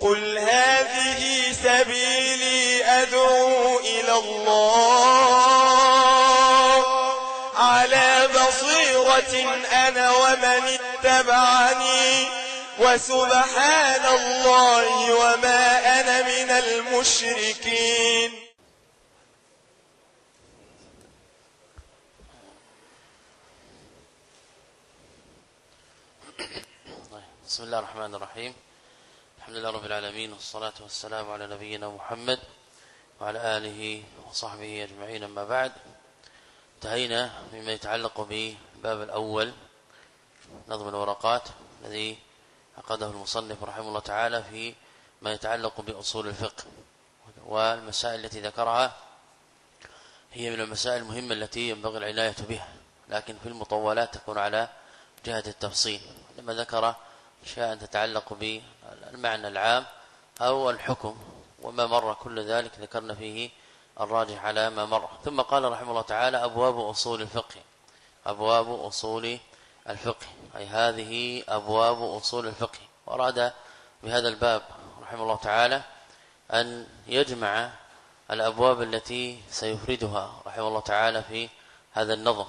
قل هذه سبيلي أدعو إلى الله. على بصيرة أنا ومن اتبعني. وسبحان الله وما أنا من المشركين. بسم الله الرحمن الرحيم. الحمد لله رب العالمين والصلاة والسلام على نبينا محمد وعلى آله وصحبه أجمعين أما بعد. انتهينا مما يتعلق بالباب الأول نظم الورقات الذي عقده المصنف رحمه الله تعالى في ما يتعلق بأصول الفقه والمسائل التي ذكرها هي من المسائل المهمة التي ينبغي العناية بها لكن في المطولات تكون على جهة التفصيل. لما ذكر اشياء تتعلق بالمعنى العام أو الحكم وما مر كل ذلك ذكرنا فيه الراجح على ما مر. ثم قال رحمه الله تعالى أبواب أصول الفقه. أبواب أصول الفقه. أي هذه أبواب أصول الفقه. وأراد بهذا الباب رحمه الله تعالى أن يجمع الأبواب التي سيفردها رحمه الله تعالى في هذا النظم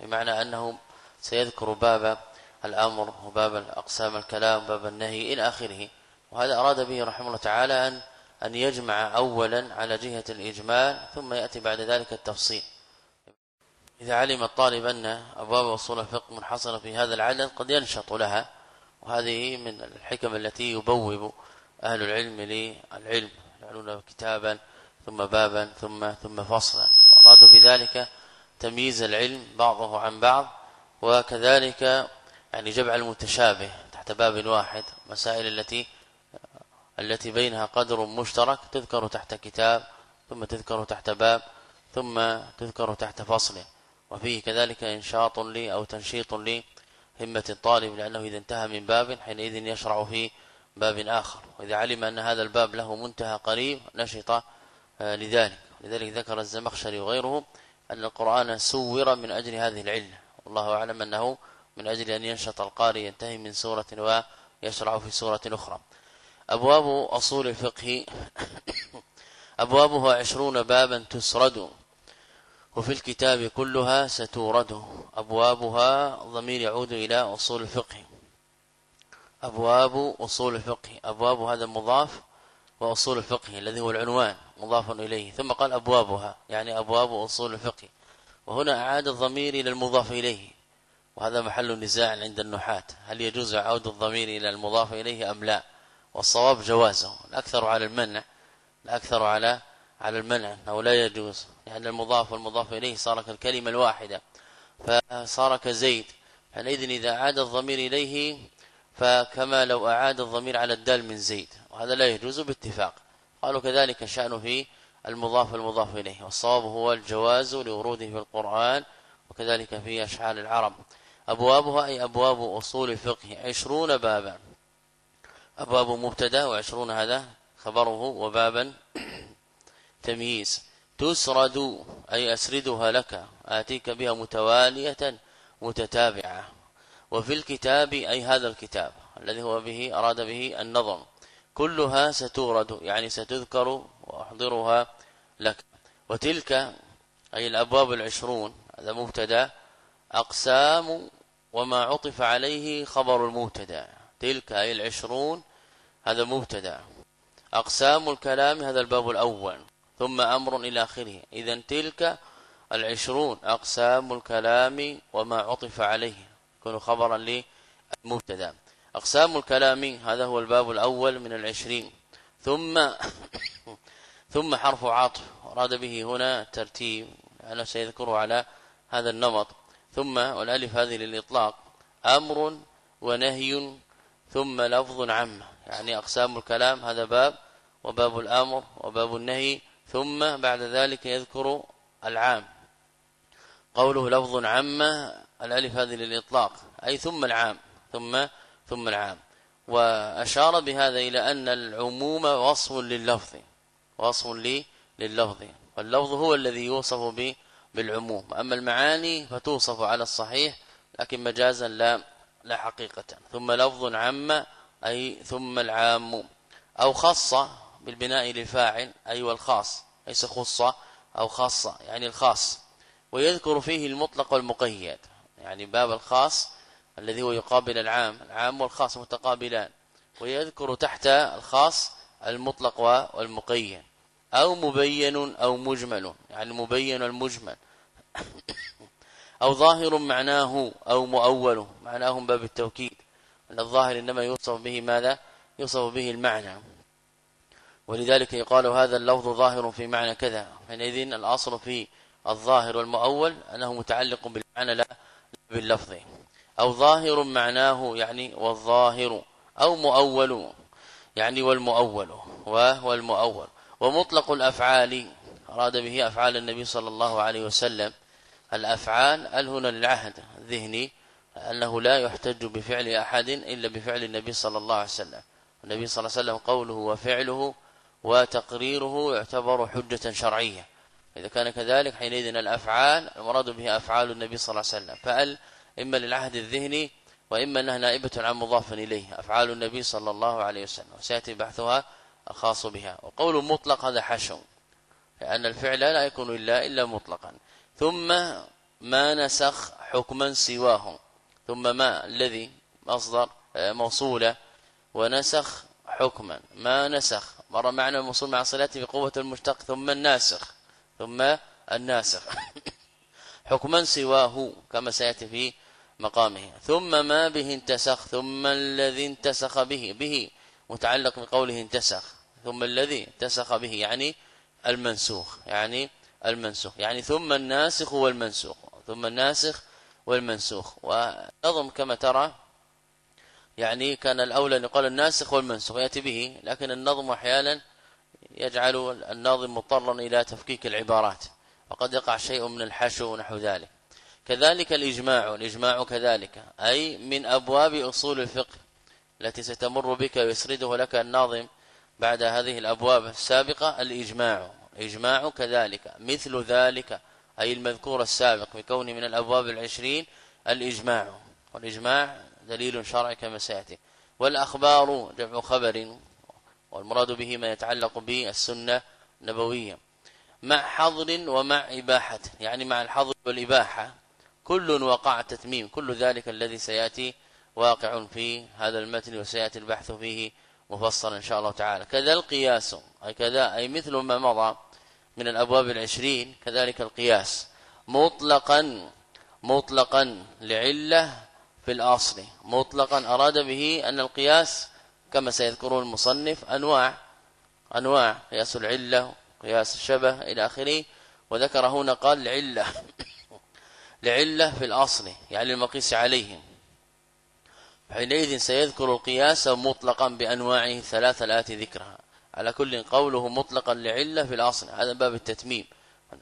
بمعنى أنه سيذكر باب الأمر وباب أقسام الكلام باب النهي إلى آخره. وهذا أراد به رحمه الله تعالى أن أن يجمع أولا على جهة الإجمال ثم يأتي بعد ذلك التفصيل. إذا علم الطالب أن أبواب أصول الفقه منحصرة في هذا العدد قد ينشط لها وهذه من الحكم التي يبوب أهل العلم للعلم يعلون كتابا ثم بابا ثم ثم فصلا. وأرادوا بذلك تمييز العلم بعضه عن بعض وكذلك يعني جمع المتشابه تحت باب واحد مسائل التي التي بينها قدر مشترك تذكر تحت كتاب ثم تذكر تحت باب ثم تذكر تحت فصل. وفيه كذلك إنشاط لي أو تنشيط لي همة الطالب لأنه إذا انتهى من باب حينئذ يشرع في باب آخر. وإذا علم أن هذا الباب له منتهى قريب نشط آه، لذلك. لذلك ذكر الزمخشري وغيره أن القرآن سور من أجل هذه العلة. والله أعلم أنه من أجل أن ينشط القارئ ينتهي من سورة ويشرع في سورة أخرى. أبواب أصول الفقه. أبوابها عشرون بابا تسرد. وفي الكتاب كلها ستورد. أبوابها ضمير يعود إلى أصول الفقه. أبواب أصول الفقه. أبواب هذا مضاف وأصول الفقه الذي هو العنوان مضاف إليه. ثم قال أبوابها يعني أبواب أصول الفقه. وهنا أعاد الضمير إلى المضاف إليه. وهذا محل نزاع عند النحاة. هل يجوز عود الضمير إلى المضاف إليه أم لا؟ والصواب جوازه الأكثر على المنع الأكثر على على المنع أو لا يجوز لأن المضاف والمضاف إليه صار كالكلمة الواحدة فصار كزيد حينئذ إذا عاد الضمير إليه فكما لو أعاد الضمير على الدال من زيد وهذا لا يجوز باتفاق قالوا كذلك الشأن في المضاف والمضاف إليه والصواب هو الجواز لوروده في القرآن وكذلك في أشعال العرب أبوابها أي أبواب أصول الفقه عشرون بابا. أبواب مبتدا وعشرون هذا خبره وبابا تمييز. تسرد أي أسردها لك آتيك بها متوالية متتابعة. وفي الكتاب أي هذا الكتاب الذي هو به أراد به النظم. كلها ستورد يعني ستذكر وأحضرها لك. وتلك أي الأبواب العشرون هذا مبتدا أقسام وما عطف عليه خبر المبتدا تلك أي العشرون هذا مبتدأ. أقسام الكلام هذا الباب الأول. ثم أمر إلى آخره. إذا تلك العشرون أقسام الكلام وما عطف عليه. يكون خبرا للمبتدأ. أقسام الكلام هذا هو الباب الأول من العشرين. ثم ثم حرف عطف. أراد به هنا ترتيب. أنا سيذكره على هذا النمط. ثم والألف هذه للإطلاق. أمر ونهي. ثم لفظ عام يعني أقسام الكلام هذا باب وباب الأمر وباب النهي ثم بعد ذلك يذكر العام. قوله لفظ عام الألف هذه للإطلاق أي ثم العام ثم ثم العام. وأشار بهذا إلى أن العموم وصف لللفظ وصف لللفظ. واللفظ هو الذي يوصف به بالعموم. أما المعاني فتوصف على الصحيح لكن مجازا لا لا حقيقة. ثم لفظ عم أي ثم العام أو خاصة بالبناء للفاعل أي والخاص ليس خصة أو خاصة يعني الخاص. ويذكر فيه المطلق والمقيد يعني باب الخاص الذي هو يقابل العام العام والخاص متقابلان. ويذكر تحت الخاص المطلق والمقيد أو مبين أو مجمل يعني المبين والمجمل أو ظاهر معناه أو مؤول معناه باب التوكيد. الظاهر إنما يوصف به ماذا؟ يوصف به المعنى. ولذلك يقال هذا اللفظ ظاهر في معنى كذا. حينئذ الأصل في الظاهر والمؤول أنه متعلق بالمعنى لا باللفظ. أو ظاهر معناه يعني والظاهر أو مؤول يعني والمؤول وهو المؤول ومطلق الأفعال أراد به أفعال النبي صلى الله عليه وسلم. الأفعال الهنا للعهد الذهني؟ أنه لا يحتج بفعل أحد إلا بفعل النبي صلى الله عليه وسلم. النبي صلى الله عليه وسلم قوله وفعله وتقريره يعتبر حجة شرعية. إذا كان كذلك حينئذ الأفعال المراد به أفعال النبي صلى الله عليه وسلم. فأل إما للعهد الذهني وإما أنها نائبة عن مضاف إليه. أفعال النبي صلى الله عليه وسلم. وسيأتي بحثها الخاص بها. وقول مطلق هذا حشو. لأن الفعل لا يكون إلا إلا مطلقا. ثم ما نسخ حكما سواه ثم ما الذي مصدر آه، موصولة ونسخ حكما. ما نسخ؟ مر معنى الموصول مع صلاته بقوة المشتق ثم الناسخ ثم الناسخ. حكما سواه كما سيأتي في مقامه. ثم ما به انتسخ ثم الذي انتسخ به به متعلق بقوله انتسخ. ثم الذي انتسخ به يعني المنسوخ يعني المنسوخ. يعني ثم الناسخ والمنسوخ. ثم الناسخ والمنسوخ. ونظم كما ترى يعني كان الأولى أن يقال الناسخ والمنسوخ يأتي به لكن النظم أحيانا يجعل الناظم مضطرا إلى تفكيك العبارات وقد يقع شيء من الحشو ونحو ذلك. كذلك الإجماع الإجماع كذلك أي من أبواب أصول الفقه التي ستمر بك ويسرده لك الناظم بعد هذه الأبواب السابقة الإجماع. إجماع كذلك مثل ذلك. أي المذكور السابق بكونه من الأبواب العشرين الإجماع والإجماع دليل شرعي كما سيأتي. والأخبار جمع خبر والمراد به ما يتعلق بالسنة النبوية. مع حظر ومع إباحة يعني مع الحظر والإباحة كل وقع تتميم كل ذلك الذي سيأتي واقع في هذا المتن وسيأتي البحث فيه مفصلا إن شاء الله تعالى. كذا القياس أي كذا أي مثل ما مضى من الأبواب العشرين كذلك القياس. مطلقا مطلقا لعلة في الأصل. مطلقا أراد به أن القياس كما سيذكره المصنف أنواع أنواع قياس العلة قياس الشبه إلى آخره. وذكر هنا قال لعلة. لعلة في الأصل يعني المقيس عليه حينئذ سيذكر القياس مطلقا بأنواعه ثلاثة الاتي ذكرها. على كل قوله مطلقا لعلة في الأصل هذا باب التتميم.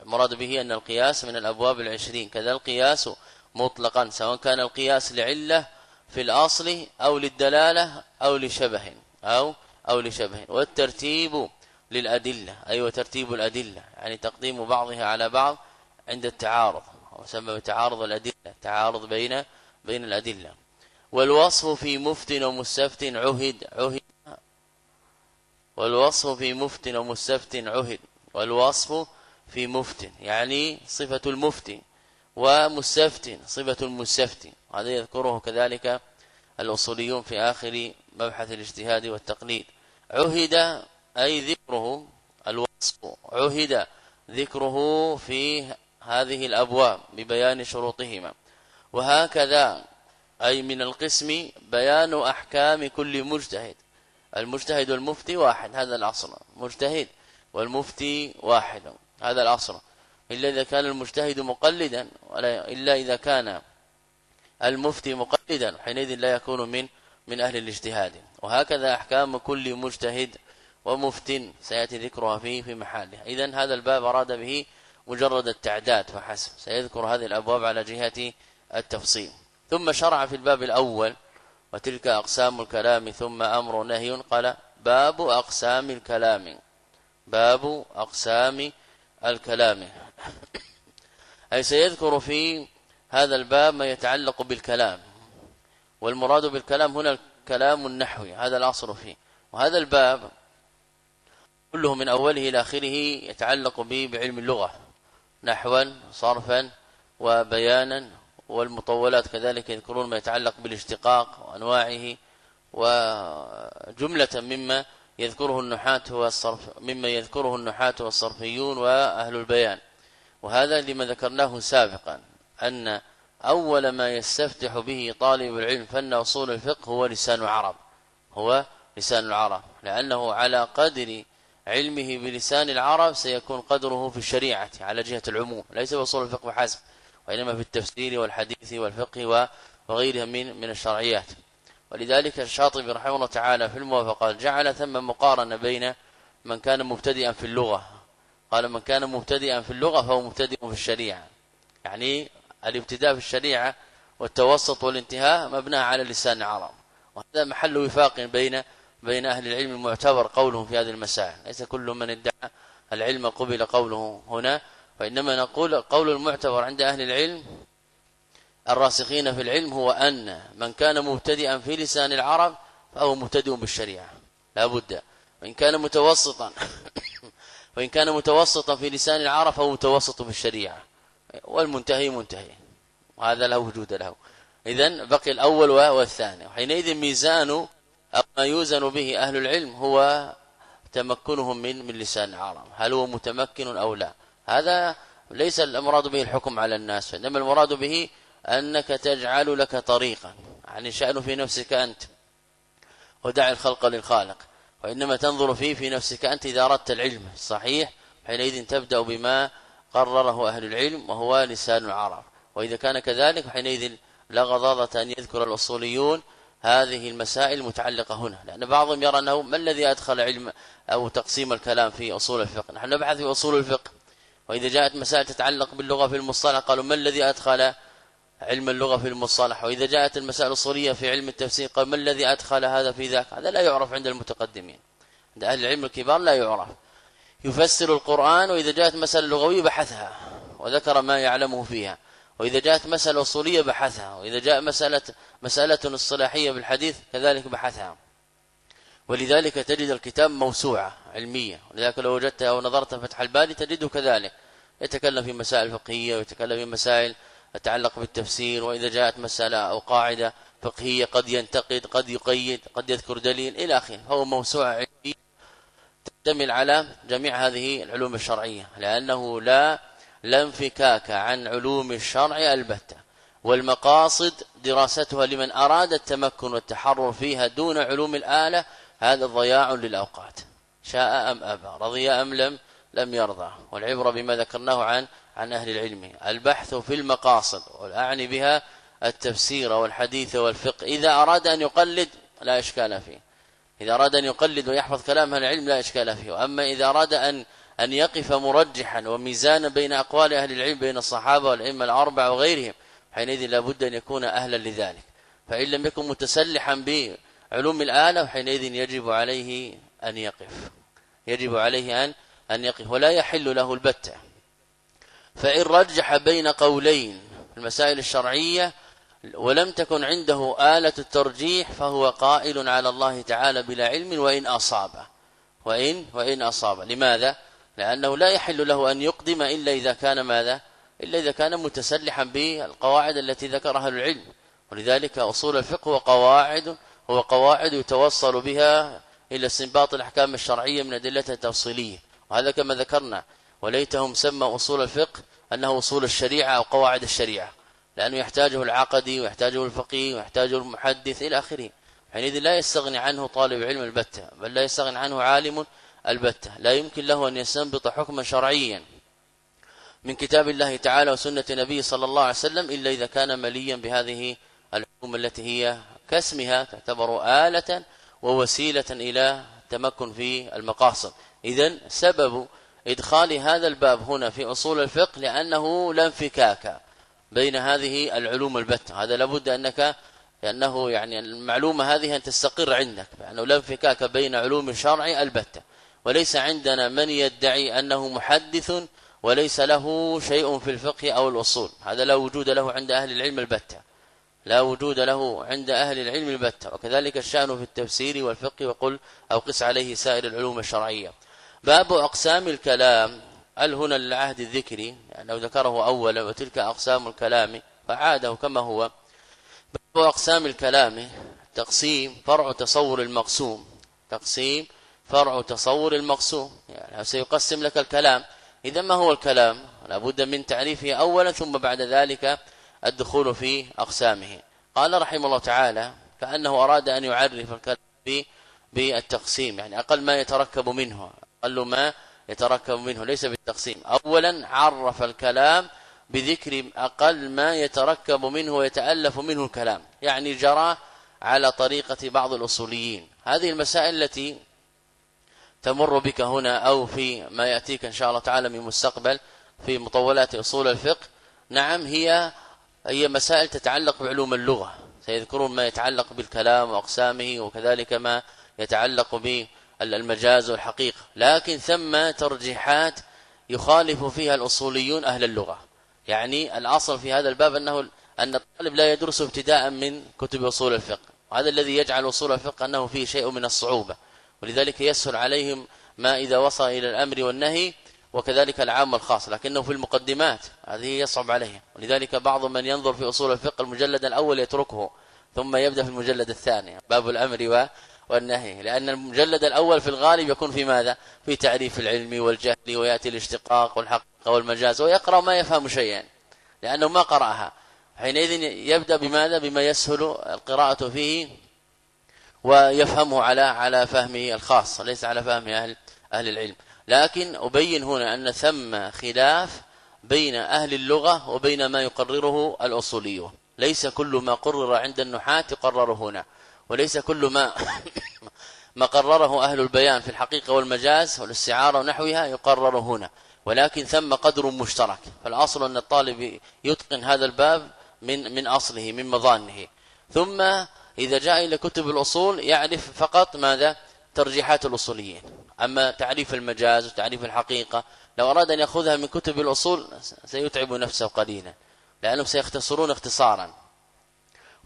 المراد به أن القياس من الأبواب العشرين. كذا القياس مطلقا سواء كان القياس لعلة في الأصل أو للدلالة أو لشبه أو أو لشبه. والترتيب للأدلة أي أيوة وترتيب الأدلة يعني تقديم بعضها على بعض عند التعارض. وسبب تعارض الأدلة تعارض بين بين الأدلة. والوصف في مفت ومستفت عهد عهد والوصف في مفت ومستفت عهد. والوصف في مفت يعني صفة المفتي ومستفت صفة المستفتي هذا يذكره كذلك الأصوليون في آخر مبحث الاجتهاد والتقليد. عهد أي ذكره الوصف. عهد ذكره في هذه الأبواب ببيان شروطهما. وهكذا أي من القسم بيان أحكام كل مجتهد. المجتهد والمفتي واحد هذا الأصل. مجتهد والمفتي واحد هذا الأصل. إلا إذا كان المجتهد مقلدا ولا إلا إذا كان المفتي مقلدا حينئذ لا يكون من من أهل الاجتهاد. وهكذا أحكام كل مجتهد ومفت سيأتي ذكرها فيه في محله. اذا هذا الباب أراد به مجرد التعداد فحسب. سيذكر هذه الأبواب على جهة التفصيل. ثم شرع في الباب الأول وتلك أقسام الكلام ثم أمر نهي قال باب أقسام الكلام. باب أقسام الكلام. أي سيذكر في هذا الباب ما يتعلق بالكلام. والمراد بالكلام هنا الكلام النحوي هذا الأصل فيه. وهذا الباب كله من أوله إلى آخره يتعلق به بعلم اللغة. نحوا صرفا وبيانا والمطولات كذلك يذكرون ما يتعلق بالاشتقاق وأنواعه وجملة مما يذكره النحاة والصرف مما يذكره النحاة والصرفيون وأهل البيان. وهذا لما ذكرناه سابقا أن أول ما يستفتح به طالب العلم فن أصول الفقه هو لسان العرب هو لسان العرب لأنه على قدر علمه بلسان العرب سيكون قدره في الشريعة على جهة العموم ليس بأصول الفقه فحسب وإنما في التفسير والحديث والفقه وغيرها من من الشرعيات. ولذلك الشاطبي رحمه الله تعالى في الموافقات جعل ثم مقارنة بين من كان مبتدئا في اللغة. قال من كان مبتدئا في اللغة فهو مبتدئ في الشريعة. يعني الابتداء في الشريعة والتوسط والانتهاء مبنى على لسان العرب. وهذا محل وفاق بين بين أهل العلم المعتبر قولهم في هذه المسائل. ليس كل من ادعى العلم قبل قوله هنا. وإنما نقول قول المعتبر عند أهل العلم الراسخين في العلم هو أن من كان مبتدئا في لسان العرب فهو مبتدئ بالشريعة. لا بد. وإن كان متوسطا وإن كان متوسطا في لسان العرب فهو متوسط في الشريعه والمنتهي منتهي. وهذا لا وجود له. اذا بقي الأول والثاني. وحينئذ ميزان ما يوزن به أهل العلم هو تمكنهم من من لسان العرب. هل هو متمكن أو لا؟ هذا ليس المراد به الحكم على الناس إنما المراد به أنك تجعل لك طريقا يعني شأن في نفسك أنت ودع الخلق للخالق وإنما تنظر فيه في نفسك أنت إذا أردت العلم الصحيح حينئذ تبدأ بما قرره أهل العلم وهو لسان العرب وإذا كان كذلك حينئذ لا غضاضة أن يذكر الأصوليون هذه المسائل المتعلقه هنا لأن بعضهم يرى أنه ما الذي أدخل علم أو تقسيم الكلام في أصول الفقه؟ نحن نبحث في أصول الفقه. وإذا جاءت مسائل تتعلق باللغة في المصطلح قالوا ما الذي أدخل علم اللغة في المصطلح؟ وإذا جاءت المسائل الأصولية في علم التفسير قال ما الذي أدخل هذا في ذاك؟ هذا لا يعرف عند المتقدمين. عند أهل العلم الكبار لا يعرف. يفسر القرآن وإذا جاءت مسألة لغوية بحثها وذكر ما يعلمه فيها. وإذا جاءت مسألة أصولية بحثها. وإذا جاء مساله مسألة اصطلاحية بالحديث كذلك بحثها. ولذلك تجد الكتاب موسوعة. علمية. ولذلك لو وجدت أو نظرت فتح الباري تجده كذلك. يتكلم في مسائل فقهية ويتكلم في مسائل تتعلق بالتفسير وإذا جاءت مسألة أو قاعدة فقهية قد ينتقد قد يقيد قد يذكر دليل إلى آخره. فهو موسوعة علمية تشتمل على جميع هذه العلوم الشرعية لأنه لا لا انفكاك عن علوم الشرع البتة. والمقاصد دراستها لمن أراد التمكن والتحرر فيها دون علوم الآلة هذا ضياع للأوقات. شاء أم أبى رضي أم لم لم يرضى. والعبرة بما ذكرناه عن عن أهل العلم. البحث في المقاصد والأعني بها التفسير والحديث والفقه. إذا أراد أن يقلد لا إشكال فيه. إذا أراد أن يقلد ويحفظ كلام أهل العلم لا إشكال فيه. أما إذا أراد أن أن يقف مرجحا وميزانا بين أقوال أهل العلم بين الصحابة والأئمة الأربعة وغيرهم حينئذ لابد أن يكون أهلا لذلك. فإن لم يكن متسلحا بعلوم الآلة حينئذ يجب عليه أن يقف. يجب عليه أن أن يقف ولا يحل له البتة فإن رجح بين قولين المسائل الشرعية ولم تكن عنده آلة الترجيح فهو قائل على الله تعالى بلا علم وإن أصاب. وإن وإن أصاب. لماذا؟ لأنه لا يحل له أن يقدم إلا إذا كان ماذا؟ إلا إذا كان متسلحا بالقواعد التي ذكرها العلم. ولذلك أصول الفقه وقواعد هو قواعد يتوصل بها إلى استنباط الأحكام الشرعية من أدلة التفصيلية وهذا كما ذكرنا وليتهم سمى أصول الفقه أنه أصول الشريعة أو قواعد الشريعة لأنه يحتاجه العقدي ويحتاجه الفقيه ويحتاجه المحدث إلى آخره. حينئذ لا يستغني عنه طالب علم البتة بل لا يستغني عنه عالم البتة. لا يمكن له أن يستنبط حكما شرعيا من كتاب الله تعالى وسنة نبي صلى الله عليه وسلم إلا إذا كان مليا بهذه الحكم التي هي كاسمها تعتبر آلة ووسيلة إلى تمكن في المقاصد. إذا سبب إدخال هذا الباب هنا في أصول الفقه لأنه لا انفكاك بين هذه العلوم البتة هذا لابد أنك لأنه يعني المعلومة هذه أن تستقر عندك لأنه لا انفكاك بين علوم الشرع البتة وليس عندنا من يدعي أنه محدث وليس له شيء في الفقه أو الأصول. هذا لا وجود له عند أهل العلم البتة. لا وجود له عند أهل العلم البتة. وكذلك الشأن في التفسير والفقه وقل أو قس عليه سائر العلوم الشرعية. باب أقسام الكلام. هل هنا العهد الذكري؟ يعني لو ذكره اولا وتلك أقسام الكلام فعاده كما هو. باب أقسام الكلام. تقسيم فرع تصور المقسوم. تقسيم فرع تصور المقسوم. يعني سيقسم لك الكلام. إذا ما هو الكلام؟ لابد من تعريفه اولا ثم بعد ذلك الدخول في أقسامه. قال رحمه الله تعالى كأنه أراد أن يعرف الكلام بالتقسيم يعني أقل ما يتركب منه أقل ما يتركب منه ليس بالتقسيم. اولا عرف الكلام بذكر أقل ما يتركب منه ويتألف منه الكلام يعني جرى على طريقة بعض الأصوليين. هذه المسائل التي تمر بك هنا أو في ما يأتيك إن شاء الله تعالى من مستقبل في مطولات أصول الفقه. نعم هي هي مسائل تتعلق بعلوم اللغة. سيذكرون ما يتعلق بالكلام وأقسامه وكذلك ما يتعلق بالمجاز والحقيقة. لكن ثم ترجيحات يخالف فيها الأصوليون أهل اللغة. يعني الأصل في هذا الباب أنه أن الطالب لا يدرس ابتداء من كتب أصول الفقه. وهذا الذي يجعل أصول الفقه أنه فيه شيء من الصعوبة. ولذلك يسهل عليهم ما إذا وصل إلى الأمر والنهي وكذلك العام والخاص لكنه في المقدمات هذه يصعب عليه ولذلك بعض من ينظر في أصول الفقه المجلد الأول يتركه ثم يبدأ في المجلد الثاني باب الأمر والنهي. لأن المجلد الأول في الغالب يكون في ماذا؟ في تعريف العلم والجهل ويأتي الاشتقاق والحقيقة والمجاز ويقرأ ما يفهم شيئا لأنه ما قرأها. حينئذ يبدأ بماذا؟ بما يسهل القراءة فيه ويفهمه على على فهمه الخاص ليس على فهم أهل أهل العلم. لكن أبين هنا أن ثم خلاف بين أهل اللغة وبين ما يقرره الأصوليون. ليس كل ما قرر عند النحاة يقرر هنا وليس كل ما ما قرره أهل البيان في الحقيقة والمجاز والاستعارة ونحوها يقرر هنا. ولكن ثم قدر مشترك. فالأصل أن الطالب يتقن هذا الباب من من أصله من مظانه. ثم إذا جاء إلى كتب الأصول يعرف فقط ماذا؟ ترجيحات الأصوليين. أما تعريف المجاز وتعريف الحقيقة لو أراد أن يأخذها من كتب الأصول سيتعب نفسه قليلا لأنهم سيختصرون اختصارا.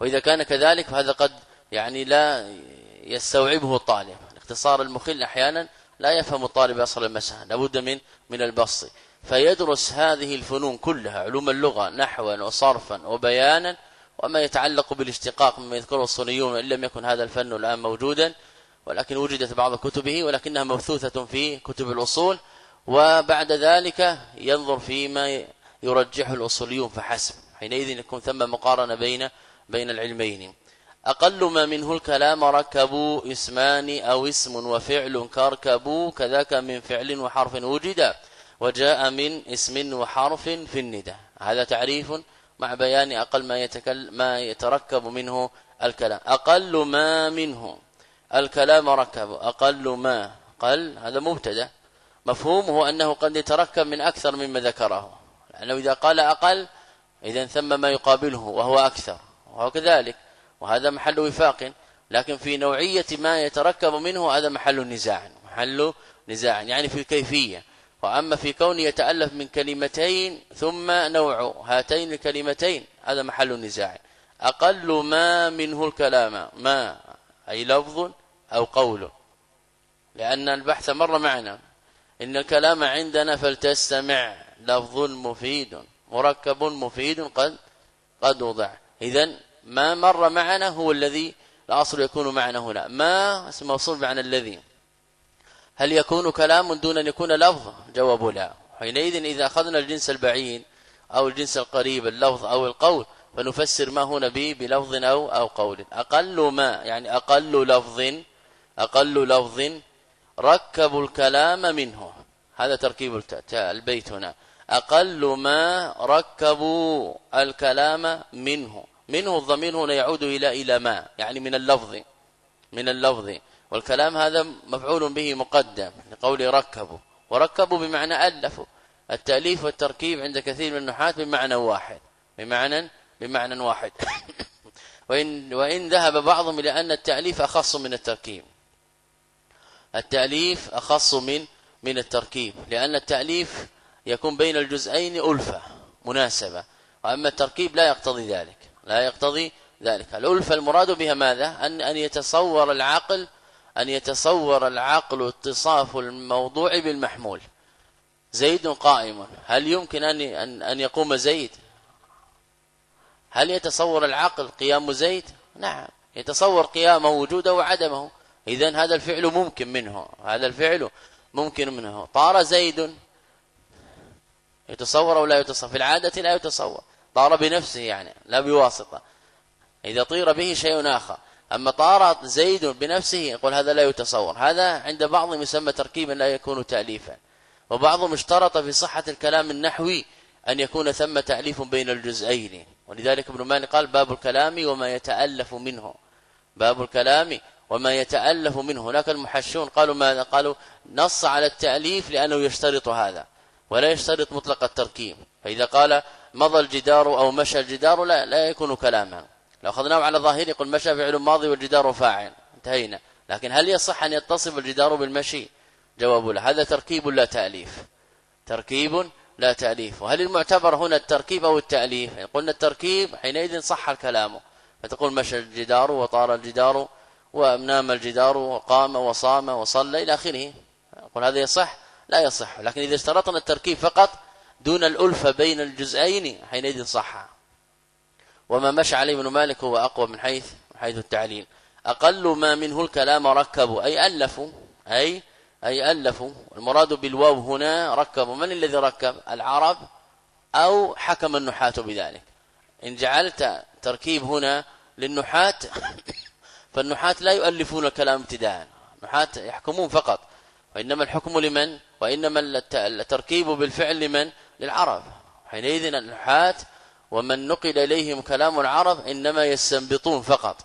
وإذا كان كذلك فهذا قد يعني لا يستوعبه الطالب. الاختصار المخل أحيانا لا يفهم الطالب أصل المسألة لابد من من البسط. فيدرس هذه الفنون كلها علوم اللغة نحوا وصرفا وبيانا وما يتعلق بالاشتقاق مما يذكره الصينيون إن لم يكن هذا الفن الآن موجودا. ولكن وجدت بعض كتبه ولكنها مبثوثة في كتب الأصول وبعد ذلك ينظر فيما يرجحه الأصوليون فحسب. حينئذ يكون ثم مقارنة بين بين العلمين. أقل ما منه الكلام ركبوا اسمان أو اسم وفعل كركبوا كذاك من فعل وحرف وجد وجاء من اسم وحرف في الندى هذا تعريف مع بيان أقل ما يتكلم ما يتركب منه الكلام. أقل ما منه. الكلام ركب أقل ما قل هذا مبتدأ. مفهومه أنه قد يتركب من أكثر مما ذكره. لأنه إذا قال أقل اذا ثم ما يقابله وهو أكثر. وهو كذلك. وهذا محل وفاق. لكن في نوعية ما يتركب منه هذا محل نزاع. محل نزاع يعني في الكيفية. وأما في كون يتألف من كلمتين ثم نوع هاتين الكلمتين هذا محل نزاع. أقل ما منه الكلام. ما أي لفظ أو قول لأن البحث مر معنا. إن الكلام عندنا فلتستمع. لفظ مفيد. مركب مفيد قد قد وضع. اذا ما مر معنا هو الذي الأصل يكون معنا هنا. ما اسم موصول معنى الذي. هل يكون كلام دون أن يكون لفظ؟ جواب لا. حينئذ إذا أخذنا الجنس البعيد أو الجنس القريب اللفظ أو القول فنفسر ما هنا به بلفظ أو أو قول. أقل ما يعني أقل لفظ أقل لفظ ركبوا الكلام منه. هذا تركيب البيت هنا. أقل ما ركبوا الكلام منه. منه الضمير هنا يعود إلى إلى ما؟ يعني من اللفظ. من اللفظ. والكلام هذا مفعول به مقدم لقول ركبوا. وركبوا بمعنى ألفوا. التأليف والتركيب عند كثير من النحاة بمعنى واحد. بمعنى بمعنى واحد. وان وإن ذهب بعضهم إلى أن التأليف أخص من التركيب. التأليف أخص من من التركيب لأن التأليف يكون بين الجزئين ألفة مناسبة وأما التركيب لا يقتضي ذلك لا يقتضي ذلك. الألفة المراد بها ماذا؟ أن أن يتصور العقل أن يتصور العقل اتصاف الموضوع بالمحمول. زيد قائم هل يمكن أن أن يقوم زيد؟ هل يتصور العقل قيام زيد؟ نعم يتصور قيامه وجوده وعدمه. اذا هذا الفعل ممكن منه. هذا الفعل ممكن منه. طار زيد. يتصور أو لا يتصور؟ في العادة لا يتصور. طار بنفسه يعني لا بواسطة. إذا طير به شيء آخر. أما طار زيد بنفسه يقول هذا لا يتصور. هذا عند بعضهم يسمى تركيبا لا يكون تاليفا. وبعضهم اشترط في صحة الكلام النحوي أن يكون ثم تأليف بين الجزئين. ولذلك ابن مالك قال باب الكلام وما يتألف منه. باب الكلام وما يتألف منه. هناك المحشون قالوا ماذا؟ قالوا نص على التأليف لأنه يشترط هذا ولا يشترط مطلق التركيب. فإذا قال مضى الجدار أو مشى الجدار لا لا يكون كلاما. لو أخذناه على ظاهر يقول مشى فعل ماضي والجدار فاعل. انتهينا. لكن هل يصح أن يتصف الجدار بالمشي؟ جواب لا. هذا تركيب لا تأليف. تركيب لا تأليف. وهل المعتبر هنا التركيب أو التأليف؟ قلنا التركيب حينئذ صح الكلام. فتقول مشى الجدار وطار الجدار ونام الجدار وقام وصام وصلى إلى آخره. قل هذا يصح؟ لا يصح. لكن إذا اشترطنا التركيب فقط دون الألفة بين الجزئين حينئذ صح. وما مشى عليه ابن مالك هو أقوى من حيث من حيث التعليل. أقل ما منه الكلام ركبوا أي ألفوا أي أي ألفوا المراد بالواو هنا ركبوا من الذي ركب؟ العرب أو حكم النحاة بذلك. إن جعلت تركيب هنا للنحاة فالنحاة لا يؤلفون الكلام ابتداء النحاة يحكمون فقط. وإنما الحكم لمن؟ وإنما التركيب بالفعل لمن؟ للعرب. حينئذ النحاة ومن نقل إليهم كلام العرب إنما يستنبطون فقط.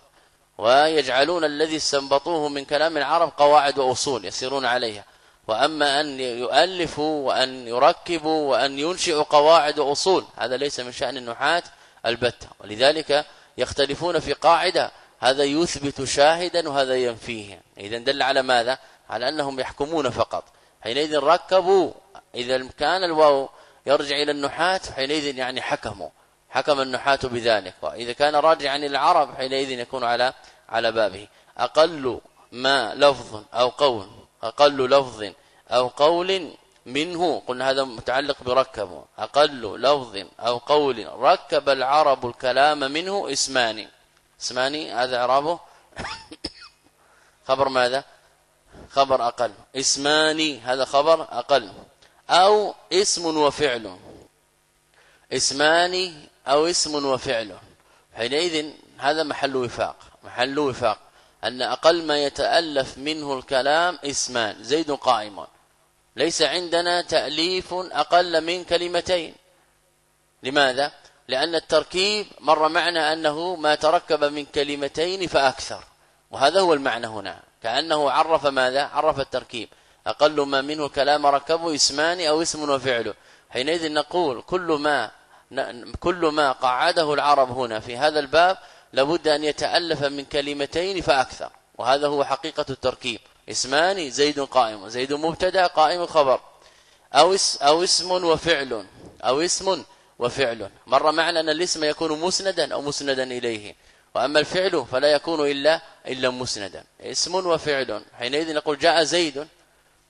ويجعلون الذي استنبطوه من كلام العرب قواعد وأصول يسيرون عليها. وأما أن يؤلفوا وأن يركبوا وأن ينشئوا قواعد وأصول هذا ليس من شأن النحاة البتة. ولذلك يختلفون في قاعدة هذا يثبت شاهدا وهذا ينفيه. اذا دل على ماذا؟ على أنهم يحكمون فقط. حينئذ ركبوا. إذا كان الواو يرجع إلى النحاة حينئذ يعني حكموا. حكم النحاة بذلك. وإذا كان راجعا إلى العرب حينئذ يكون على على بابه. أقل ما لفظ أو قول أقل لفظ أو قول منه قلنا هذا متعلق بركب أقل لفظ أو قول ركب العرب الكلام منه إسمان. اسمان هذا إعرابه. خبر ماذا؟ خبر أقل. اسمان هذا خبر أقل. أو اسم وفعل. اسمان أو اسم وفعل. حينئذ هذا محل وفاق. محل وفاق. أن أقل ما يتألف منه الكلام اسمان زيد قائم. ليس عندنا تأليف أقل من كلمتين. لماذا؟ لأن التركيب مر معنا أنه ما تركب من كلمتين فأكثر. وهذا هو المعنى هنا. كأنه عرف ماذا؟ عرف التركيب. أقل ما منه كلام ركبه اسمان أو اسم وفعل حينئذ نقول كل ما كل ما قعده العرب هنا في هذا الباب لابد أن يتألف من كلمتين فأكثر. وهذا هو حقيقة التركيب. اسمان زيد قائم زيد مبتدأ قائم خبر. أو اسم وفعل أو اسم وفعل. مر معنا أن الاسم يكون مسندا أو مسندا إليه. وأما الفعل فلا يكون إلا إلا مسندا. اسم وفعل. حينئذ نقول جاء زيد.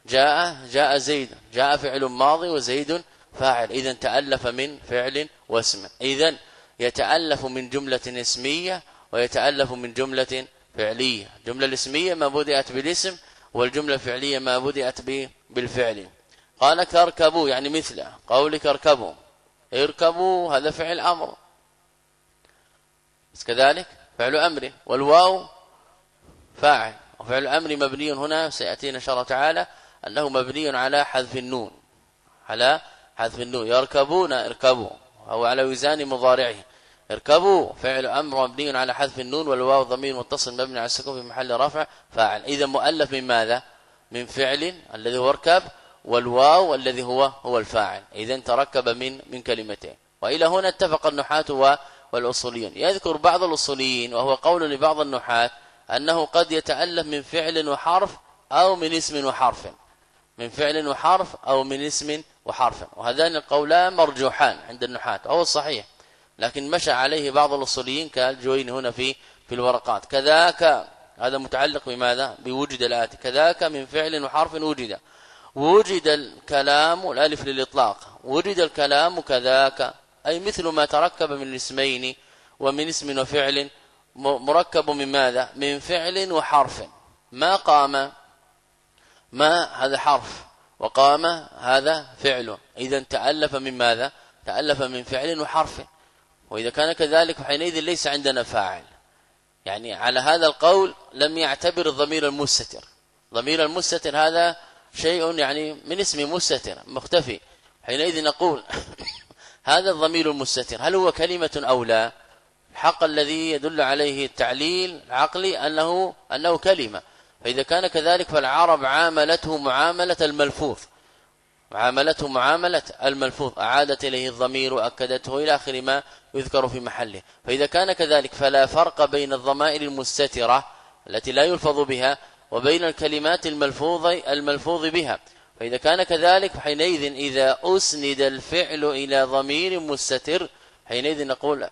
جاء جاء زيد. جاء فعل ماضي وزيد فاعل. اذا تألف من فعل واسم. اذا يتألف من جملة اسمية ويتألف من جملة فعلية. الجمله الاسمية ما بدأت بالاسم والجملة الفعلية ما بدأت بالفعل. قال كركبوا يعني مثله قولك اركبوا اركبوا هذا فعل أمر. بس كذلك فعل أمر. والواو فاعل. وفعل أمر مبني هنا سيأتينا إن شاء الله تعالى أنه مبني على حذف النون. على حذف النون. يركبون اركبوا. أو على وزان مضارعه. اركبوا. فعل أمر مبني على حذف النون والواو ضمير متصل مبني على السكون في محل رفع فاعل. إذا مؤلف من ماذا؟ من فعل الذي هو اركب والواو الذي هو هو الفاعل. اذا تركب من من كلمتين. وإلى هنا اتفق النحاة والأصوليون. يذكر بعض الأصوليين وهو قول لبعض النحاة أنه قد يتألف من فعل وحرف أو من اسم وحرف. من فعل وحرف أو من اسم وحرفا وهذان القولان مرجوحان عند النحاة وهو الصحيح لكن مشى عليه بعض الأصوليين كالجوين هنا في في الورقات. كذاك هذا متعلق بماذا؟ بوجد الآتي. كذاك من فعل وحرف وجد. وجد الكلام الألف للإطلاق. وجد الكلام كذاك. أي مثل ما تركب من اسمين ومن اسم وفعل. مركب من ماذا؟ من فعل وحرف. ما قام؟ ما هذا حرف. وقام هذا فعل. اذا تألف من ماذا؟ تألف من فعل وحرف. وإذا كان كذلك فحينئذ ليس عندنا فاعل. يعني على هذا القول لم يعتبر الضمير المستتر. ضمير المستتر هذا شيء يعني من اسم مستتر مختفي. حينئذ نقول هذا الضمير المستتر هل هو كلمة أو لا؟ الحق الذي يدل عليه التعليل العقلي أنه أنه كلمة. فإذا كان كذلك فالعرب عاملته معاملة الملفوظ. عاملته معاملة الملفوظ. أعادت إليه الضمير وأكدته إلى آخر ما يذكر في محله. فإذا كان كذلك فلا فرق بين الضمائر المستترة التي لا يلفظ بها وبين الكلمات الملفوظ الملفوظ بها. فإذا كان كذلك حينئذ إذا أسند الفعل إلى ضمير مستتر حينئذ نقول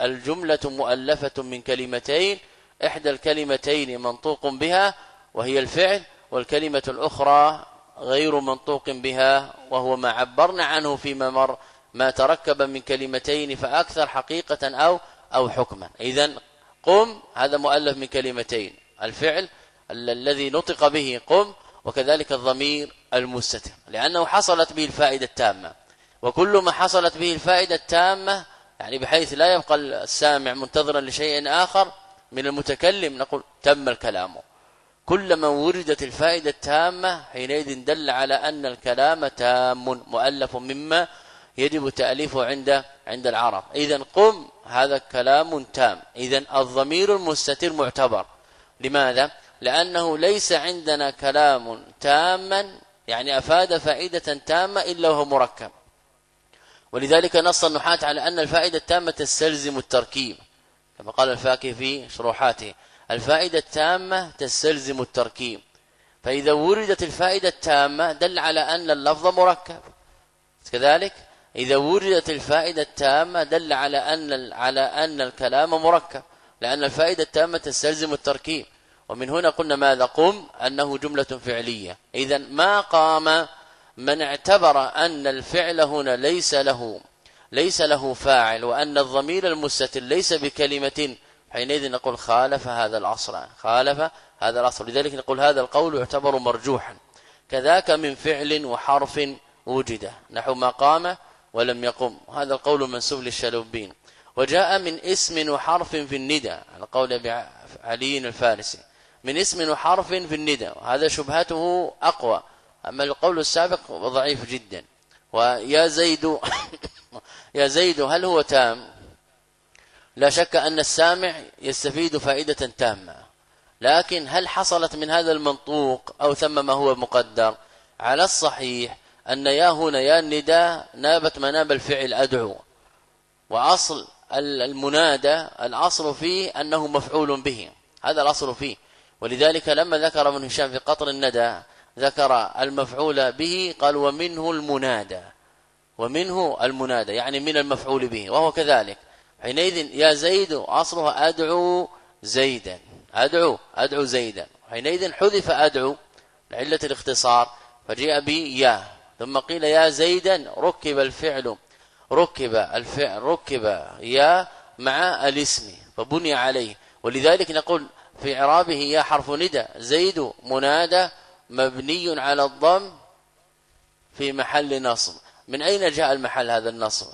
الجملة مؤلفة من كلمتين إحدى الكلمتين منطوق بها وهي الفعل والكلمة الأخرى غير منطوق بها وهو ما عبرنا عنه فيما مر ما تركب من كلمتين فأكثر حقيقة أو أو حكما. إذا قم هذا مؤلف من كلمتين. الفعل الذي نطق به قم وكذلك الضمير المستتر. لأنه حصلت به الفائدة التامة. وكل ما حصلت به الفائدة التامة يعني بحيث لا يبقى السامع منتظرا لشيء آخر من المتكلم نقول تم الكلام. كلما وردت الفائدة التامة حينئذ دل على أن الكلام تام مؤلف مما يجب تأليفه عند عند العرب. إذا قم هذا كلام تام. إذا الضمير المستتر معتبر. لماذا؟ لأنه ليس عندنا كلام تاما يعني أفاد فائدة تامة إلا وهو مركب. ولذلك نص النحاة على أن الفائدة التامة تستلزم التركيب كما قال الفاكي في شروحاته. الفائدة التامة تستلزم التركيب. فإذا وردت الفائدة التامة دل على أن اللفظ مركب. كذلك إذا وردت الفائدة التامة دل على أن على أن الكلام مركب لأن الفائدة التامة تستلزم التركيب. ومن هنا قلنا ماذا قم؟ أنه جملة فعلية. إذا ما قام من اعتبر أن الفعل هنا ليس له ليس له فاعل وأن الضمير المستتر ليس بكلمة حينئذ نقول خالف هذا العصر خالف هذا العصر. لذلك نقول هذا القول يعتبر مرجوحا. كذاك من فعل وحرف وجد. نحو ما قام ولم يقم. هذا القول منسوب للشلوبين وجاء من اسم وحرف في الندى على قول علي الفارسي. من اسم وحرف في الندى وهذا شبهته أقوى. أما القول السابق ضعيف جدا. ويا زيد يا زيد هل هو تام؟ لا شك أن السامع يستفيد فائدة تامة. لكن هل حصلت من هذا المنطوق أو ثم ما هو مقدر؟ على الصحيح أن يا هنا يا النداء نابت مناب الفعل أدعو. وأصل المنادى الأصل فيه أنه مفعول به. هذا الأصل فيه. ولذلك لما ذكر من هشام في قطر الندى ذكر المفعول به قال ومنه المنادى ومنه المنادى يعني من المفعول به وهو كذلك. حينئذ يا زيد اصلها أدعو زيدا أدعو أدعو زيدا. حينئذ حذف أدعو لعلة الاختصار. فجاء بي يا ثم قيل يا زيدا ركب الفعل ركب الفعل ركب يا مع الاسم فبني عليه ولذلك نقول في إعرابه يا حرف ندى. زيد منادى مبني على الضم في محل نصب. من أين جاء المحل هذا النصب؟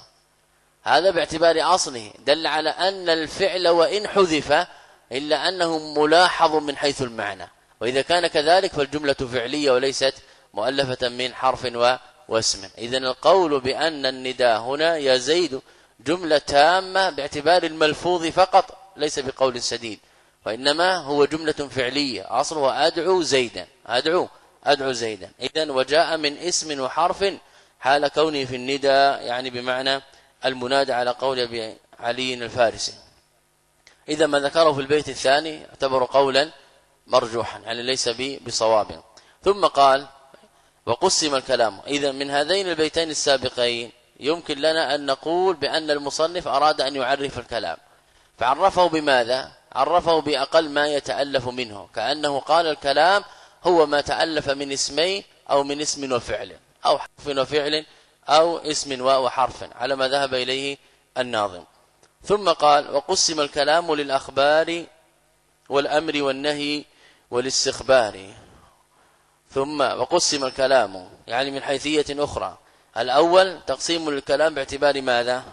هذا باعتبار أصله. دل على أن الفعل وإن حذف إلا أنه ملاحظ من حيث المعنى. وإذا كان كذلك فالجملة فعلية وليست مؤلفة من حرف واسم. اذا القول بأن النداء هنا يا زيد جملة تامة باعتبار الملفوظ فقط ليس بقول سديد. وإنما هو جملة فعلية. اصله أدعو زيدا. أدعو. أدعو زيدا. اذا وجاء من اسم وحرف حال كونه في النداء يعني بمعنى المنادى على قول أبي علي الفارسي. إذا ما ذكره في البيت الثاني اعتبر قولا مرجوحا يعني ليس بصواب. ثم قال وقسم الكلام. إذا من هذين البيتين السابقين يمكن لنا أن نقول بأن المصنف أراد أن يعرف الكلام. فعرفه بماذا؟ عرفه بأقل ما يتألف منه كأنه قال الكلام هو ما تألف من اسمين أو من اسم وفعل أو حرف وفعل أو اسم وحرف على ما ذهب إليه الناظم. ثم قال وقسم الكلام للأخبار والأمر والنهي والاستخبار. ثم وقسم الكلام يعني من حيثية أخرى. الأول تقسيم الكلام باعتبار ماذا؟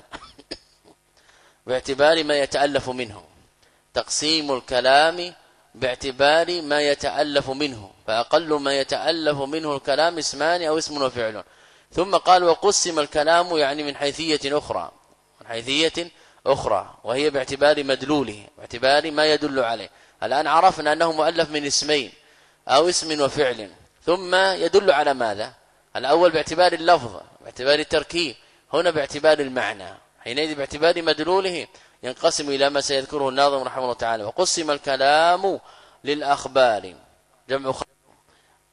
باعتبار ما يتألف منه. تقسيم الكلام باعتبار ما يتألف منه فأقل ما يتألف منه الكلام اسمان أو اسم وفعل. ثم قال وقسم الكلام يعني من حيثية أخرى من حيثية أخرى وهي باعتبار مدلوله باعتبار ما يدل عليه. الآن عرفنا أنه مؤلف من اسمين أو اسم وفعل. ثم يدل على ماذا؟ الأول باعتبار اللفظ باعتبار التركيب هنا باعتبار المعنى حينئذ باعتبار مدلوله. ينقسم إلى ما سيذكره الناظم رحمه الله تعالى. وقسم الكلام للأخبار. جمع خبر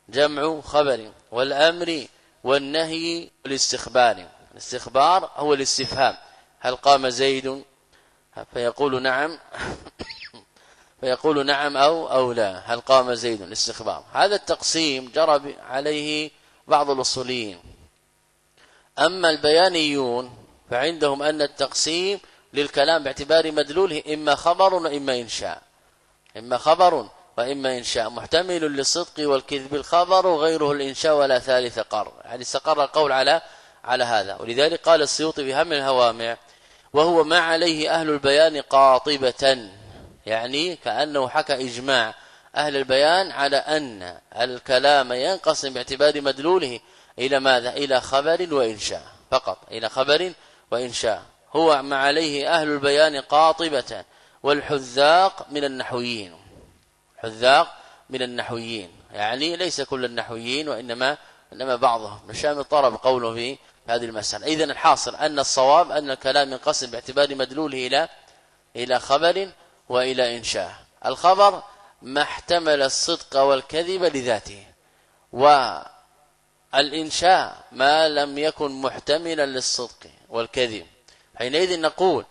جمع خبر والأمر والنهي والاستخبار. الاستخبار هو الاستفهام. هل قام زيد؟ فيقول نعم. فيقول نعم أو أو لا. هل قام زيد؟ الاستخبار. هذا التقسيم جرى عليه بعض الأصوليين. أما البيانيون فعندهم أن التقسيم للكلام باعتبار مدلوله إما خبر وإما إنشاء. إما خبر وإما إنشاء. محتمل للصدق والكذب الخبر وغيره الإنشاء ولا ثالث قر يعني استقر القول على على هذا. ولذلك قال السيوطي بهم الهوامع وهو ما عليه أهل البيان قاطبة. يعني كأنه حكى إجماع أهل البيان على أن الكلام ينقسم باعتبار مدلوله إلى ماذا؟ إلى خبر وإنشاء. فقط إلى خبر وإنشاء. هو ما عليه أهل البيان قاطبة والحذاق من النحويين. حذاق من النحويين. يعني ليس كل النحويين وإنما إنما بعضهم. مشام الطرب قوله في هذه المسألة. إذن الحاصل أن الصواب أن الكلام ينقسم باعتبار مدلوله إلى إلى خبر وإلى إنشاء. الخبر ما احتمل الصدق والكذب لذاته والإنشاء ما لم يكن محتملا للصدق والكذب. حينئذ نقول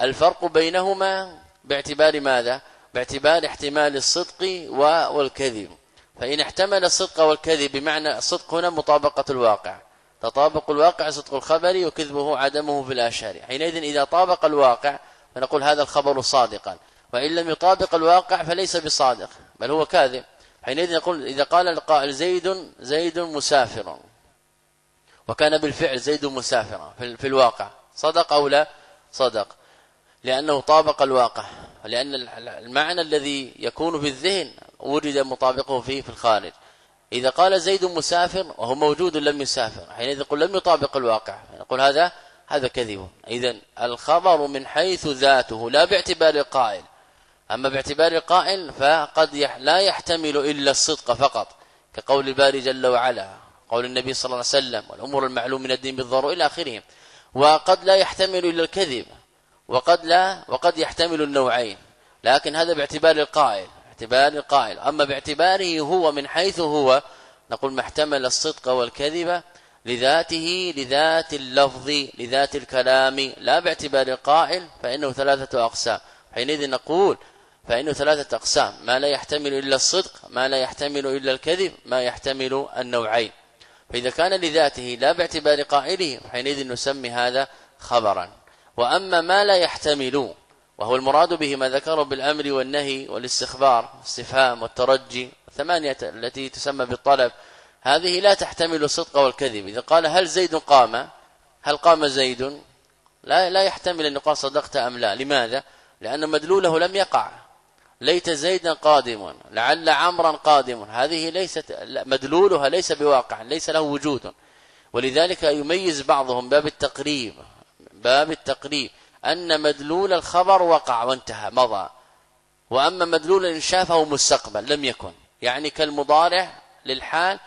الفرق بينهما باعتبار ماذا؟ باعتبار احتمال الصدق والكذب. فإن احتمل الصدق والكذب بمعنى الصدق هنا مطابقة الواقع. تطابق الواقع صدق الخبر وكذبه عدمه في الآشار. حينئذ إذا طابق الواقع فنقول هذا الخبر صادقا. وإن لم يطابق الواقع فليس بصادق بل هو كاذب. حينئذ نقول إذا قال القائل زيد زيد مسافر. وكان بالفعل زيد مسافرا في الواقع. صدق أو لا صدق. لأنه طابق الواقع. لأن المعنى الذي يكون في الذهن وجد مطابقه فيه في الخارج. إذا قال زيد مسافر وهو موجود لم يسافر حينئذ يقول لم يطابق الواقع. نقول هذا هذا كذب. اذا الخبر من حيث ذاته لا باعتبار القائل أما باعتبار القائل فقد لا يحتمل إلا الصدق فقط كقول الباري جل وعلا قول النبي صلى الله عليه وسلم والأمور المعلوم من الدين بالضرورة إلى آخره. وقد لا يحتمل إلا الكذب وقد لا وقد يحتمل النوعين لكن هذا باعتبار القائل باعتبار القائل. أما باعتباره هو من حيث هو نقول ما احتمل الصدق والكذب لذاته لذات اللفظ لذات الكلام. لا باعتبار القائل فإنه ثلاثة أقسام. حينئذ نقول فإنه ثلاثة أقسام. ما لا يحتمل إلا الصدق ما لا يحتمل إلا الكذب ما يحتمل النوعين. فإذا كان لذاته لا باعتبار قائله حينئذ نسمي هذا خبرا. وأما ما لا يحتمل وهو المراد به ما ذكره بالأمر والنهي والاستخبار استفهام والترجي الثمانية التي تسمى بالطلب هذه لا تحتمل الصدق والكذب. إذا قال هل زيد قام؟ هل قام زيد؟ لا لا يحتمل أن يقال صدقت أم لا. لماذا؟ لأن مدلوله لم يقع. ليت زيدا قادم لعل عمرا قادم هذه ليست مدلولها ليس بواقع ليس له وجود. ولذلك يميز بعضهم باب التقريب باب التقريب. أن مدلول الخبر وقع وانتهى مضى. وأما مدلول الإنشاء فهو مستقبل لم يكن. يعني كالمضارع للحال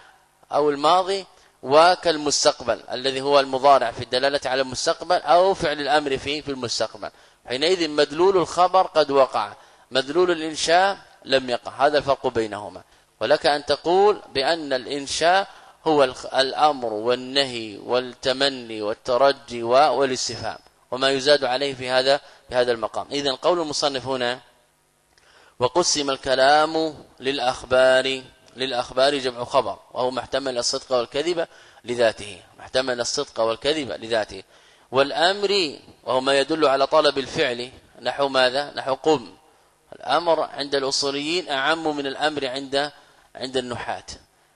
أو الماضي وكالمستقبل الذي هو المضارع في الدلالة على المستقبل أو فعل الأمر فيه في المستقبل. حينئذ مدلول الخبر قد وقع. مدلول الإنشاء لم يقع. هذا الفرق بينهما. ولك أن تقول بأن الإنشاء هو الأمر والنهي والتمني والترجي والاستفهام. وما يزاد عليه في هذا في هذا المقام. اذا قول المصنف هنا وقسم الكلام للأخبار للأخبار جمع خبر. وهو محتمل الصدق والكذب لذاته. محتمل الصدق والكذب لذاته. والأمر وهو ما يدل على طلب الفعل. نحو ماذا؟ نحو قم. الأمر عند الأصوليين أعم من الأمر عند عند النحاة.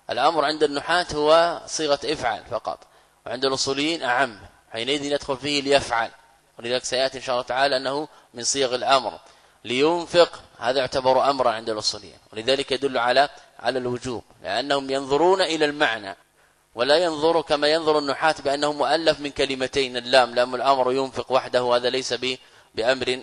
الأمر عند النحاة هو صيغة افعل فقط وعند الأصوليين أعم. حينئذ يدخل فيه ليفعل. ولذلك سيأتي إن شاء الله تعالى أنه من صيغ الأمر. لينفق هذا يعتبر أمرا عند الأصوليين. ولذلك يدل على على الوجوب. لأنهم ينظرون إلى المعنى. ولا ينظر كما ينظر النحاة بأنه مؤلف من كلمتين. اللام لام الأمر ينفق وحده هذا ليس بأمر.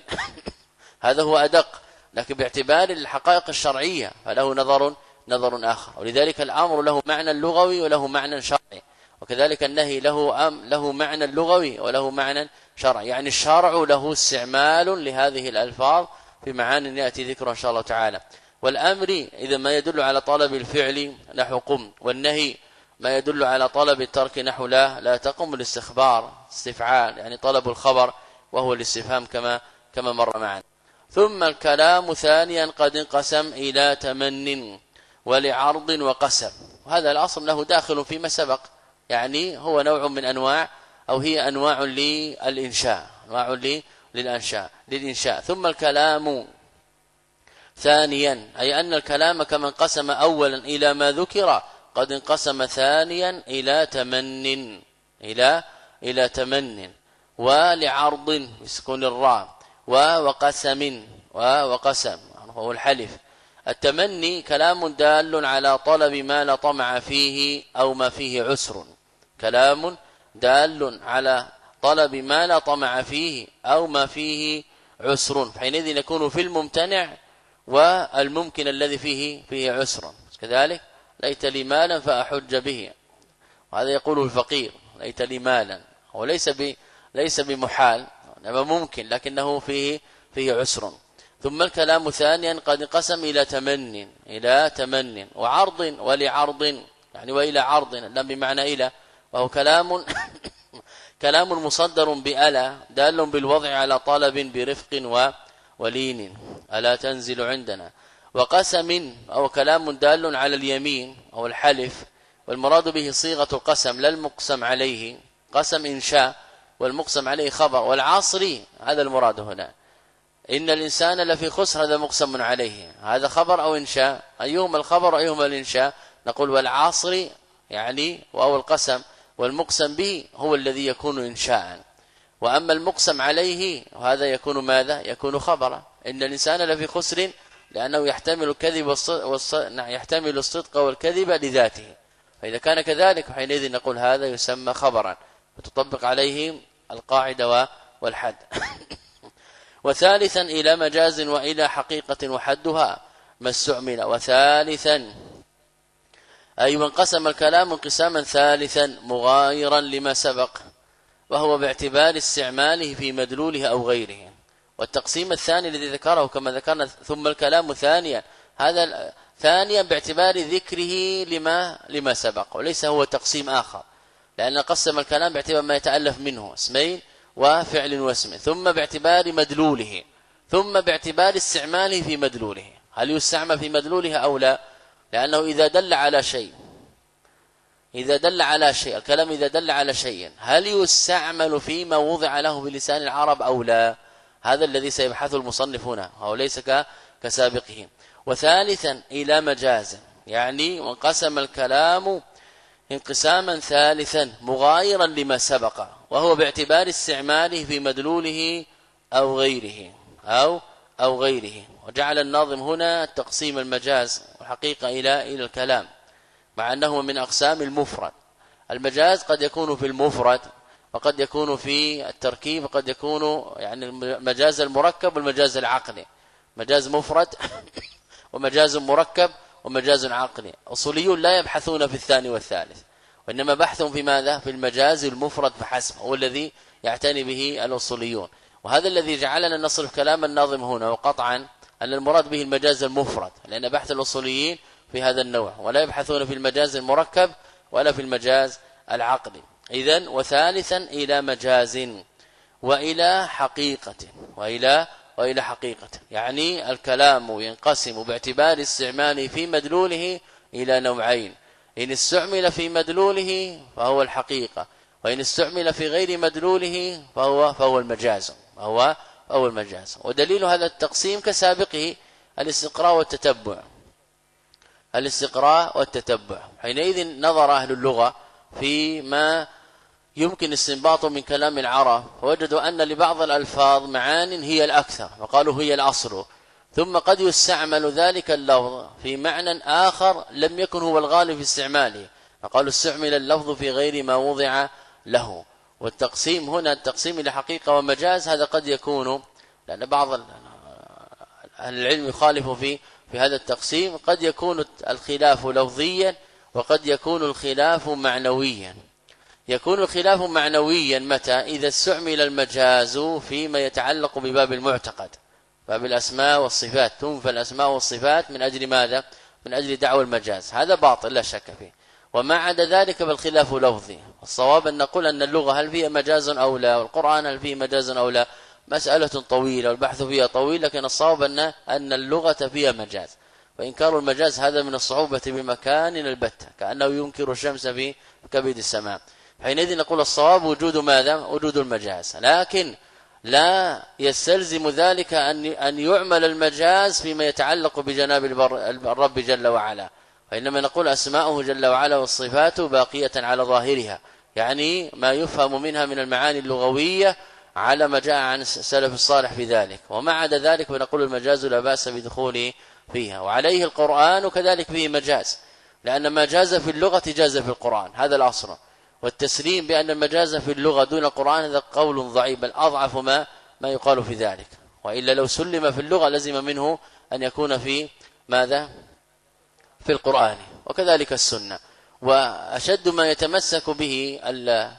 هذا هو أدق. لكن باعتبار الحقائق الشرعية فله نظر نظر آخر. ولذلك الأمر له معنى لغوي وله معنى شرعي. وكذلك النهي له أم له معنى لغوي وله معنى شرعي. يعني الشرع له استعمال لهذه الألفاظ في معان يأتي ذكرها إن شاء الله تعالى. والأمر إذا ما يدل على طلب الفعل نحو قم والنهي ما يدل على طلب الترك نحو لا لا تقم الاستخبار استفعال يعني طلب الخبر وهو الاستفهام كما كما مر معنا. ثم الكلام ثانيا قد انقسم إلى تمن ولعرض وقسم. وهذا الأصل له داخل فيما سبق. يعني هو نوع من أنواع أو هي أنواع للإنشاء. أنواع للإنشاء. للإنشاء. ثم الكلام ثانيا. أي أن الكلام كما انقسم أولا إلى ما ذكر قد انقسم ثانيا إلى تمن. إلى إلى تمن. ولعرض بسكون الراء. وقسم وقسم وهو الحلف. التمني كلام دال على طلب ما لا طمع فيه أو ما فيه عسر. كلام دال على طلب ما لا طمع فيه أو ما فيه عسر. حينئذ يكون في الممتنع والممكن الذي فيه فيه عسر. كذلك ليت لي مالا فأحج به. وهذا يقول الفقير ليت لي مالا. وليس ليس بمحال. انما ممكن لكنه فيه فيه عسر. ثم الكلام ثانيا قد انقسم إلى تمن إلى تمن وعرض ولعرض يعني وإلى عرض لا بمعنى إلى. وهو كلام كلام مصدر بألا دال بالوضع على طلب برفق و ولين. ألا تنزل عندنا. وقسم أو كلام دال على اليمين أو الحلف والمراد به صيغة القسم لا المقسم عليه. قسم إنشاء والمقسم عليه خبر والعصر هذا المراد هنا. إن الإنسان لفي خسر هذا مقسم عليه. هذا خبر أو إنشاء؟ أيهما الخبر أيهما الإنشاء؟ نقول والعصر يعني وهو القسم والمقسم به هو الذي يكون إنشاء. وأما المقسم عليه وهذا يكون ماذا؟ يكون خبرا إن الإنسان لفي خسر لأنه يحتمل الكذب. نعم يحتمل الصدق والكذب لذاته. فإذا كان كذلك حينئذ نقول هذا يسمى خبرا. وتطبق عليه القاعدة والحد. وثالثا إلى مجاز وإلى حقيقة وحدها ما استعمل. وثالثا أي وانقسم الكلام انقساما ثالثا مغايرا لما سبق وهو باعتبار استعماله في مدلوله أو غيره. والتقسيم الثاني الذي ذكره كما ذكرنا ثم الكلام ثانيا. هذا ثانيا باعتبار ذكره لما لما سبق وليس هو تقسيم آخر. لأن قسم الكلام باعتبار ما يتألف منه اسمين وفعل واسم ثم باعتبار مدلوله ثم باعتبار استعماله في مدلوله. هل يستعمل في مدلوله أو لا؟ لأنه إذا دل على شيء إذا دل على شيء الكلام إذا دل على شيء هل يستعمل فيما وضع له بلسان العرب أو لا؟ هذا الذي سيبحث المصنف هنا أو ليس كسابقه. وثالثا إلى مجاز يعني وانقسم الكلام انقساما ثالثا مغايرا لما سبق وهو باعتبار استعماله في مدلوله أو غيره أو أو غيره. وجعل الناظم هنا تقسيم المجاز وحقيقة إلى إلى الكلام مع أنه من أقسام المفرد. المجاز قد يكون في المفرد وقد يكون في التركيب وقد يكون يعني المجاز المركب والمجاز العقلي. مجاز مفرد ومجاز مركب ومجاز عقلي. أصوليون لا يبحثون في الثاني والثالث. وإنما بحثهم في ماذا؟ في المجاز المفرد فحسب. هو الذي يعتني به الأصوليون. وهذا الذي جعلنا نصرف كلام الناظم هنا وقطعا أن المراد به المجاز المفرد. لأن بحث الأصوليين في هذا النوع. ولا يبحثون في المجاز المركب ولا في المجاز العقلي. اذا وثالثا إلى مجاز وإلى حقيقة. وإلى وإلى حقيقته يعني الكلام ينقسم باعتبار استعماله في مدلوله إلى نوعين. إن استعمل في مدلوله فهو الحقيقة وإن استعمل في غير مدلوله فهو فهو المجاز فهو فهو المجاز. ودليل هذا التقسيم كسابقه الاستقراء والتتبع. الاستقراء والتتبع. حينئذ نظر أهل اللغة فيما يمكن استنباطه من كلام العرب وجدوا أن لبعض الألفاظ معان هي الأكثر وقالوا هي الأصل. ثم قد يستعمل ذلك اللفظ في معنى آخر لم يكن هو الغالب في استعماله. فقالوا استعمل اللفظ في غير ما وضع له. والتقسيم هنا التقسيم إلى حقيقة ومجاز هذا قد يكون لأن بعض العلم يخالف في في هذا التقسيم قد يكون الخلاف لفظيا وقد يكون الخلاف معنويا. يكون الخلاف معنويا متى؟ إذا استعمل المجاز فيما يتعلق بباب المعتقد. باب الأسماء والصفات. تنفى الأسماء والصفات من أجل ماذا؟ من أجل دعوى المجاز. هذا باطل لا شك فيه. وما عدا ذلك فالخلاف لفظي. الصواب أن نقول أن اللغة هل فيها مجاز أو لا؟ والقرآن هل فيه مجاز أو لا؟ مسألة طويلة والبحث فيها طويل لكن الصواب ان أن اللغة فيها مجاز. وانكار المجاز هذا من الصعوبة بمكان البتة كأنه ينكر الشمس في كبد السماء. حينئذ نقول الصواب وجود ماذا؟ وجود المجاز. لكن لا يستلزم ذلك أن أن يعمل المجاز فيما يتعلق بجناب الرب جل وعلا. وإنما نقول أسماؤه جل وعلا والصفات باقية على ظاهرها. يعني ما يفهم منها من المعاني اللغوية على ما جاء عن السلف الصالح في ذلك. وما عدا ذلك فنقول المجاز لا بأس بدخوله فيها. وعليه القرآن كذلك فيه مجاز. لأن ما جاز في اللغة جاز في القرآن. هذا الأصل. والتسليم بأن المجاز في اللغة دون القرآن هذا قول ضعيف بل أضعف ما ما يقال في ذلك. وإلا لو سلم في اللغة لزم منه أن يكون في ماذا؟ في القرآن وكذلك السنة. وأشد ما يتمسك به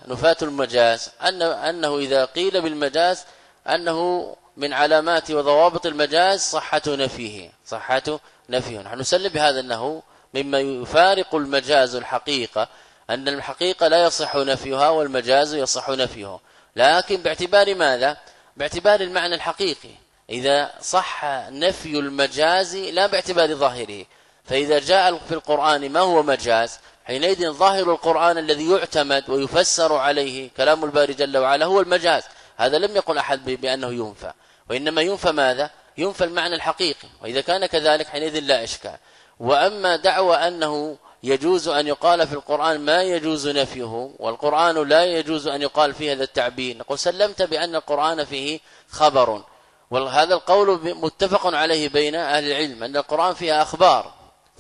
نفاة المجاز أن أنه إذا قيل بالمجاز أنه من علامات وضوابط المجاز صحة نفيه صحة نفيه نحن نسلم بهذا أنه مما يفارق المجاز الحقيقة. أن الحقيقة لا يصح نفيها والمجاز يصح نفيه لكن باعتبار ماذا؟ باعتبار المعنى الحقيقي. إذا صح نفي المجاز لا باعتبار ظاهره. فإذا جاء في القرآن ما هو مجاز؟ حينئذ ظاهر القرآن الذي يعتمد ويفسر عليه كلام الباري جل وعلا هو المجاز. هذا لم يقل أحد بأنه ينفى. وإنما ينفى ماذا؟ ينفى المعنى الحقيقي. وإذا كان كذلك حينئذ لا إشكال. وأما دعوى أنه يجوز أن يقال في القرآن ما يجوز نفيه والقرآن لا يجوز أن يقال فيه هذا التعبير. نقول سلمت بأن القرآن فيه خبر وهذا القول متفق عليه بين أهل العلم أن القرآن فيها أخبار.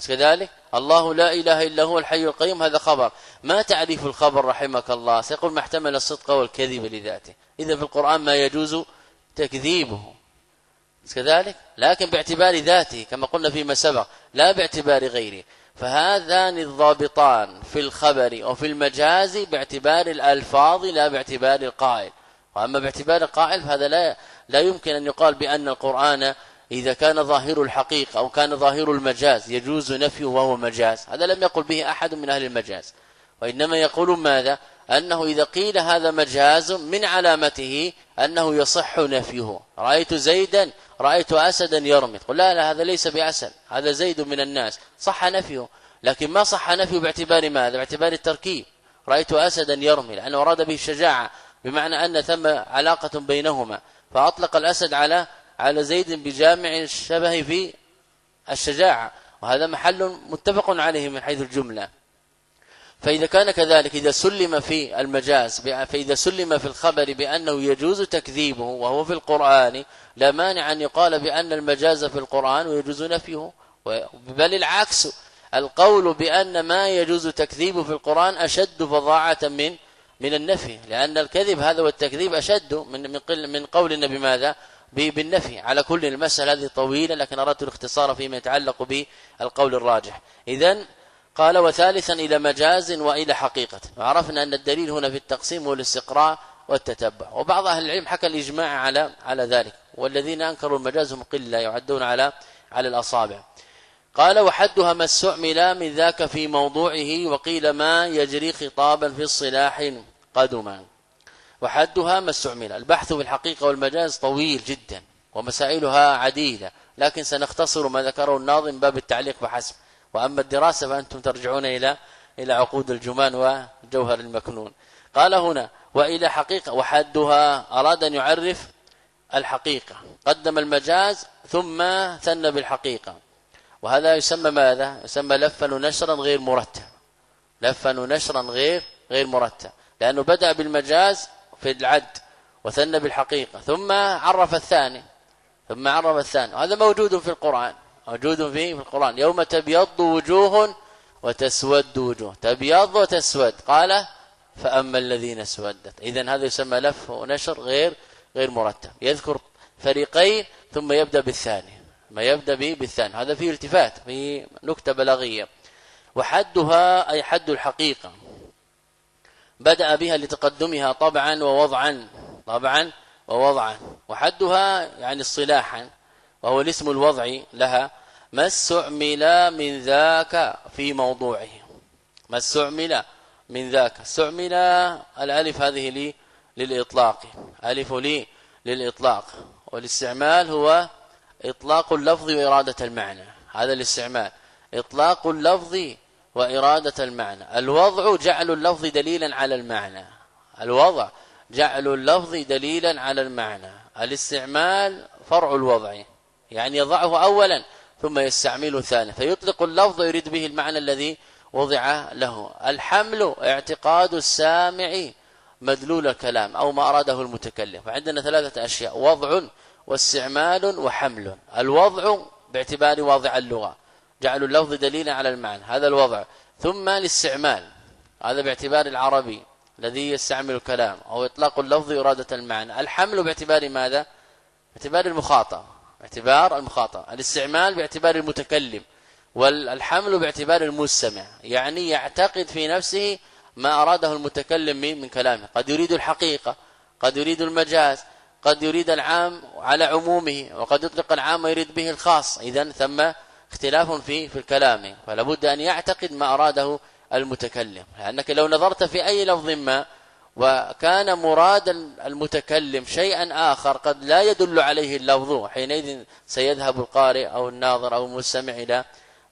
كذلك الله لا إله إلا هو الحي القيوم هذا خبر. ما تعريف الخبر رحمك الله؟ سيقول ما احتمل الصدق والكذب لذاته. إذا في القرآن ما يجوز تكذيبه. كذلك؟ لكن باعتبار ذاته كما قلنا فيما سبق لا باعتبار غيره. فهذان الضابطان في الخبر وفي المجاز باعتبار الألفاظ لا باعتبار القائل. وأما باعتبار القائل فهذا لا لا يمكن أن يقال بأن القرآن إذا كان ظاهر الحقيقة أو كان ظاهر المجاز يجوز نفيه وهو مجاز. هذا لم يقل به أحد من أهل المجاز. وإنما يقول ماذا؟ أنه إذا قيل هذا مجاز من علامته أنه يصح نفيه. رأيت زيدا رأيت أسدا يرمي. قل لا لا هذا ليس بأسد هذا زيد من الناس. صح نفيه. لكن ما صح نفيه باعتبار ماذا؟ باعتبار التركيب. رأيت أسدا يرمي لأنه أراد به الشجاعة بمعنى أن ثم علاقة بينهما. فأطلق الأسد على على زيد بجامع الشبه في الشجاعة. وهذا محل متفق عليه من حيث الجملة. فإذا كان كذلك إذا سلم في المجاز فإذا سلم في الخبر بأنه يجوز تكذيبه وهو في القرآن لا مانع أن يقال بأن المجاز في القرآن ويجوز نفيه. بل العكس القول بأن ما يجوز تكذيبه في القرآن أشد فظاعة من من النفي لأن الكذب هذا والتكذيب أشد من من من قول النبي ماذا؟ بالنفي. على كل المسألة هذه طويلة لكن أردت الاختصار فيما يتعلق بالقول الراجح. إذا قال وثالثا إلى مجاز وإلى حقيقة. وعرفنا أن الدليل هنا في التقسيم هو الاستقراء والتتبع. وبعض أهل العلم حكى الإجماع على على ذلك. والذين أنكروا المجاز هم قلة يعدون على على الأصابع. قال وحدها ما استعمل من ذاك في موضوعه وقيل ما يجري خطابا في الصلاح قدما. وحدها ما استعمل البحث في الحقيقة والمجاز طويل جدا ومسائلها عديدة. لكن سنختصر ما ذكره الناظم باب التعليق بحسب. وأما الدراسة فأنتم ترجعون إلى إلى عقود الجمان وجوهر المكنون. قال هنا وإلى حقيقة وحدها أراد أن يعرف الحقيقة. قدم المجاز ثم ثنى بالحقيقة. وهذا يسمى ماذا؟ يسمى لفا ونشرا غير مرتب. لفا ونشرا غير غير مرتب. لأنه بدأ بالمجاز في العد وثنى بالحقيقة. ثم عرف الثاني. ثم عرف الثاني. وهذا موجود في القرآن. موجود في القرآن. يوم تبيض وجوه وتسود وجوه. تبيض وتسود. قال فأما الذين اسودت. إذا هذا يسمى لف ونشر غير غير مرتب. يذكر فريقين ثم يبدأ بالثاني. ما يبدأ به بالثاني. هذا فيه التفات في نكتة بلاغية. وحدها أي حد الحقيقة. بدأ بها لتقدمها طبعا ووضعا. طبعا ووضعا. وحدها يعني اصطلاحا. وهو الاسم الوضعي لها. ما استعمل من ذاك في موضوعه. ما استعمل من ذاك. استعمل الألف هذه لي للإطلاق. ألف لي للإطلاق. والاستعمال هو إطلاق اللفظ وإرادة المعنى. هذا الاستعمال. إطلاق اللفظ وإرادة المعنى. الوضع جعل اللفظ دليلا على المعنى. الوضع جعل اللفظ دليلا على المعنى. الاستعمال فرع الوضع. يعني يضعه اولا ثم يستعمله ثانيا. فيطلق اللفظ ويريد به المعنى الذي وضع له. الحمل اعتقاد السامع مدلول الكلام أو ما أراده المتكلم. فعندنا ثلاثة أشياء وضع واستعمال وحمل. الوضع باعتبار واضع اللغة. جعل اللفظ دليلا على المعنى. هذا الوضع. ثم الاستعمال. هذا باعتبار العربي الذي يستعمل الكلام. أو إطلاق اللفظ إرادة المعنى. الحمل باعتبار ماذا؟ باعتبار المخاطب. باعتبار المخاطب الاستعمال باعتبار المتكلم والحمل باعتبار المستمع. يعني يعتقد في نفسه ما أراده المتكلم من من كلامه. قد يريد الحقيقة قد يريد المجاز قد يريد العام على عمومه وقد يطلق العام ويريد به الخاص. اذا ثم اختلاف في في الكلام. فلا بد أن يعتقد ما أراده المتكلم. لأنك لو نظرت في أي لفظ ما وكان مراد المتكلم شيئا آخر قد لا يدل عليه اللفظ حينئذ سيذهب القارئ أو الناظر أو المستمع إلى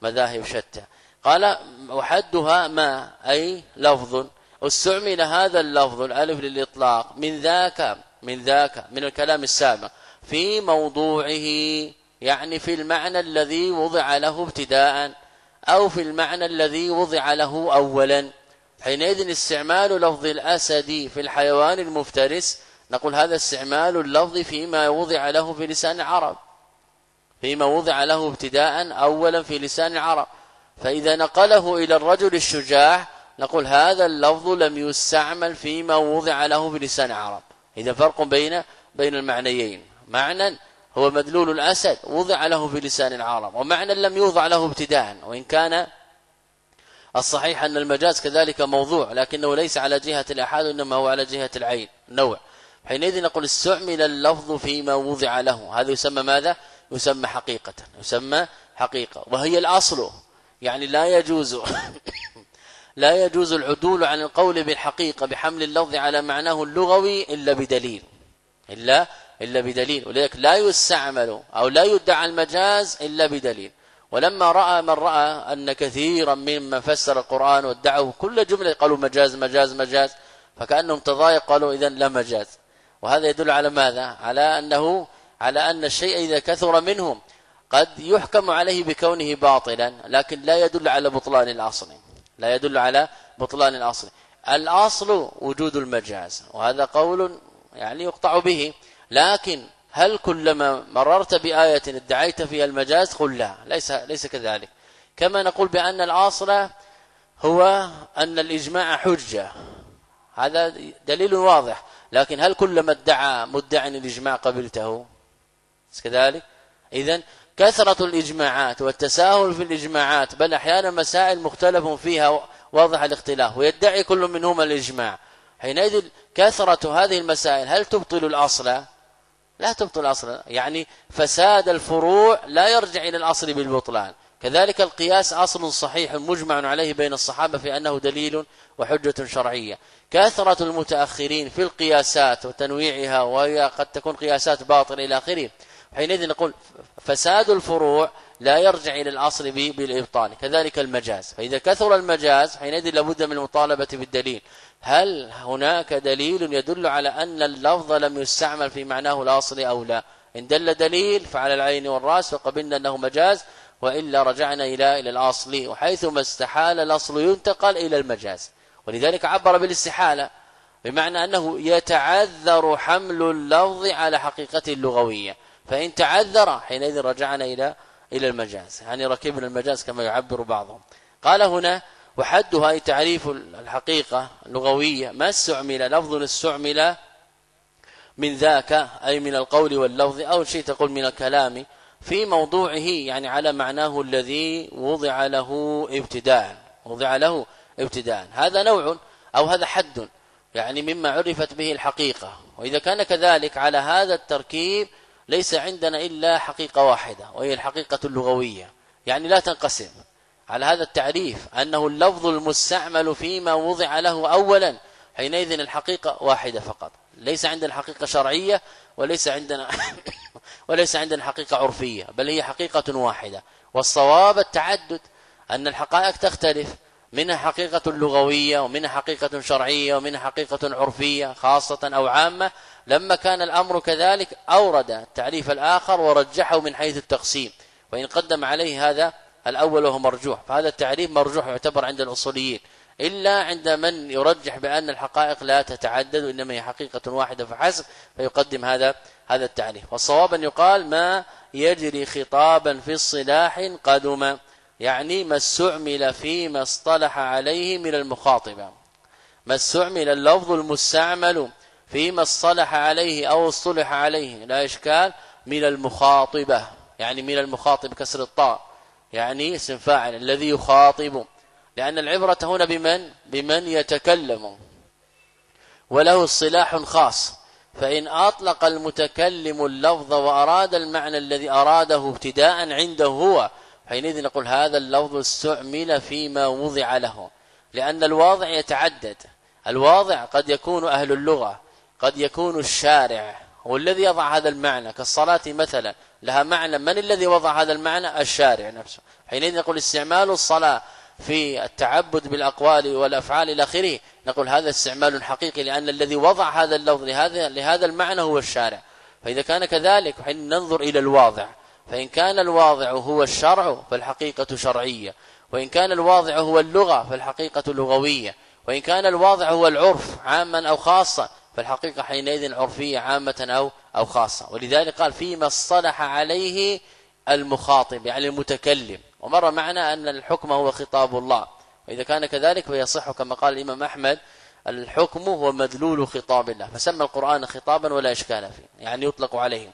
مذاهب شتى. قال وحدها ما أي لفظ. استعمل هذا اللفظ الألف للإطلاق من ذاك من ذاك من الكلام السابق في موضوعه يعني في المعنى الذي وضع له ابتداء أو في المعنى الذي وضع له أولا. حينئذ استعمال لفظ الأسد في الحيوان المفترس نقول هذا استعمال اللفظ فيما وضع له في لسان العرب. فيما وضع له ابتداء أولا في لسان العرب. فإذا نقله إلى الرجل الشجاع نقول هذا اللفظ لم يستعمل فيما وضع له في لسان العرب. إذا فرق بين بين المعنيين. معنى هو مدلول الأسد وضع له في لسان العرب ومعنى لم يوضع له ابتداء وإن كان الصحيح أن المجاز كذلك موضوع لكنه ليس على جهة الأحاد انما هو على جهة العين نوع. حينئذ نقول استعمل اللفظ فيما وضع له. هذا يسمى ماذا؟ يسمى حقيقة يسمى حقيقة. وهي الأصل يعني لا يجوز لا يجوز العدول عن القول بالحقيقة بحمل اللفظ على معناه اللغوي إلا بدليل إلا إلا بدليل. ولذلك لا يستعمل أو لا يدعى المجاز إلا بدليل. ولما رأى من رأى أن كثيرا ممن فسر القرآن وادعوا كل جملة قالوا مجاز مجاز مجاز فكأنهم تضايق قالوا اذا لا مجاز. وهذا يدل على ماذا؟ على أنه على أن الشيء إذا كثر منه قد يحكم عليه بكونه باطلا لكن لا يدل على بطلان الأصل لا يدل على بطلان الأصل. الأصل وجود المجاز وهذا قول يعني يقطع به لكن هل كلما مررت بآية ادعيت فيها المجاز؟ قل لا ليس ليس كذلك. كما نقول بأن الأصل هو أن الإجماع حجة. هذا دليل واضح. لكن هل كلما ادعى مدعي الإجماع قبلته؟ كذلك. إذا كثرة الإجماعات والتساهل في الإجماعات بل أحيانا مسائل مختلف فيها واضح الاختلاف ويدعي كل منهما الإجماع. حينئذ كثرة هذه المسائل هل تبطل الأصل لا تبطل أصلا. يعني فساد الفروع لا يرجع إلى الأصل بالبطلان. كذلك القياس أصل صحيح مجمع عليه بين الصحابة في أنه دليل وحجة شرعية. كثرة المتأخرين في القياسات وتنويعها وهي قد تكون قياسات باطلة إلى آخره. حينئذ نقول فساد الفروع لا يرجع إلى الأصل بالإبطال. كذلك المجاز. فإذا كثر المجاز حينئذ لابد من المطالبة بالدليل. هل هناك دليل يدل على أن اللفظ لم يستعمل في معناه الأصلي أو لا؟ إن دل دليل فعلى العين والرأس فقبلنا أنه مجاز وإلا رجعنا إلى إلى الأصل وحيثما استحال الأصل ينتقل إلى المجاز. ولذلك عبر بالاستحالة بمعنى أنه يتعذر حمل اللفظ على حقيقته اللغوية فإن تعذر حينئذ رجعنا إلى إلى المجاز. يعني ركبنا المجاز كما يعبر بعضهم. قال هنا وحدها أي تعريف الحقيقة اللغوية ما استعمل لفظ استعمل من ذاك أي من القول واللفظ أو شيء تقول من الكلام في موضوعه يعني على معناه الذي وضع له ابتداء وضع له ابتداء. هذا نوع أو هذا حد يعني مما عرفت به الحقيقة. وإذا كان كذلك على هذا التركيب ليس عندنا إلا حقيقة واحدة وهي الحقيقة اللغوية. يعني لا تنقسم. على هذا التعريف أنه اللفظ المستعمل فيما وضع له أولا حينئذ الحقيقة واحدة فقط. ليس عندنا حقيقة شرعية وليس عندنا وليس عندنا حقيقة عرفية بل هي حقيقة واحدة. والصواب التعدد أن الحقائق تختلف. منها حقيقة لغوية ومنها حقيقة شرعية ومنها حقيقة عرفية خاصة أو عامة. لما كان الأمر كذلك أورد التعريف الآخر ورجحه من حيث التقسيم. وإن قدم عليه هذا الأول وهو مرجوح. فهذا التعريف مرجوح يعتبر عند الأصوليين. إلا عند من يرجح بأن الحقائق لا تتعدد وإنما هي حقيقة واحدة فحسب فيقدم هذا هذا التعريف. والصواب أن يقال ما يجري خطابا في الصلاح قدم يعني ما استعمل فيما اصطلح عليه من المخاطبة. ما استعمل اللفظ المستعمل فيما اصطلح عليه أو اصطلح عليه لا إشكال من المخاطبة. يعني من المخاطب كسر الطاء. يعني اسم فاعل الذي يخاطب. لأن العبرة هنا بمن؟ بمن يتكلم. وله اصطلاح خاص. فإن أطلق المتكلم اللفظ وأراد المعنى الذي أراده ابتداء عنده هو حينئذ نقول هذا اللفظ استعمل فيما وضع له. لأن الواضع يتعدد. الواضع قد يكون أهل اللغة قد يكون الشارع. هو الذي يضع هذا المعنى كالصلاة مثلا لها معنى. من الذي وضع هذا المعنى؟ الشارع نفسه. حينئذ نقول استعمال الصلاة في التعبد بالأقوال والأفعال إلى آخره. نقول هذا استعمال حقيقي لأن الذي وضع هذا اللفظ لهذا لهذا المعنى هو الشارع. فإذا كان كذلك حين ننظر إلى الواضع. فإن كان الواضع هو الشرع فالحقيقة شرعية. وإن كان الواضع هو اللغة فالحقيقة لغوية. وإن كان الواضع هو العرف عاما أو خاصة فالحقيقة حينئذ عرفية عامة أو أو خاصة. ولذلك قال فيما اصطلح عليه المخاطب يعني المتكلم. ومر معنا أن الحكم هو خطاب الله. وإذا كان كذلك فيصح كما قال الإمام أحمد الحكم هو مدلول خطاب الله. فسمى القرآن خطابا ولا إشكال فيه يعني يطلق عليه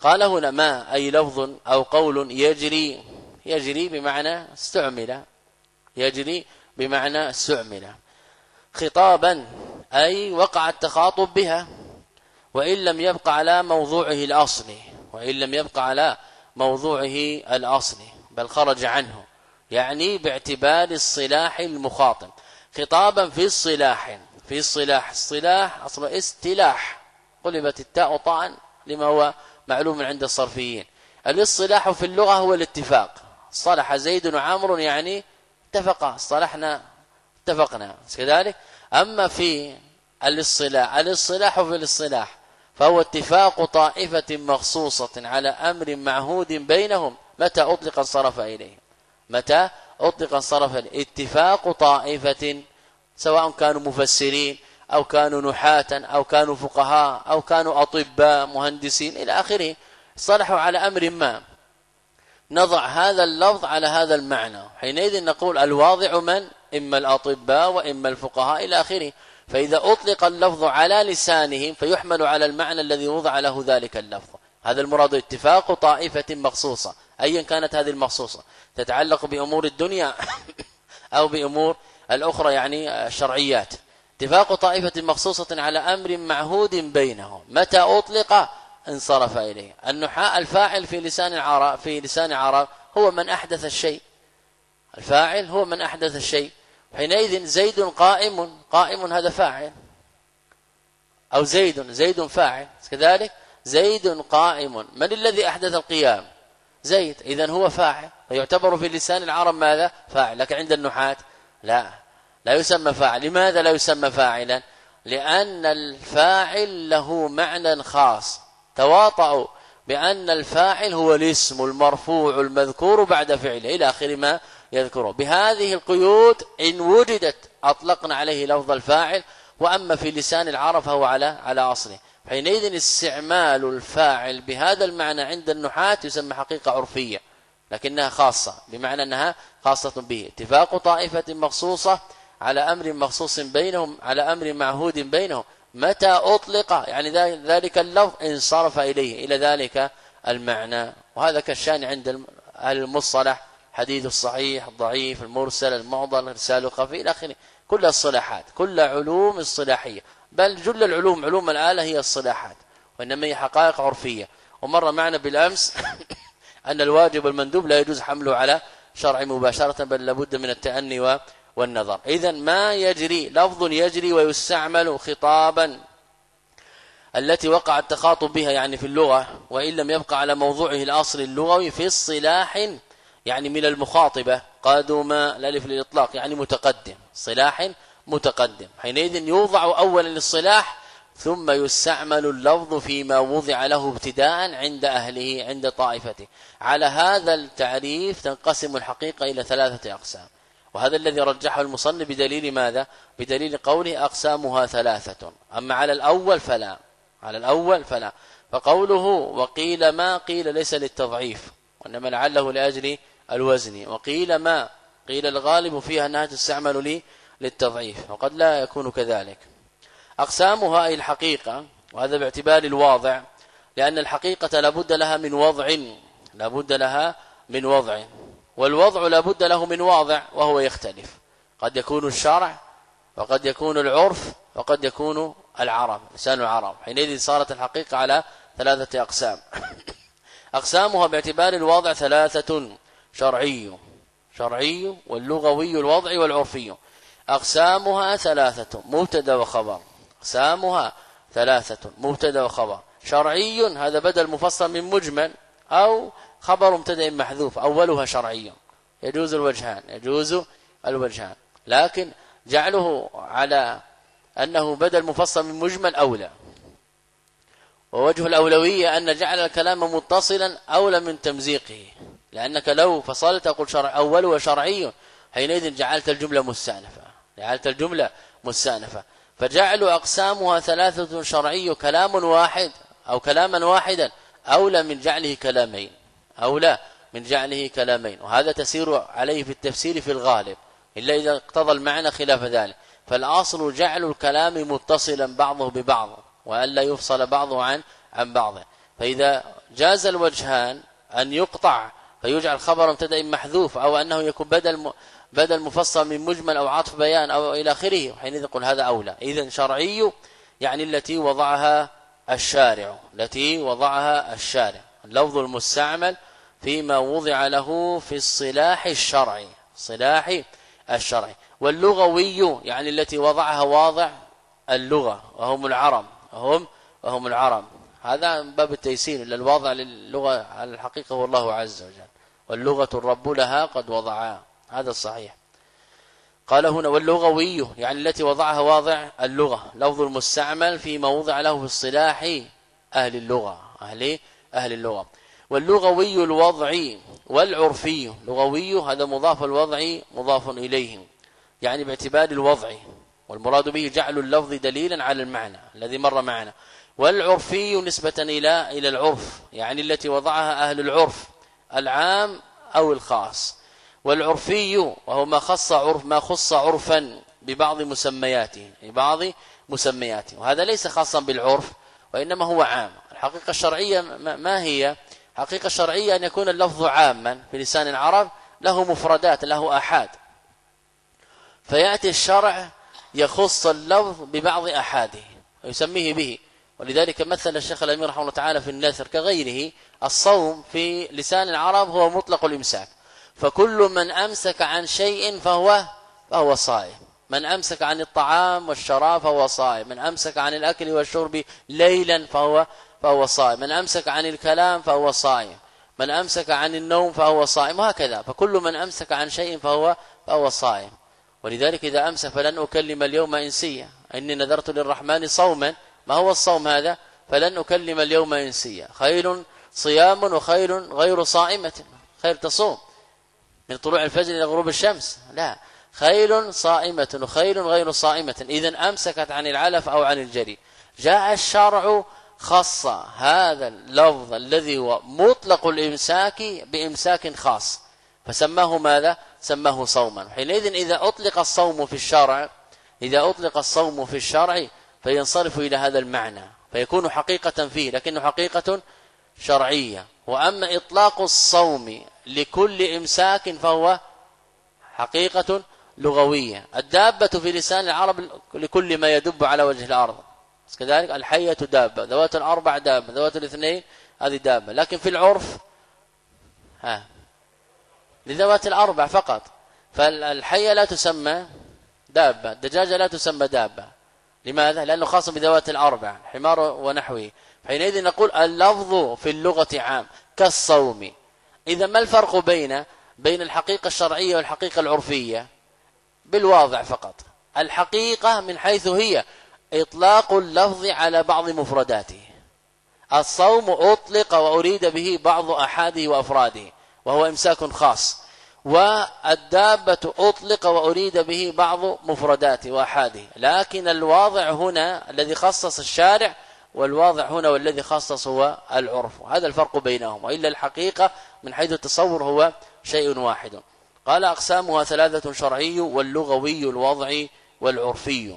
قال هنا ما أي لفظ أو قول يجري يجري بمعنى استعمل يجري بمعنى استعمل. خطابا أي وقع التخاطب بها وإن لم يبقى على موضوعه الأصلي وإن لم يبقى على موضوعه الأصلي بل خرج عنه يعني باعتبار الصلاح المخاطب. خطابا في الصلاح في الصلاح الصلاح أصل استلاح قلبت التاء طعن لما هو معلوم عند الصرفيين. الاصطلاح في اللغة هو الاتفاق. صلح زيد وعمر يعني اتفقا صلحنا اتفقنا. كذلك أما في الاصطلاح الاصطلاح في الاصطلاح فهو اتفاق طائفة مخصوصة على أمر معهود بينهم متى أطلق انصرف إليه متى أطلق انصرف اتفاق طائفة سواء كانوا مفسرين أو كانوا نحاة أو كانوا فقهاء أو كانوا أطباء مهندسين إلى آخره. صلحوا على أمر ما. نضع هذا اللفظ على هذا المعنى. حينئذ نقول الواضع من؟ إما الأطباء وإما الفقهاء إلى آخره. فإذا أطلق اللفظ على لسانهم فيحمل على المعنى الذي وضع له ذلك اللفظ. هذا المراد اتفاق طائفة مخصوصة أيا كانت هذه المخصوصة. تتعلق بأمور الدنيا أو بأمور الأخرى يعني الشرعيات. اتفاق طائفة مخصوصة على أمر معهود بينهم. متى أطلق؟ انصرف إليه. النحاء الفاعل في لسان العرب في لسان العرب هو من أحدث الشيء. الفاعل هو من أحدث الشيء. حينئذ زيد قائم قائم هذا فاعل. أو زيد زيد فاعل. كذلك زيد قائم. من الذي أحدث القيام؟ زيد. إذا هو فاعل. فيعتبر في لسان العرب ماذا؟ فاعل. لكن عند النحاة لا. لا يسمى فاعل. لماذا لا يسمى فاعلا؟ لأن الفاعل له معنى خاص. تواطؤوا بأن الفاعل هو الاسم المرفوع المذكور بعد فعله. إلى آخر ما يذكره. بهذه القيود إن وجدت أطلقنا عليه لفظ الفاعل وأما في لسان العرب فهو على على أصله. حينئذ استعمال الفاعل بهذا المعنى عند النحاة يسمى حقيقة عرفية لكنها خاصة بمعنى أنها خاصة به. اتفاق طائفة مخصوصة على أمر مخصوص بينهم على أمر معهود بينهم. متى أطلق؟ يعني ذلك اللفظ انصرف إليه. إلى ذلك المعنى. وهذا كالشأن عند المصطلح حديث الصحيح الضعيف المرسل المعضل رسال الخفي إلى آخره. كل الصلاحات كل علوم الصلاحية. بل جل العلوم علوم الآلة هي الصلاحات وإنما هي حقائق عرفية. ومر معنا بالأمس أن الواجب والمندوب لا يجوز حمله على شرع مباشرة بل لابد من التأني والنظر. إذا ما يجري لفظ يجري ويستعمل خطابا التي وقع التخاطب بها يعني في اللغة وإن لم يبقى على موضوعه الأصل اللغوي في الصلاح يعني من المخاطبة. قادم الألف للإطلاق يعني متقدم. صلاح متقدم. حينئذ يوضع اولا للصلاح ثم يستعمل اللفظ فيما وضع له ابتداء عند أهله عند طائفته. على هذا التعريف تنقسم الحقيقة إلى ثلاثة أقسام. وهذا الذي رجحه المصنف بدليل ماذا؟ بدليل قوله أقسامها ثلاثة. أما على الأول فلا. على الأول فلا. فقوله وقيل ما قيل ليس للتضعيف. وانما لعله لأجل الوزن. وقيل ما؟ قيل الغالب فيها أنها تستعمل لي للتضعيف وقد لا يكون كذلك. أقسامها أي الحقيقة وهذا باعتبار الواضع لأن الحقيقة لابد لها من وضع لابد لها من وضع والوضع لابد له من واضع وهو يختلف. قد يكون الشرع وقد يكون العرف وقد يكون العرب لسان العرب. حينئذ صارت الحقيقة على ثلاثة أقسام. أقسامها باعتبار الواضع ثلاثة شرعي شرعي واللغوي الوضعي والعرفي. أقسامها ثلاثة مبتدأ وخبر. أقسامها ثلاثة مبتدأ وخبر. شرعي هذا بدل مفصل من مجمل أو خبر مبتدأ محذوف أولها شرعي. يجوز الوجهان يجوز الوجهان. لكن جعله على أنه بدل مفصل من مجمل أولى. ووجه الأولوية أن جعل الكلام متصلا اولى من تمزيقه. لأنك لو فصلت تقول شرع أول وشرعي حينئذ جعلت الجملة مستأنفة. جعلت الجملة مستأنفة. فجعل أقسامها ثلاثة شرعي كلام واحد أو كلاما واحدا أولى من جعله كلامين. أولى من جعله كلامين. وهذا تسير عليه في التفسير في الغالب. إلا إذا اقتضى المعنى خلاف ذلك. فالأصل جعل الكلام متصلا بعضه ببعض. وألا يفصل بعضه عن عن بعضه. فإذا جاز الوجهان أن يقطع فيجعل خبر مبتدأ محذوف أو أنه يكون بدل بدل مفصل من مجمل أو عطف بيان أو إلى آخره حينئذ نقول هذا أولى. اذا شرعي يعني التي وضعها الشارع التي وضعها الشارع. اللفظ المستعمل فيما وضع له في الصلاح الشرعي صلاح الشرعي. واللغوي يعني التي وضعها واضع اللغة وهم العرب. وهم وهم العرب. هذا من باب التيسير الواضع للغة على الحقيقة هو الله عز وجل. واللغة الرب لها قد وضعها. هذا الصحيح. قال هنا واللغوي يعني التي وضعها واضع اللغة. لفظ المستعمل في موضع له في الصلاح أهل اللغة أهل أهل اللغة. واللغوي الوضعي والعرفي. لغوي هذا مضاف الوضعي مضاف إليه. يعني باعتبار الوضع. والمراد به جعل اللفظ دليلا على المعنى الذي مر معنا. والعرفي نسبة إلى إلى العرف يعني التي وضعها أهل العرف العام أو الخاص. والعرفي وهو ما خص عرف ما خص عرفا ببعض مسمياته ببعض مسمياته. وهذا ليس خاصا بالعرف وإنما هو عام. الحقيقة الشرعية ما هي؟ الحقيقة الشرعيه أن يكون اللفظ عاما في لسان العرب له مفردات له آحاد. فيأتي الشرع يخص اللفظ ببعض أحاده ويسميه به. ولذلك مثل الشيخ الأمير رحمه الله تعالى في النثر كغيره الصوم في لسان العرب هو مطلق الإمساك. فكل من أمسك عن شيء فهو فهو صائم. من أمسك عن الطعام والشراب فهو صائم. من أمسك عن الأكل والشرب ليلا فهو فهو صائم. من أمسك عن الكلام فهو صائم. من أمسك عن النوم فهو صائم. وهكذا. فكل من أمسك عن شيء فهو فهو صائم. ولذلك إذا أمسك فلن أكلم اليوم إنسيا. إني نذرت للرحمن صوما. ما هو الصوم هذا؟ فلن أكلم اليوم إنسيا. خير صيام وخير غير صائمة. خير تصوم. من طلوع الفجر إلى غروب الشمس. لا. خيل صائمة وخيل غير صائمة. إذا أمسكت عن العلف أو عن الجري. جاء الشرع خص هذا اللفظ الذي هو مطلق الإمساك بإمساك خاص. فسماه ماذا؟ سماه صوما. حينئذ إذا أطلق الصوم في الشرع إذا أطلق الصوم في الشرع فينصرف إلى هذا المعنى فيكون حقيقة فيه لكنه حقيقة شرعية. وأما إطلاق الصوم لكل إمساك فهو حقيقة لغوية. الدابة في لسان العرب لكل ما يدب على وجه الأرض. كذلك الحية دابة ذوات الأربع دابة ذوات الاثنين هذه دابة. لكن في العرف ها لذوات الأربع فقط. فالحية لا تسمى دابة الدجاجة لا تسمى دابة. لماذا؟ لأنه خاص بذوات الأربع حمار ونحوه حينئذ نقول اللفظ في اللغة عام كالصوم. إذا ما الفرق بين بين الحقيقة الشرعية والحقيقة العرفية؟ بالواضع فقط. الحقيقة من حيث هي إطلاق اللفظ على بعض مفرداته. الصوم أطلق وأريد به بعض أحاده وأفراده. وهو إمساك خاص. والدابة أطلق وأريد به بعض مفرداته وأحاده. لكن الواضع هنا الذي خصص الشارع والواضع هنا والذي خصص هو العرف. هذا الفرق بينهم وإلا الحقيقة من حيث التصور هو شيء واحد. قال أقسامها ثلاثة شرعي واللغوي الوضعي والعرفي.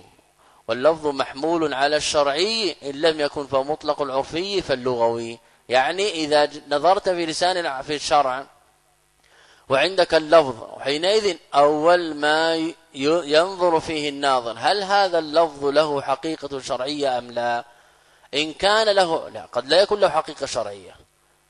واللفظ محمول على الشرعي إن لم يكن فمطلق العرفي فاللغوي. يعني إذا نظرت في لسان في الشرع وعندك اللفظ وحينئذ أول ما ينظر فيه الناظر. هل هذا اللفظ له حقيقة شرعية أم لا؟ إن كان له لا قد لا يكون له حقيقة شرعية.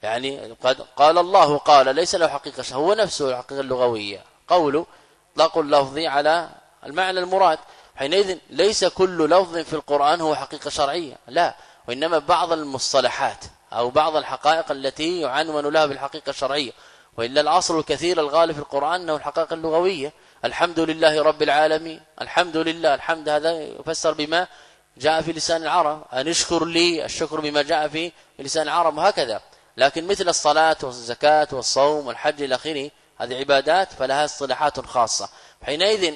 يعني قد قال الله قال ليس له حقيقة شرعية هو نفسه الحقيقة اللغوية. قوله اطلاق اللفظ على المعنى المراد. حينئذ ليس كل لفظ في القرآن هو حقيقة شرعية لا. وإنما بعض المصطلحات أو بعض الحقائق التي يعنون لها بالحقيقة الشرعية. وإلا الأصل الكثير الغالب في القرآن أنه الحقائق اللغوية. الحمد لله رب العالمين. الحمد لله. الحمد هذا يفسر بما جاء في لسان العرب. أن اشكر لي الشكر بما جاء في لسان العرب وهكذا. لكن مثل الصلاة والزكاة والصوم والحج إلى آخره هذه عبادات فلها اصطلاحات خاصة. حينئذ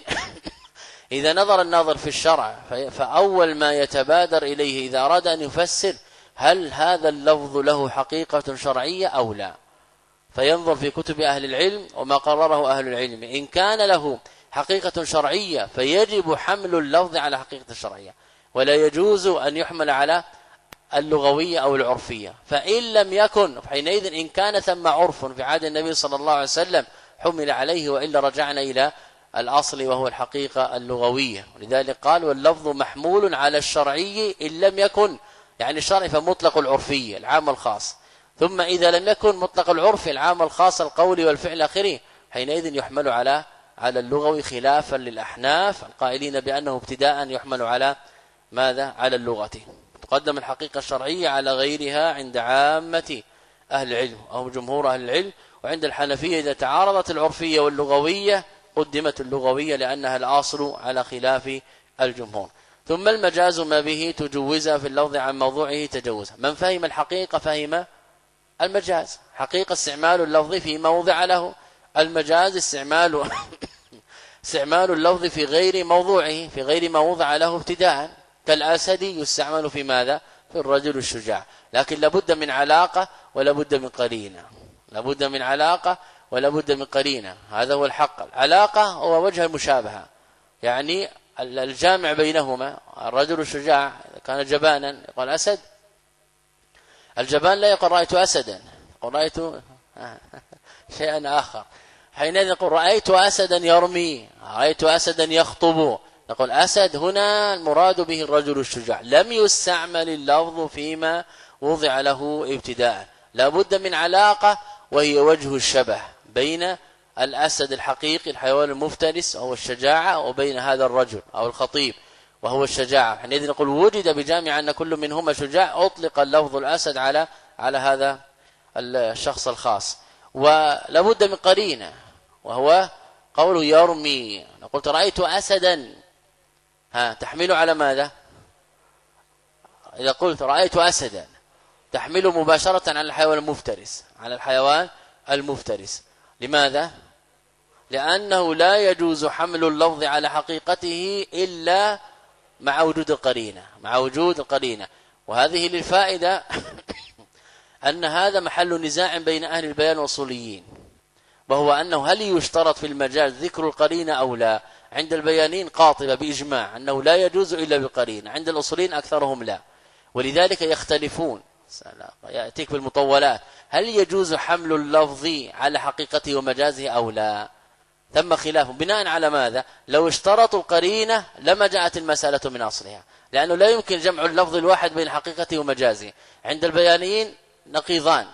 إذا نظر الناظر في الشرع فأول ما يتبادر إليه إذا أراد أن يفسر هل هذا اللفظ له حقيقة شرعية أو لا. فينظر في كتب أهل العلم وما قرره أهل العلم. إن كان له حقيقة شرعية فيجب حمل اللفظ على حقيقة الشرعية. ولا يجوز أن يحمل على اللغوية أو العرفية. فإن لم يكن حينئذ إن كان ثم عرف في عهد النبي صلى الله عليه وسلم حمل عليه وإلا رجعنا إلى الأصل وهو الحقيقة اللغوية. ولذلك قال واللفظ محمول على الشرعي إن لم يكن يعني الشرعي فمطلق العرفية العام الخاص. ثم إذا لم يكن مطلق العرف العام الخاص القول والفعل آخره حينئذ يحمل على على اللغوي خلافا للأحناف القائلين بأنه ابتداء يحمل على ماذا؟ على اللغة. تقدم الحقيقة الشرعية على غيرها عند عامة أهل العلم أو جمهور أهل العلم وعند الحنفية إذا تعارضت العرفية واللغوية قدمت اللغوية لأنها الأصل على خلاف الجمهور. ثم المجاز ما به تجوز في اللفظ عن موضوعه تجوز. من فهم الحقيقة فهم المجاز. حقيقة استعمال اللفظ في موضع له. المجاز استعمال استعمال اللفظ في غير موضوعه في غير ما وضع له ابتداء. كالأسد يستعمل في ماذا؟ في الرجل الشجاع. لكن لابد من علاقة ولابد من قرينة. لابد من علاقة ولابد من قرينة. هذا هو الحق. العلاقة هو وجه المشابهة. يعني الجامع بينهما. الرجل الشجاع كان جبانا يقول أسد الجبان لا يقول رأيت أسدا. يقول رأيت شيئا آخر. حينئذ يقول رأيت أسدا يرمي. رأيت أسدا يخطب. نقول أسد هنا المراد به الرجل الشجاع. لم يستعمل اللفظ فيما وضع له ابتداء. لابد من علاقة وهي وجه الشبه بين الأسد الحقيقي الحيوان المفترس أو الشجاعة وبين هذا الرجل أو الخطيب. وهو الشجاعة. حينئذ نقول وجد بجامع أن كل منهما شجاع. أطلق اللفظ الأسد على على هذا الشخص الخاص. ولابد من قرينة وهو قوله يرمي. قلت رأيت أسدا. ها تحمل على ماذا؟ إذا قلت رأيت أسدا تحمل مباشرة على الحيوان المفترس على الحيوان المفترس. لماذا؟ لأنه لا يجوز حمل اللفظ على حقيقته إلا مع وجود القرينة مع وجود القرينة. وهذه للفائدة أن هذا محل نزاع بين أهل البيان والأصوليين وهو أنه هل يشترط في المجاز ذكر القرينة أو لا؟ عند البيانين قاطبة بإجماع أنه لا يجوز إلا بقرينة عند الأصوليين أكثرهم لا. ولذلك يختلفون يأتيك بالمطولات هل يجوز حمل اللفظ على حقيقته ومجازه أو لا؟ ثم خلاف بناء على ماذا؟ لو اشترطوا القرينة لما جاءت المسألة من أصلها. لأنه لا يمكن جمع اللفظ الواحد بين حقيقته ومجازه. عند البيانيين نقيضان.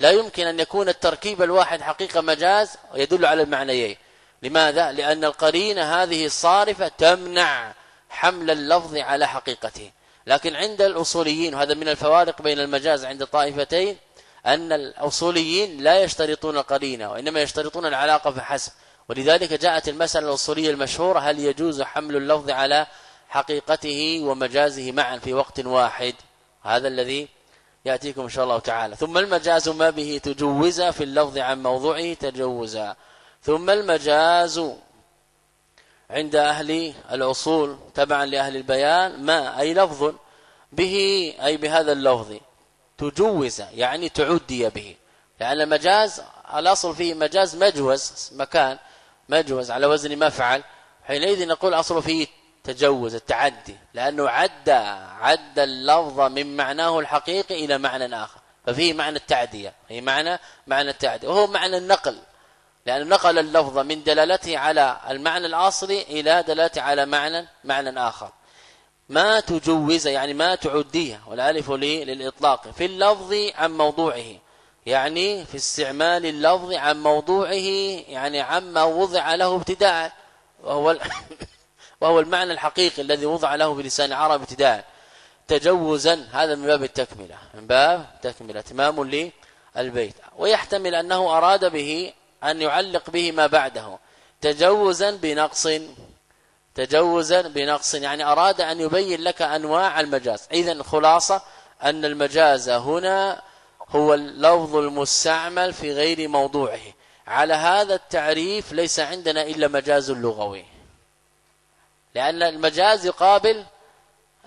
لا يمكن أن يكون التركيب الواحد حقيقة مجاز ويدل على المعنيين لماذا؟ لأن القرينة هذه الصارفة تمنع حمل اللفظ على حقيقته. لكن عند الأصوليين وهذا من الفوارق بين المجاز عند الطائفتين أن الأصوليين لا يشترطون القرينة وإنما يشترطون العلاقة فحسب ولذلك جاءت المسألة الأصولية المشهورة هل يجوز حمل اللفظ على حقيقته ومجازه معا في وقت واحد؟ هذا الذي يأتيكم إن شاء الله تعالى. ثم المجاز ما به تجوز في اللفظ عن موضوعه تجوزا. ثم المجاز عند أهل الأصول تبعا لأهل البيان ما أي لفظ به أي بهذا اللفظ. تجوز يعني تعدي به. لأن المجاز الأصل فيه مجاز مجوز مكان. مجوز على وزن مفعل حينئذ نقول أصل فيه تجوز التعدي. لأنه عد عد اللفظ من معناه الحقيقي إلى معنى آخر. ففيه معنى التعدية هي معنى معنى التعدية وهو معنى النقل. لأنه نقل اللفظ من دلالته على المعنى الأصلي إلى دلالته على معنى معنى آخر. ما تجوز يعني ما تعديه. والألف للإطلاق في اللفظ عن موضوعه. يعني في استعمال اللفظ عن موضوعه يعني عما وضع له ابتداء وهو وهو المعنى الحقيقي الذي وضع له بلسان العرب ابتداء. تجوزا هذا من باب التكملة من باب تكمله إتمام للبيت. ويحتمل أنه أراد به أن يعلق به ما بعده. تجوزا بنقص تجوزا بنقص يعني أراد أن يبين لك أنواع المجاز. اذا خلاصة أن المجاز هنا هو اللفظ المستعمل في غير موضوعه. على هذا التعريف ليس عندنا إلا مجاز لغوي. لأن المجاز يقابل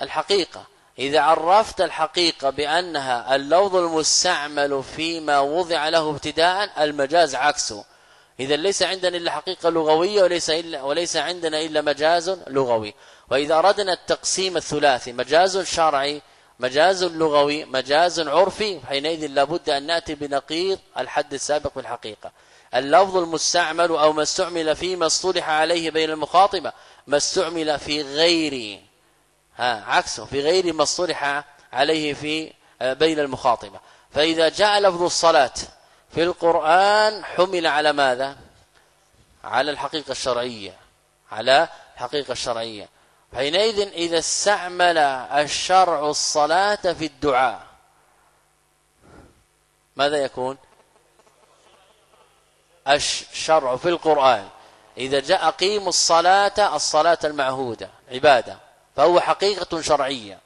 الحقيقة. إذا عرفت الحقيقة بأنها اللفظ المستعمل فيما وضع له ابتداء المجاز عكسه. إذا ليس عندنا إلا حقيقة لغوية وليس إلا وليس عندنا إلا مجاز لغوي. وإذا أردنا التقسيم الثلاثي مجاز شرعي مجاز لغوي مجاز عرفي حينئذ لابد أن نأتي بنقيض الحد السابق بالحقيقة اللفظ المستعمل أو ما استعمل فيما اصطلح عليه بين المخاطبة ما استعمل في غير ها عكسه في غير ما اصطلح عليه في آه، بين المخاطبة. فإذا جاء لفظ الصلاة في القرآن حمل على ماذا؟ على الحقيقة الشرعية على الحقيقة الشرعية. حينئذ إذا استعمل الشرع الصلاة في الدعاء ماذا يكون؟ الشرع في القرآن. إذا جاء قيم الصلاة الصلاة المعهودة عبادة فهو حقيقة شرعية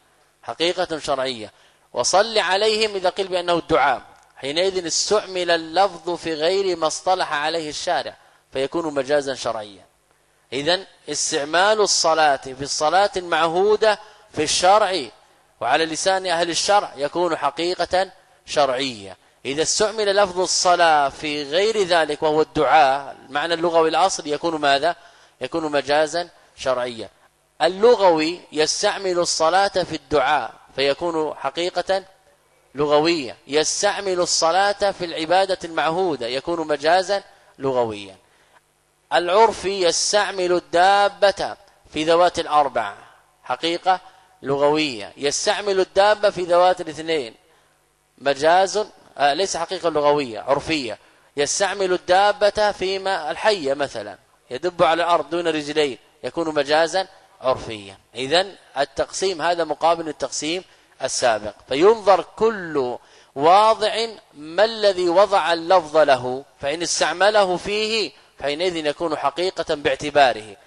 حقيقة شرعية. وصل عليهم إذا قيل بأنه الدعاء. حينئذ استعمل اللفظ في غير ما اصطلح عليه الشارع فيكون مجازا شرعيا. إذا استعمال الصلاة في الصلاة المعهودة في الشرع وعلى لسان أهل الشرع يكون حقيقة شرعية. إذا استعمل لفظ الصلاة في غير ذلك وهو الدعاء المعنى اللغوي الأصل يكون ماذا؟ يكون مجازا شرعيا. اللغوي يستعمل الصلاة في الدعاء فيكون حقيقة لغوية. يستعمل الصلاة في العبادة المعهودة يكون مجازا لغويا. العرفي يستعمل الدابة في ذوات الأربع. حقيقة لغوية. يستعمل الدابة في ذوات الاثنين. مجاز آه، ليس حقيقة لغوية عرفية. يستعمل الدابة فيما الحية مثلا. يدب على الأرض دون رجلين. يكون مجازا عرفيا. إذا التقسيم هذا مقابل التقسيم السابق. فينظر كل واضع ما الذي وضع اللفظ له فإن استعمله فيه حينئذ يكون حقيقة باعتباره.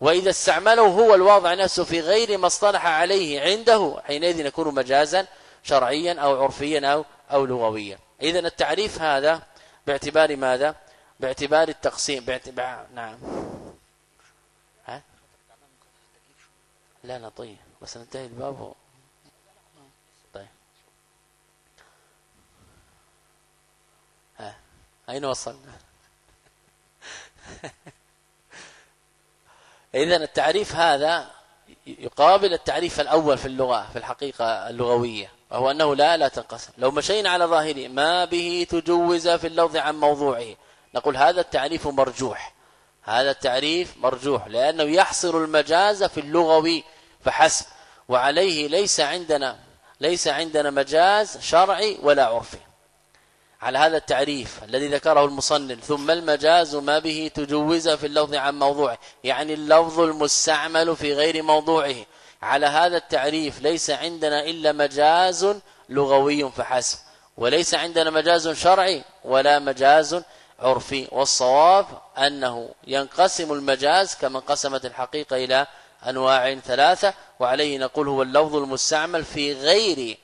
وإذا استعمله هو الواضع نفسه في غير ما اصطلح عليه عنده حينئذ يكون مجازا شرعيا أو عرفيا أو أو لغويا. إذا التعريف هذا باعتبار ماذا؟ باعتبار التقسيم باعتبار نعم. ها؟ لا لا طيب. بس ننتهي الباب طيب. ها أين وصلنا؟ إذا التعريف هذا يقابل التعريف الأول في اللغة في الحقيقة اللغوية وهو أنه لا لا تنقسم لو مشينا على ظاهره ما به تجوز في اللفظ عن موضوعه. نقول هذا التعريف مرجوح. هذا التعريف مرجوح لأنه يحصر المجاز في اللغوي فحسب. وعليه ليس عندنا ليس عندنا مجاز شرعي ولا عرفي. على هذا التعريف الذي ذكره المصنف ثم المجاز ما به تجوز في اللفظ عن موضوعه يعني اللفظ المستعمل في غير موضوعه. على هذا التعريف ليس عندنا إلا مجاز لغوي فحسب وليس عندنا مجاز شرعي ولا مجاز عرفي. والصواب أنه ينقسم المجاز كما انقسمت الحقيقة إلى أنواع ثلاثة وعليه نقول هو اللفظ المستعمل في غير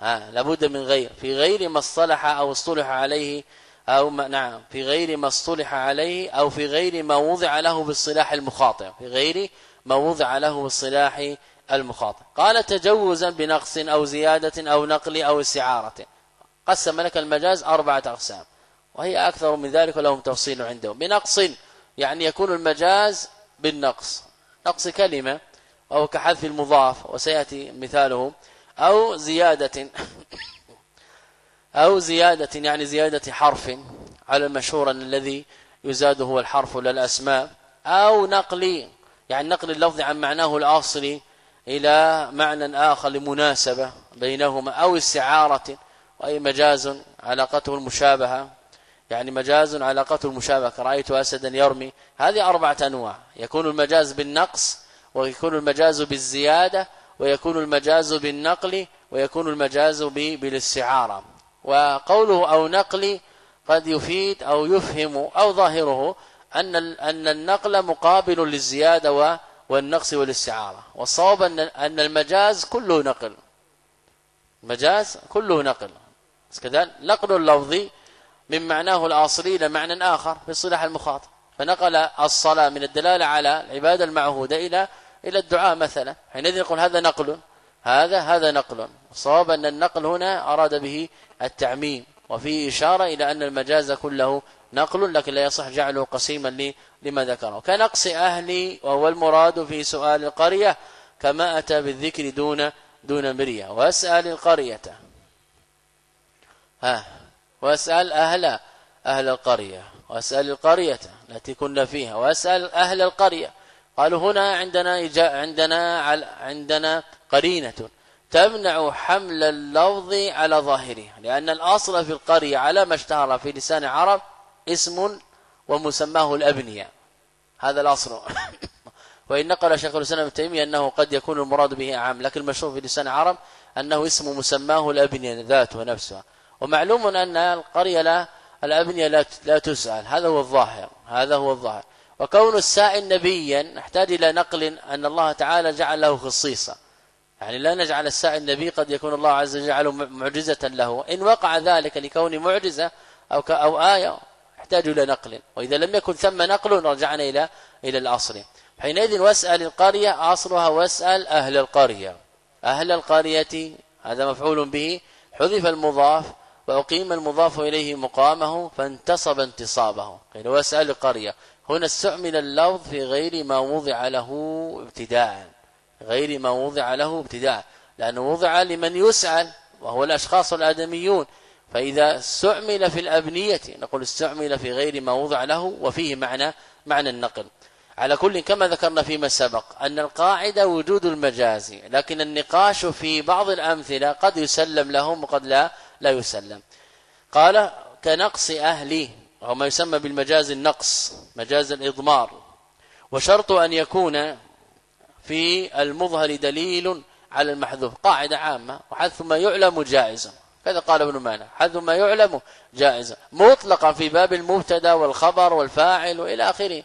ها لابد من غير في غير ما اصطلح أو اصطلح عليه أو ما نعم في غير ما اصطلح عليه أو في غير ما وضع له بالصلاح المخاطئ في غير ما وضع له بالصلاح المخاطئ. قال تجوزا بنقص أو زيادة أو نقل أو استعارة. قسم لك المجاز أربعة أقسام وهي أكثر من ذلك ولهم تفصيل عندهم. بنقص يعني يكون المجاز بالنقص. نقص كلمة أو كحذف المضاف وسيأتي مثاله. أو زيادة أو زيادة يعني زيادة حرف على المشهور الذي يزاد هو الحرف للأسماء أو نقل يعني نقل اللفظ عن معناه الأصلي إلى معنى آخر لمناسبة بينهما أو استعارة وأي مجاز علاقته المشابهة يعني مجاز علاقته المشابهة كرأيت أسدا يرمي هذه أربعة أنواع يكون المجاز بالنقص ويكون المجاز بالزيادة ويكون المجاز بالنقل ويكون المجاز بالاستعارة. وقوله أو نقل قد يفيد أو يفهم أو ظاهره أن أن النقل مقابل للزيادة والنقص والاستعارة. والصواب أن أن المجاز كله نقل. المجاز كله نقل. كذلك نقل اللفظ من معناه الأصلي إلى معنى آخر في صلاح المخاطب. فنقل الصلاة من الدلالة على العبادة المعهودة إلى إلى الدعاء مثلا. حينئذ نقول هذا نقل. هذا هذا نقل. الصواب أن النقل هنا أراد به التعميم. وفيه إشارة إلى أن المجاز كله نقل لكن لا يصح جعله قسيما لما ذكره. كنقص أهلي وهو المراد في سؤال القرية كما أتى بالذكر دون دون مرية. واسأل القرية. ها واسأل أهل أهل القرية. واسأل القرية التي كنا فيها. واسأل أهل القرية. قالوا هنا عندنا عندنا عندنا قرينة تمنع حمل اللفظ على ظاهره لأن الأصل في القرية على ما اشتهر في لسان العرب اسم ومسماه الأبنية. هذا الأصل. وإن نقل شيخ الإسلام ابن تيمية أنه قد يكون المراد به عام لكن المشهور في لسان العرب أنه اسم مسماه الأبنية ذاته نفسها ومعلوم أن القرية لا الأبنية لا لا تسأل هذا هو الظاهر هذا هو الظاهر. وكون السائل نبيا نحتاج إلى نقل أن الله تعالى جعل له خصيصة يعني لا نجعل السائل نبي قد يكون الله عز وجل جعله معجزة له. إن وقع ذلك لكون معجزة أو أو آية يحتاج إلى نقل. وإذا لم يكن ثم نقل رجعنا إلى إلى الأصل. حينئذ واسأل القرية أصلها واسأل أهل القرية. أهل القرية هذا مفعول به حذف المضاف وأقيم المضاف إليه مقامه فانتصب انتصابه. قيل واسأل القرية. هنا استعمل اللفظ في غير ما وضع له ابتداء. غير ما وضع له ابتداء. لأنه وضع لمن يسأل وهو الأشخاص الآدميون. فإذا استعمل في الأبنية نقول استعمل في غير ما وضع له وفيه معنى معنى النقل. على كل كما ذكرنا فيما سبق أن القاعدة وجود المجاز لكن النقاش في بعض الأمثلة قد يسلم لهم وقد لا لا يسلم. قال كنقص أهلي وهو ما يسمى بالمجاز النقص مجاز الإضمار. وشرط أن يكون في المظهر دليل على المحذوف. قاعدة عامة وحذف ما يعلم جائز كذا قال ابن مانع حذف ما يعلم جائز مطلقا في باب المبتدأ والخبر والفاعل وإلى آخره.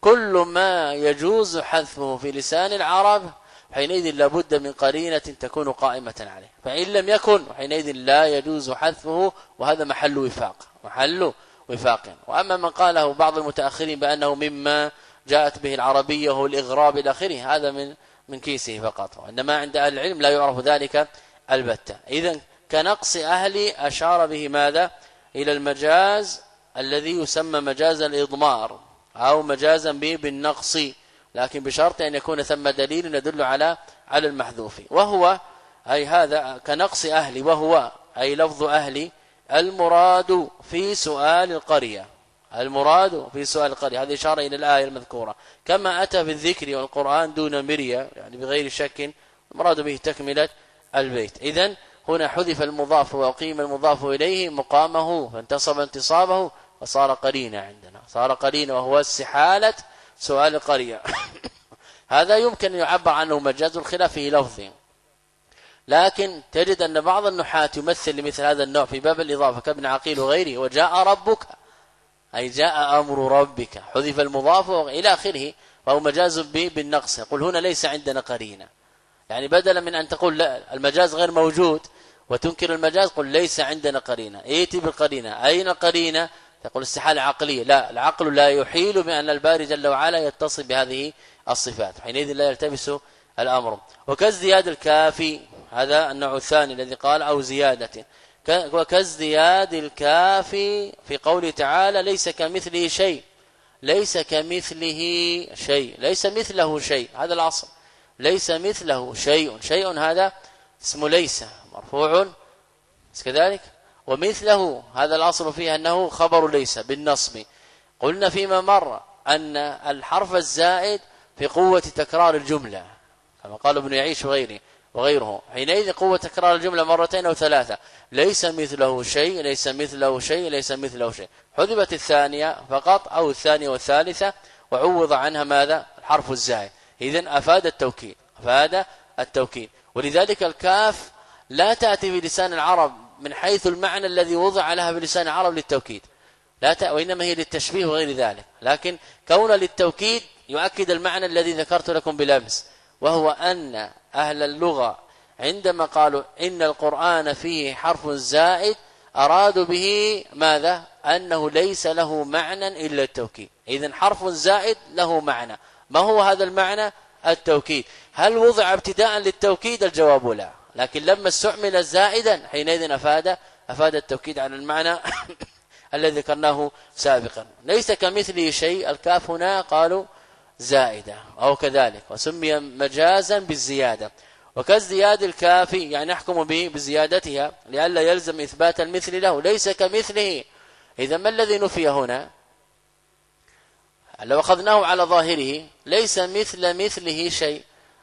كل ما يجوز حذفه في لسان العرب حينئذ لابد من قرينة تكون قائمة عليه. فإن لم يكن حينئذ لا يجوز حذفه وهذا محل وفاق. محل وفاق وأما من قاله بعض المتأخرين بأنه مما جاءت به العربية هو الإغراب إلى آخره هذا من من كيسه فقط. وإنما عند أهل العلم لا يعرف ذلك البتة. إذا كنقص أهل أشار به ماذا؟ إلى المجاز الذي يسمى مجاز الإضمار أو مجازا به بالنقص لكن بشرط أن يكون ثم دليل يدل على على المحذوف. وهو أي هذا كنقص أهل وهو أي لفظ أهل المراد في سؤال القرية. المراد في سؤال القرية. هذه إشارة إلى الآية المذكورة. كما أتى في الذكر والقرآن دون مرية يعني بغير شك المراد به تكملة البيت. إذن هنا حذف المضاف وقيم المضاف إليه مقامه فانتصب انتصابه وصار قرينة عندنا. صار قرينة وهو استحالة سؤال القرية. هذا يمكن أن يعبر عنه مجاز الخلاف في لفظه. لكن تجد أن بعض النحاة يمثل لمثل هذا النوع في باب الإضافة كابن عقيل وغيره وجاء ربك أي جاء أمر ربك حذف المضاف إلى آخره فهو مجاز به بالنقص يقول هنا ليس عندنا قرينة. يعني بدلا من أن تقول لا المجاز غير موجود وتنكر المجاز قل ليس عندنا قرينة. ايتي بالقرينة أين القرينة تقول استحالة عقلية. لا العقل لا يحيل بأن الباري جل وعلا يتصل بهذه الصفات. حينئذ لا يلتبس الأمر. وكالزياد الكافي هذا النوع الثاني الذي قال أو زيادة. وكازدياد الكافي في قوله تعالى ليس كمثله شيء. ليس كمثله شيء. ليس مثله شيء. هذا الأصل. ليس مثله شيء. شيء هذا اسم ليس. مرفوع. كذلك. ومثله. هذا الأصل فيه أنه خبر ليس بالنصب. قلنا فيما مر أن الحرف الزائد في قوة تكرار الجملة. كما قال ابن يعيش وغيره. وغيره. حينئذ قوة تكرار الجملة مرتين أو ثلاثة. ليس مثله شيء ليس مثله شيء ليس مثله شيء. حذبت الثانية فقط أو الثانية والثالثة وعوض عنها ماذا؟ الحرف الزائد إذن أفاد التوكيد. أفاد التوكيد. ولذلك الكاف لا تأتي بلسان العرب من حيث المعنى الذي وضع لها بلسان العرب للتوكيد. لا ت... وإنما هي للتشبيه وغير ذلك. لكن كون للتوكيد يؤكد المعنى الذي ذكرت لكم بلمس. وهو أن أهل اللغة عندما قالوا إن القرآن فيه حرف زائد أرادوا به ماذا؟ أنه ليس له معنى إلا التوكيد. إذن حرف زائد له معنى. ما هو هذا المعنى؟ التوكيد. هل وضع ابتداء للتوكيد؟ الجواب لا. لكن لما استعمل زائدا حينئذ أفاد أفاد التوكيد على المعنى الذي ذكرناه سابقا. ليس كمثله شيء. الكاف هنا قالوا زائدة أو كذلك. وسمي مجازا بالزيادة. وكالزياد الكافي يعني نحكم به بزيادتها لئلا يلزم إثبات المثل له. ليس كمثله. إذا ما الذي نفي هنا؟ لو أخذناه على ظاهره ليس مثل مثله شيء.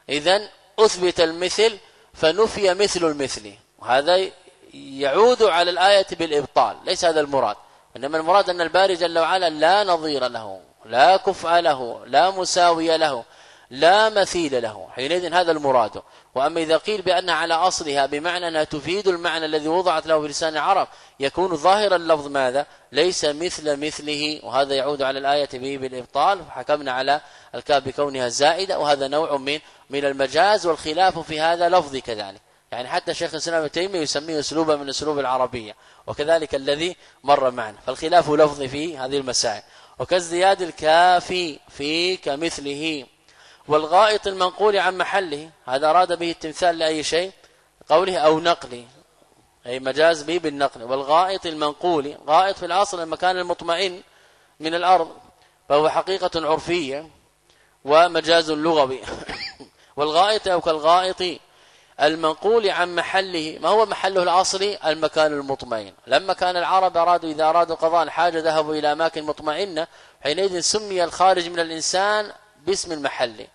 إذا أثبت المثل فنفي مثل المثل. وهذا يعود على الآية بالإبطال. ليس هذا المراد. إنما المراد أن الباري جل وعلا لا نظير له. لا كفء له لا مساوي له لا مثيل له. حينئذ هذا المراد. وأما إذا قيل بأنها على أصلها بمعنى أنها تفيد المعنى الذي وضعت له في لسان العرب يكون ظاهر اللفظ ماذا؟ ليس مثل مثله. وهذا يعود على الآية به بالإبطال. فحكمنا على الكاف بكونها زائدة. وهذا نوع من من المجاز والخلاف في هذا لفظي كذلك. يعني حتى شيخ الإسلام ابن تيمية يسميه أسلوبا من أسلوب العربية. وكذلك الذي مر معنا. فالخلاف لفظي في هذه المسائل. وكالزياد الكافي في كمثله. والغائط المنقول عن محله هذا أراد به التمثال لأي شيء قوله أو نقل أي مجاز به بالنقل. والغائط المنقول غائط في الأصل المكان المطمئن من الأرض فهو حقيقة عرفية ومجاز لغوي. والغائط أو كالغائط المنقول عن محله ما هو محله الأصلي المكان المطمئن. لما كان العرب أرادوا إذا أرادوا قضاء حاجة ذهبوا إلى أماكن مطمئنة حينئذ سمي الخارج من الإنسان باسم المحل.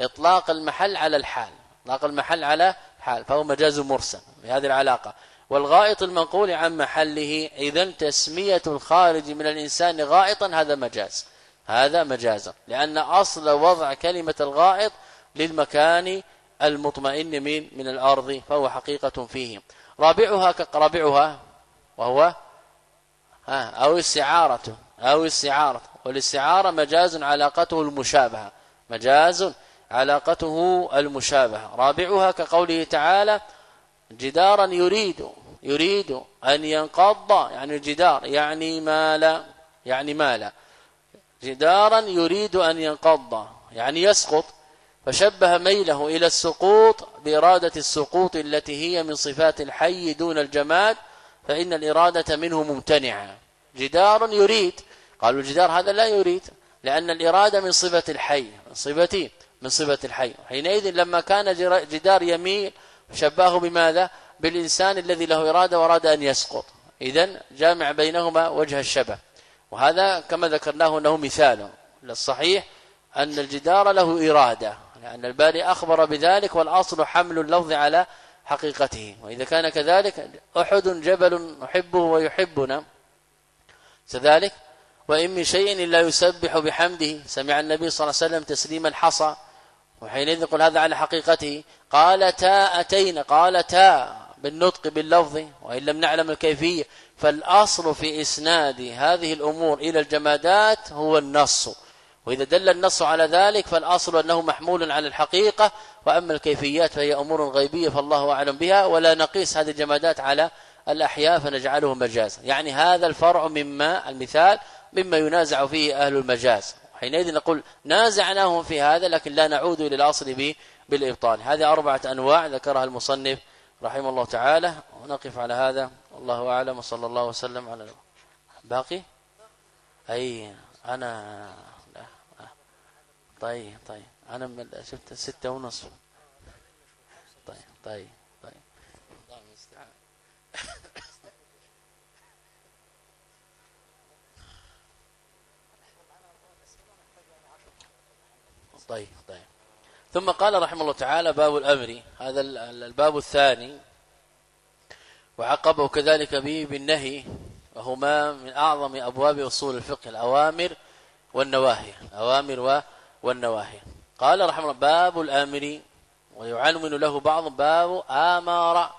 إطلاق المحل على الحال. إطلاق المحل على حال. فهو مجاز مرسل بهذه العلاقة. والغائط المنقول عن محله إذا تسمية الخارج من الإنسان غائطا هذا مجاز. هذا مجازا لأن أصل وضع كلمة الغائط للمكان المطمئن من من الأرض فهو حقيقة فيه رابعها رابعها وهو ها أو استعارة أو استعارة. والاستعارة مجاز علاقته المشابهة. مجاز علاقته المشابهة. رابعها كقوله تعالى جدارا يريد يريد أن ينقض يعني الجدار يعني مال يعني مال. جدارا يريد أن ينقض يعني يسقط. فشبه ميله إلى السقوط بإرادة السقوط التي هي من صفات الحي دون الجماد فإن الإرادة منه ممتنعة. جدار يريد. قالوا الجدار هذا لا يريد لأن الإرادة من صفة الحي من صفة من صفة الحي. حينئذ لما كان جدار يميل شباه بماذا؟ بالإنسان الذي له إرادة وأراد أن يسقط. إذا جامع بينهما وجه الشبه. وهذا كما ذكرناه أنه مثال. للصحيح أن الجدار له إرادة. لأن الباري أخبر بذلك والأصل حمل اللفظ على حقيقته. وإذا كان كذلك أحد جبل نحبه ويحبنا. كذلك وإن من شيء إلا يسبح بحمده. سمع النبي صلى الله عليه وسلم تسليم الحصى وحينئذ يقول هذا على حقيقته. قال تا أتينا قال تا بالنطق باللفظ. وإن لم نعلم الكيفية فالأصل في إسناد هذه الأمور إلى الجمادات هو النص. وإذا دل النص على ذلك فالأصل أنه محمول على الحقيقة وأما الكيفيات فهي أمور غيبية فالله أعلم بها ولا نقيس هذه الجمادات على الأحياء فنجعله مجازا. يعني هذا الفرع مما المثال مما ينازع فيه أهل المجاز. حينئذ نقول نازعناهم في هذا لكن لا نعود إلى الأصل به بالإبطال. هذه أربعة أنواع ذكرها المصنف رحمه الله تعالى. ونقف على هذا. والله أعلم وصلى الله وسلم على باقي أي أنا. طيب طيب. أنا شفت ستة ونصف طيب طيب طيب. طيب طيب. ثم قال رحمه الله تعالى باب الأمر. هذا الباب الثاني. وعقبه كذلك به بالنهي. وهما من أعظم أبواب أصول الفقه الأوامر والنواهي. الأوامر والنواهي. قال رحمه الله باب الآمر ويعنون له بعض باب آمر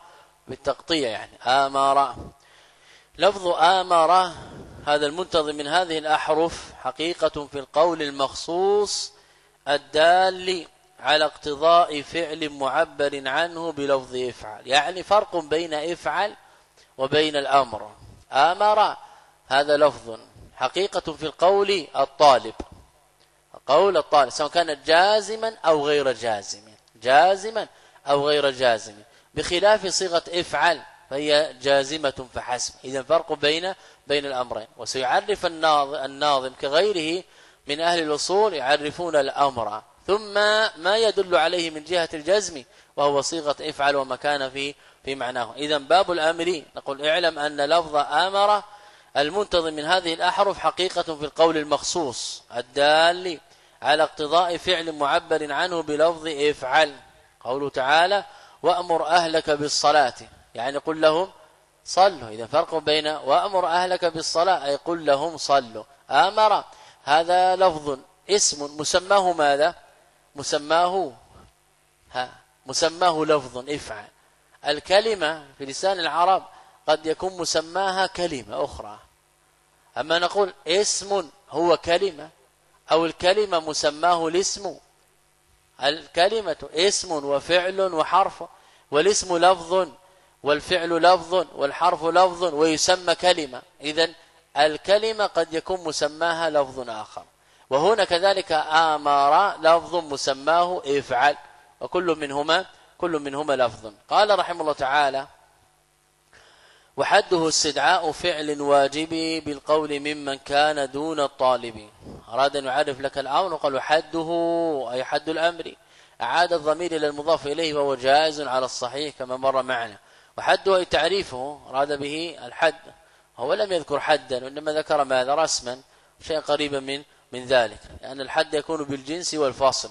بالتقطيع يعني آمر لفظ آمر هذا المنتظم من هذه الأحرف حقيقة في القول المخصوص الدال على اقتضاء فعل معبر عنه بلفظ افعل يعني فرق بين إفعل وبين الأمر. أمر هذا لفظ. حقيقة في القول الطالب. قول الطالب سواء كان جازما أو غير جازم جازما أو غير جازم بخلاف صيغة افعل فهي جازمة فحسب. اذا فرق بين بين الأمرين. وسيعرف الناظم كغيره من أهل الأصول يعرفون الأمر. ثم ما يدل عليه من جهة الجزم وهو صيغة افعل وما كان في في معناه. اذا باب الأمر نقول اعلم أن لفظ آمر المنتظم من هذه الأحرف حقيقة في القول المخصوص الدال على اقتضاء فعل معبر عنه بلفظ افعل. قوله تعالى وأمر أهلك بالصلاة. يعني قل لهم صلوا. إذا فرق بين وأمر أهلك بالصلاة أي قل لهم صلوا. آمر. هذا لفظ اسم مسماه ماذا؟ مسماه ها مسماه لفظ افعل. الكلمة في لسان العرب قد يكون مسماها كلمة أخرى. أما نقول اسم هو كلمة أو الكلمة مسماه الاسم. الكلمة اسم وفعل وحرف والاسم لفظ والفعل لفظ والحرف لفظ ويسمى كلمة. إذا الكلمة قد يكون مسماها لفظ آخر. وهنا كذلك آمر لفظ مسماه افعل وكل منهما كل منهما لفظ. قال رحمه الله تعالى وحده استدعاء فعل واجب بالقول ممن كان دون الطالب. أراد أن يعرف لك الأمر وقال حده أي حد الأمر. أعاد الضمير إلى المضاف إليه وهو جائز على الصحيح كما مر معنا. وحده أي تعريفه أراد به الحد. هو لم يذكر حدا وإنما ذكر ماذا؟ رسما شيء قريبا من من ذلك. لأن الحد يكون بالجنس والفصل.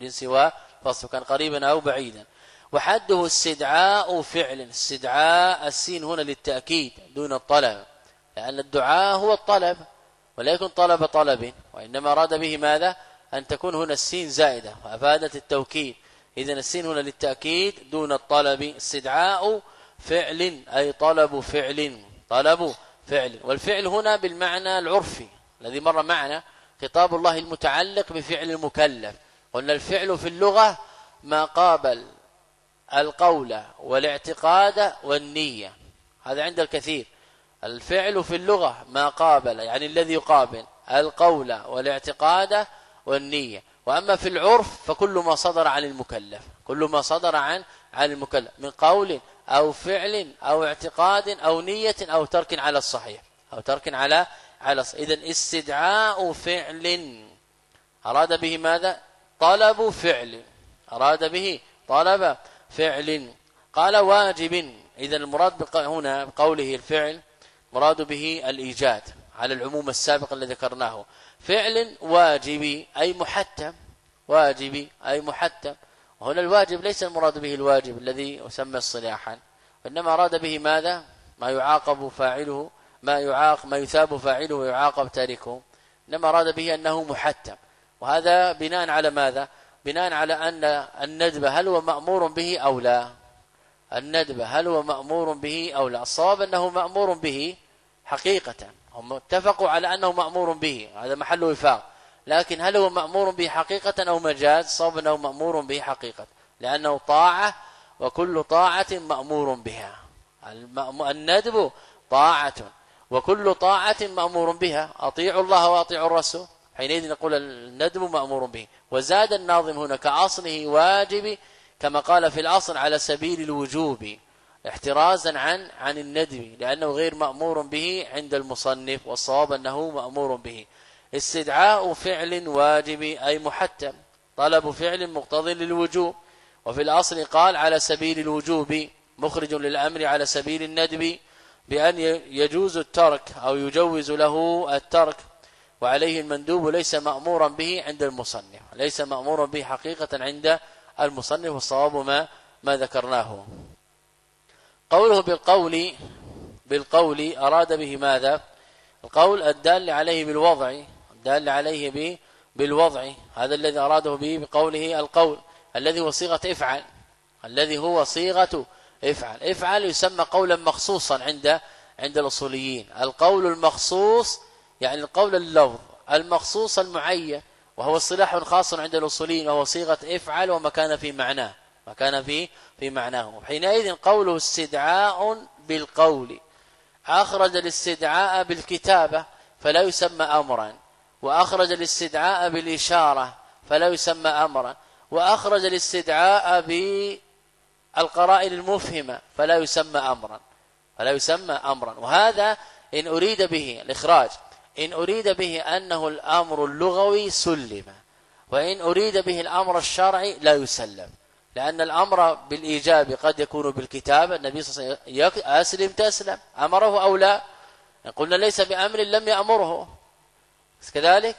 جنس وفصل كان قريبا أو بعيدا. وحده استدعاء فعل. استدعاء السين هنا للتأكيد دون الطلب لأن الدعاء هو الطلب ولا طلب طلب وإنما أراد به ماذا؟ أن تكون هنا السين زائدة أفادت التوكيد. إذا السين هنا للتأكيد دون الطلب. استدعاء فعل أي طلب فعل طلب فعل. والفعل هنا بالمعنى العرفي الذي مر معنا خطاب الله المتعلق بفعل المكلف. قلنا الفعل في اللغة ما قابل القول والاعتقاد والنية. هذا عند الكثير. الفعل في اللغة ما قابل يعني الذي يقابل القول والاعتقاد والنية. وأما في العرف فكل ما صدر عن المكلف كل ما صدر عن عن المكلف من قول أو فعل أو اعتقاد أو نية أو ترك على الصحيح أو ترك على على إذا استدعاء فعل. أراد به ماذا؟ طلب فعل. أراد به طلب فعل. قال واجب. إذا المراد هنا بقوله الفعل مراد به الإيجاد على العموم السابق الذي ذكرناه. فعل واجب أي محتم. واجب أي محتم. وهنا الواجب ليس المراد به الواجب الذي يسمى اصطلاحا. وإنما أراد به ماذا؟ ما يعاقب فاعله ما يعاق ما يثاب فاعله ويعاقب تاركه. إنما أراد به أنه محتم. وهذا بناء على ماذا؟ بناء على أن الندب هل هو مأمور به أو لا؟ الندب هل هو مأمور به أو لا؟ الصواب أنه مأمور به حقيقة. هم اتفقوا على أنه مأمور به هذا محل وفاق. لكن هل هو مأمور به حقيقة أو مجاز؟ الصواب أنه مأمور به حقيقة. لأنه طاعة وكل طاعة مأمور بها. الندب طاعة وكل طاعة مأمور بها. أطيعوا الله وأطيعوا الرسول. حينئذ نقول الندب مأمور به. وزاد الناظم هنا كأصله واجب كما قال في الأصل على سبيل الوجوب احترازا عن عن الندب لأنه غير مأمور به عند المصنف والصواب أنه مأمور به. استدعاء فعل واجب أي محتم طلب فعل مقتضي للوجوب. وفي الأصل قال على سبيل الوجوب مخرج للأمر على سبيل الندب بأن يجوز الترك أو يجوز له الترك. وعليه المندوب ليس مأمورا به عند المصنف ليس مأمورا به حقيقة عند المصنف والصواب ما ما ذكرناه. قوله بالقول بالقول أراد به ماذا؟ القول الدال عليه بالوضع الدال عليه به بالوضع هذا الذي أراده به بقوله القول الذي هو صيغة افعل الذي هو صيغة افعل. افعل يسمى قولا مخصوصا عند عند الأصوليين. القول المخصوص يعني القول اللفظ المخصوص المعين وهو اصطلاح خاص عند الأصوليين وهو صيغة افعل وما كان في معناه ما كان في في معناه. حينئذ قوله استدعاء بالقول. أخرج الاستدعاء بالكتابة فلا يسمى امرا. وأخرج الاستدعاء بالإشارة فلا يسمى امرا. وأخرج الاستدعاء القرائن المفهمة فلا يسمى أمرا. فلا يسمى أمرا. وهذا إن أريد به الإخراج. إن أريد به أنه الأمر اللغوي سلم وإن أريد به الأمر الشرعي لا يسلم لأن الأمر بالإيجاب قد يكون بالكتاب النبي صلى الله عليه وسلم أسلم تسلم أمره أو لا؟ قلنا ليس بأمر لم يأمره. كذلك؟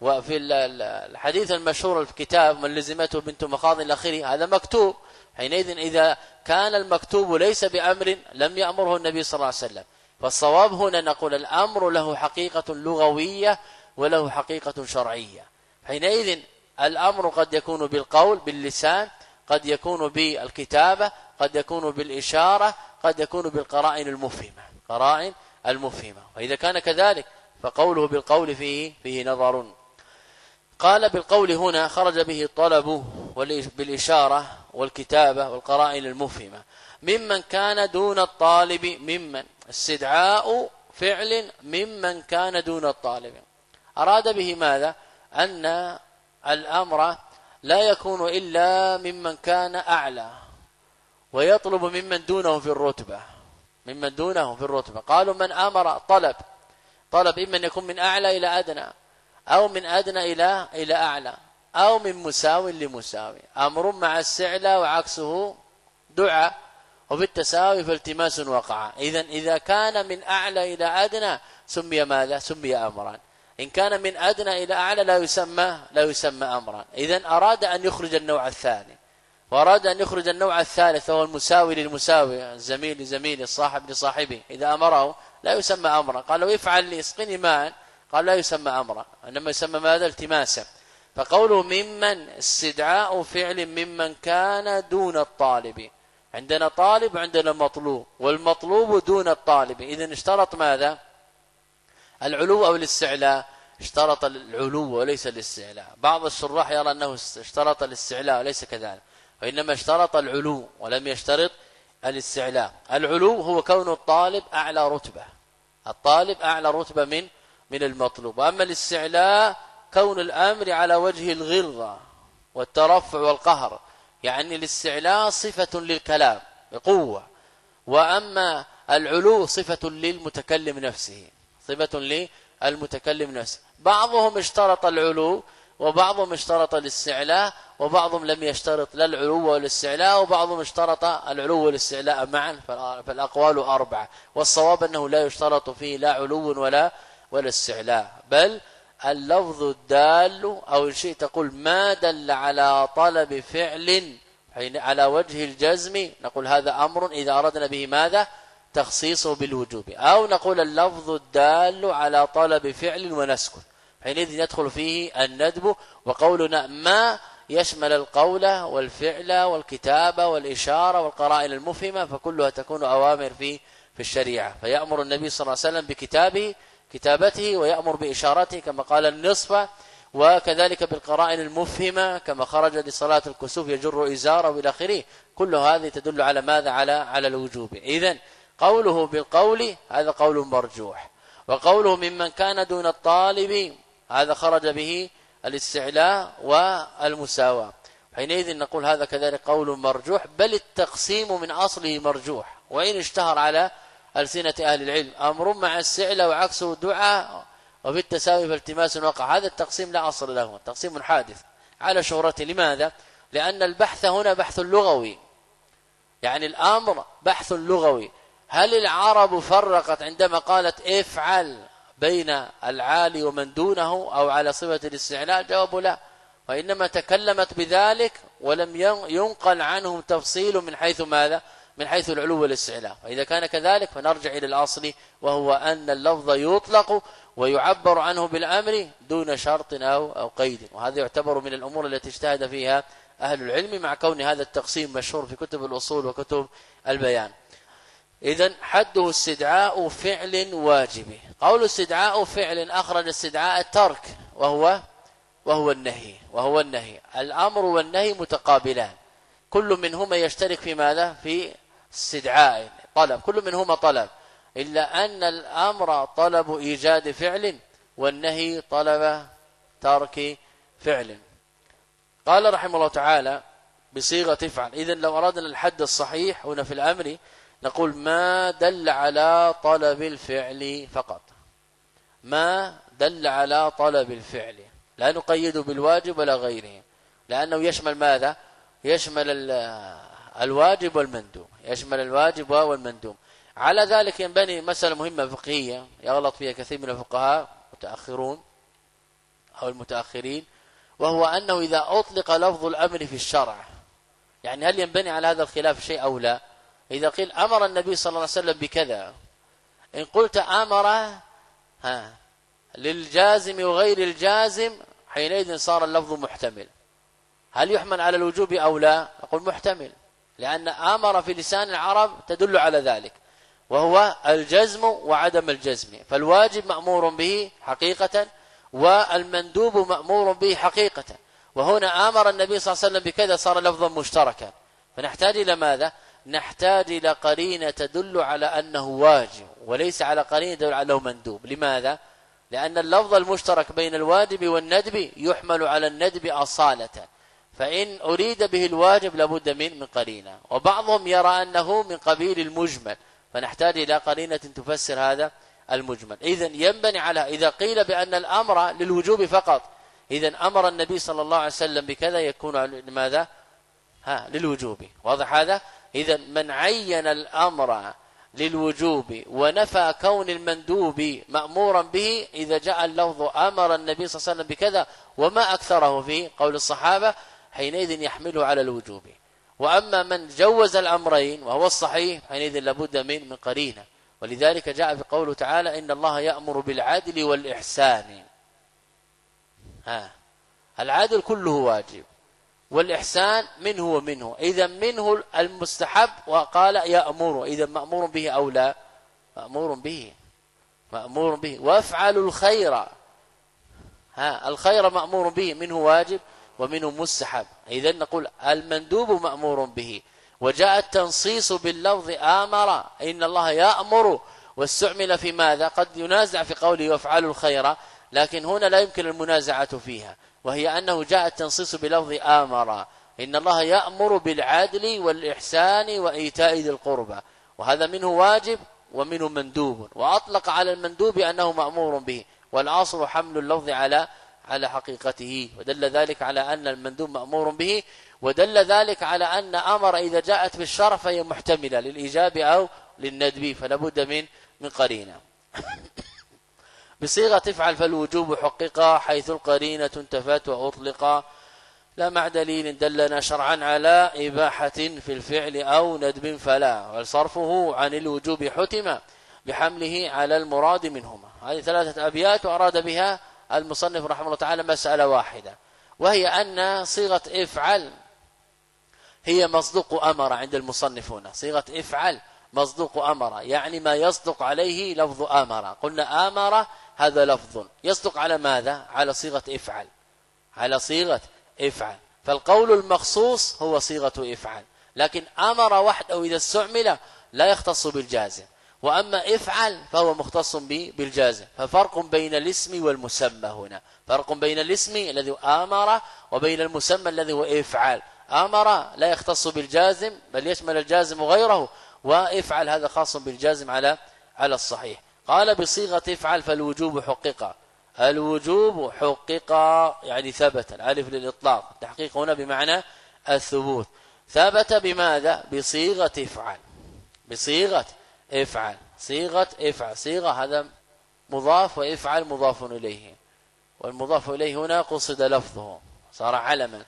وفي الحديث المشهور في الكتاب من لزمته بنت مخاض إلى آخره. هذا مكتوب. حينئذ إذا كان المكتوب ليس بأمر لم يأمره النبي صلى الله عليه وسلم. فالصواب هنا نقول الأمر له حقيقة لغوية وله حقيقة شرعية. حينئذ الأمر قد يكون بالقول باللسان قد يكون بالكتابة قد يكون بالإشارة قد يكون بالقرائن المفهمة. قرائن المفهمة. وإذا كان كذلك فقوله بالقول فيه فيه نظر. قال بالقول هنا خرج به الطلب بالإشارة والكتابة والقرائن المفهمة. ممن كان دون الطالب ممن استدعاء فعل ممن كان دون الطالب. أراد به ماذا؟ أن الأمر لا يكون إلا ممن كان أعلى ويطلب ممن دونه في الرتبة ممن دونه في الرتبة. قالوا من أمر طلب طلب إما أن يكون من أعلى إلى أدنى أو من أدنى إلى إلى أعلى أو من مساو لمساوي أمر مع السعلى وعكسه دعاء. وبالتساوي فالتماس وقع إذا إذا كان من أعلى إلى أدنى سمي ماذا؟ سمي أمرا إن كان من أدنى إلى أعلى لا يسمى لا يسمى أمرا إذا أراد أن يخرج النوع الثاني. وأراد أن يخرج النوع الثالث وهو المساوي للمساوي الزميل لزميل الصاحب لصاحبه. إذا أمره لا يسمى أمرا قال له افعل لي اسقني ماء قال لا يسمى أمرا إنما يسمى ماذا؟ التماسا. فقوله ممن استدعاء فعل ممن كان دون الطالب عندنا طالب وعندنا مطلوب والمطلوب دون الطالب. إذا اشترط ماذا؟ العلو أو الاستعلاء؟ اشترط العلو وليس الاستعلاء. بعض الشراح يرى أنه اشترط الاستعلاء وليس كذلك وإنما اشترط العلو ولم يشترط الاستعلاء. العلو هو كون الطالب أعلى رتبة. الطالب أعلى رتبة من من المطلوب. وأما الاستعلاء كون الأمر على وجه الغلظة والترفع والقهر. يعني الاستعلاء صفة للكلام بقوة. وأما العلو صفة للمتكلم نفسه صفة للمتكلم نفسه. بعضهم اشترط العلو وبعضهم اشترط الاستعلاء وبعضهم لم يشترط لا العلو والاستعلاء وبعضهم اشترط العلو والاستعلاء معا فالأقوال أربعة. والصواب أنه لا يشترط فيه لا علو ولا ولا استعلاء. بل اللفظ الدال أو شيء تقول ما دل على طلب فعل على وجه الجزم نقول هذا أمر إذا أردنا به ماذا؟ تخصيصه بالوجوب. أو نقول اللفظ الدال على طلب فعل ونسكت حينئذ يدخل فيه الندب وقولنا ما يشمل القول والفعل والكتابة والإشارة والقرائن المفهمة فكلها تكون أوامر في في الشريعة. فيأمر النبي صلى الله عليه وسلم بكتابه كتابته ويأمر بإشارته كما قال النصف وكذلك بالقرائن المفهمة كما خرج لصلاة الكسوف يجر إزاره إلى آخره. كل هذه تدل على ماذا؟ على على الوجوب. إذا قوله بالقول هذا قول مرجوح. وقوله ممن كان دون الطالب هذا خرج به الاستعلاء والمساواة. حينئذ نقول هذا كذلك قول مرجوح بل التقسيم من أصله مرجوح. وإن اشتهر على ألسنة أهل العلم. أمر مع السعلة وعكسه دعاء وفي التساوي فالتماس وقع. هذا التقسيم لا أصل له. تقسيم حادث. على شهرته. لماذا؟ لأن البحث هنا بحث لغوي. يعني الأمر بحث لغوي. هل العرب فرقت عندما قالت افعل بين العالي ومن دونه أو على صفة الاستعلاء؟ جواب لا. وإنما تكلمت بذلك ولم ينقل عنهم تفصيل من حيث ماذا؟ من حيث العلو والاستعلاء. وإذا كان كذلك فنرجع إلى الأصل وهو أن اللفظ يطلق ويعبر عنه بالأمر دون شرط أو, أو قيد. وهذا يعتبر من الأمور التي اجتهد فيها أهل العلم مع كون هذا التقسيم مشهور في كتب الأصول وكتب البيان. إذا حده استدعاء فعل واجب. قول استدعاء فعل أخرج استدعاء الترك وهو وهو النهي وهو النهي. الأمر والنهي متقابلان. كل منهما يشترك في ماذا؟ في استدعاء طلب كل منهما طلب إلا أن الأمر طلب إيجاد فعل والنهي طلب ترك فعل. قال رحمه الله تعالى بصيغة افعل إذا لو أردنا الحد الصحيح هنا في الأمر نقول ما دل على طلب الفعل فقط. ما دل على طلب الفعل. لا نقيد بالواجب ولا غيره لأنه يشمل ماذا؟ يشمل الواجب والمندوب. يشمل الواجب والمندوب. على ذلك ينبني مسألة مهمة فقهية. يغلط فيها كثير من الفقهاء متأخرون أو المتأخرين وهو أنه إذا أطلق لفظ الأمر في الشرع يعني هل ينبني على هذا الخلاف شيء أو لا؟ إذا قيل أمر النبي صلى الله عليه وسلم بكذا إن قلت أمر ها للجازم وغير الجازم حينئذ صار اللفظ محتمل. هل يحمل على الوجوب أو لا؟ أقول محتمل. لأن أمر في لسان العرب تدل على ذلك وهو الجزم وعدم الجزم. فالواجب مأمور به حقيقة والمندوب مأمور به حقيقة. وهنا آمر النبي صلى الله عليه وسلم بكذا صار لفظا مشتركا. فنحتاج إلى ماذا؟ نحتاج إلى قرينة تدل على أنه واجب وليس على قرينة تدل على أنه مندوب. لماذا؟ لأن اللفظ المشترك بين الواجب والندب يحمل على الندب أصالة. فإن أريد به الواجب لابد من من قرينة. وبعضهم يرى أنه من قبيل المجمل. فنحتاج إلى قرينة تفسر هذا المجمل. إذا ينبني على إذا قيل بأن الأمر للوجوب فقط إذا أمر النبي صلى الله عليه وسلم بكذا يكون لماذا؟ ها للوجوب. واضح هذا؟ إذا من عين الأمر للوجوب ونفى كون المندوب مأمورا به إذا جاء اللفظ أمر النبي صلى الله عليه وسلم بكذا وما أكثره في قول الصحابة حينئذ يحمله على الوجوب. وأما من جوز الأمرين وهو الصحيح حينئذ لابد من من قرينة. ولذلك جاء في قوله تعالى إن الله يأمر بالعدل والإحسان. ها. العدل كله واجب. والإحسان منه ومنه. إذا منه المستحب وقال يأمر. إذا مأمور به أو لا مأمور به. مأمور به. وافعلوا الخير. ها الخير مأمور به. منه واجب. ومنه مستحب. إذا نقول المندوب مأمور به. وجاء التنصيص باللفظ آمر. إن الله يأمر. واستعمل في ماذا؟ قد ينازع في قوله وافعلوا الخير لكن هنا لا يمكن المنازعة فيها. وهي أنه جاء التنصيص بلفظ آمر. إن الله يأمر بالعدل والإحسان وإيتاء ذي القربى. وهذا منه واجب ومنه مندوب. وأطلق على المندوب أنه مأمور به. والأصل حمل اللفظ على على حقيقته ودل ذلك على أن المندوب مأمور به ودل ذلك على أن أمر إذا جاءت بالشرع فهي محتملة للإيجاب أو للندب فلا بد من من قرينة. بصيغة تفعل فالوجوب حقق حيث القرينة انتفت وأطلق لا مع دليل دلنا شرعا على إباحة في الفعل أو ندب فلا والصرفه عن الوجوب حتم بحمله على المراد منهما. هذه ثلاثة أبيات وأراد بها المصنف رحمه الله تعالى مسألة واحدة وهي أن صيغة افعل هي مصدوق أمر عند المصنف هنا صيغة افعل مصدوق أمر يعني ما يصدق عليه لفظ أمر. قلنا أمر هذا لفظ. يصدق على ماذا؟ على صيغة افعل. على صيغة افعل. فالقول المخصوص هو صيغة افعل. لكن أمر وحده إذا استعمل لا يختص بالجازم. وأما افعل فهو مختص به بالجازم. ففرق بين الاسم والمسمى هنا. فرق بين الاسم الذي آمر وبين المسمى الذي هو افعل. آمر لا يختص بالجازم بل يشمل الجازم وغيره وافعل هذا خاص بالجازم على على الصحيح. قال بصيغة افعل فالوجوب حقق. الوجوب حقق يعني ثبت. الألف للإطلاق. التحقيق هنا بمعنى الثبوت. ثبت بماذا؟ بصيغة افعل. بصيغة افعل. صيغة افعل. صيغة هذا مضاف وافعل مضاف إليه. والمضاف إليه هنا قصد لفظه. صار علما.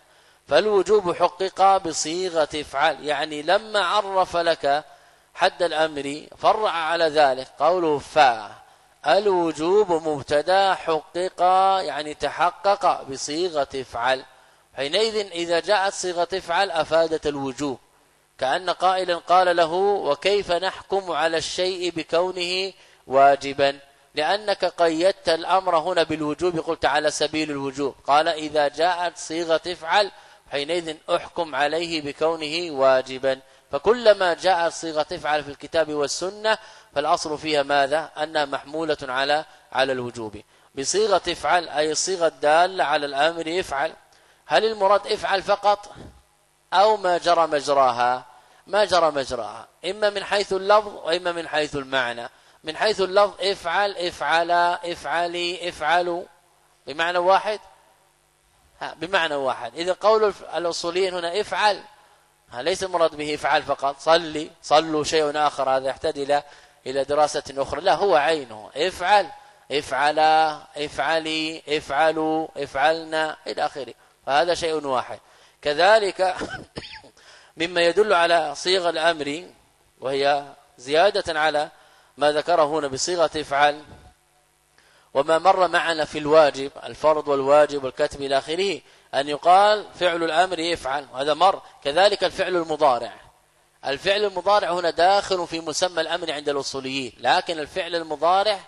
فالوجوب حقق بصيغة افعل. يعني لما عرف لك حد الأمر فرع على ذلك. قوله فا الوجوب مبتدا حقق يعني تحقق بصيغة افعل. حينئذ إذا جاءت صيغة افعل أفادت الوجوب. كأن قائلا قال له وكيف نحكم على الشيء بكونه واجبا؟ لأنك قيدت الأمر هنا بالوجوب. قلت على سبيل الوجوب. قال إذا جاءت صيغة افعل حينئذ أحكم عليه بكونه واجبا. فكلما جاء صيغة افعل في الكتاب والسنة فالأصل فيها ماذا؟ أنها محمولة على على الوجوب. بصيغة افعل أي الصيغه الداله على الأمر افعل هل المراد افعل فقط؟ أو ما جرى مجراها؟ ما جرى مجراها. إما من حيث اللفظ وإما من حيث المعنى. من حيث اللفظ افعل افعلا افعلي افعلوا بمعنى واحد؟ بمعنى واحد. إذا قول الأصوليين هنا افعل. ليس المراد به افعل فقط. صلي صلوا شيء آخر. هذا يحتاج إلى إلى دراسة أخرى. لا هو عينه. افعل. افعلا افعلي افعلوا افعلنا إلى آخره. فهذا شيء واحد. كذلك مما يدل على صيغ الأمر وهي زيادة على ما ذكره هنا بصيغة افعل وما مر معنا في الواجب الفرض والواجب والكتب إلى آخره أن يقال فعل الأمر يفعل وهذا مر. كذلك الفعل المضارع. الفعل المضارع هنا داخل في مسمى الأمر عند الأصوليين لكن الفعل المضارع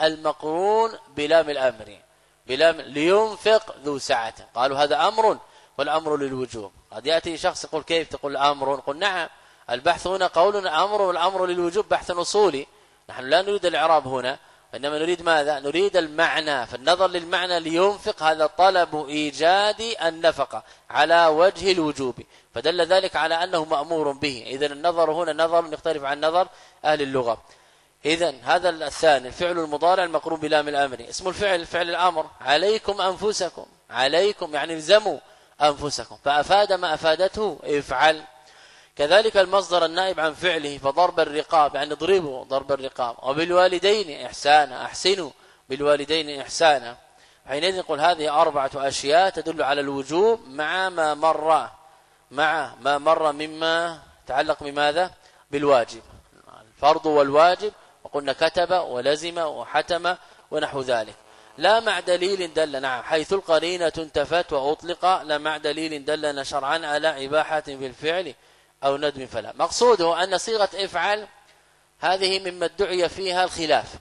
المقرون بلام الأمر بلام لينفق ذو سعة. قالوا هذا أمر والأمر للوجوب. قد يأتي شخص يقول كيف تقول أمر نقول نعم. البحث هنا قول أمر والأمر للوجوب بحث أصولي. نحن لا نريد الإعراب هنا إنما نريد ماذا؟ نريد المعنى. فالنظر للمعنى لينفق هذا طلب إيجاد النفقه على وجه الوجوب. فدل ذلك على أنه مأمور به. اذا النظر هنا نظر يختلف عن نظر أهل اللغة. اذا هذا الثاني الفعل المضارع المقرون بلام الأمر. اسم الفعل فعل الأمر. عليكم أنفسكم. عليكم يعني الزموا. أنفسكم. فأفاد ما أفادته افعل. كذلك المصدر النائب عن فعله فضرب الرقاب يعني اضربوا ضرب الرقاب. وبالوالدين إحسانا أحسنوا بالوالدين إحسانا. حينئذ نقول هذه أربعة أشياء تدل على الوجوب مع ما مر مع ما مر مما تعلق بماذا؟ بالواجب. الفرض والواجب وقلنا كتب ولزم وحتم ونحو ذلك. لا مع دليل دل نعم حيث القرينة انتفت وأطلق لا مع دليل دلنا شرعا على إباحة في الفعل أو ندم فلا. مقصوده أن صيغة افعل هذه مما ادعي فيها الخلاف.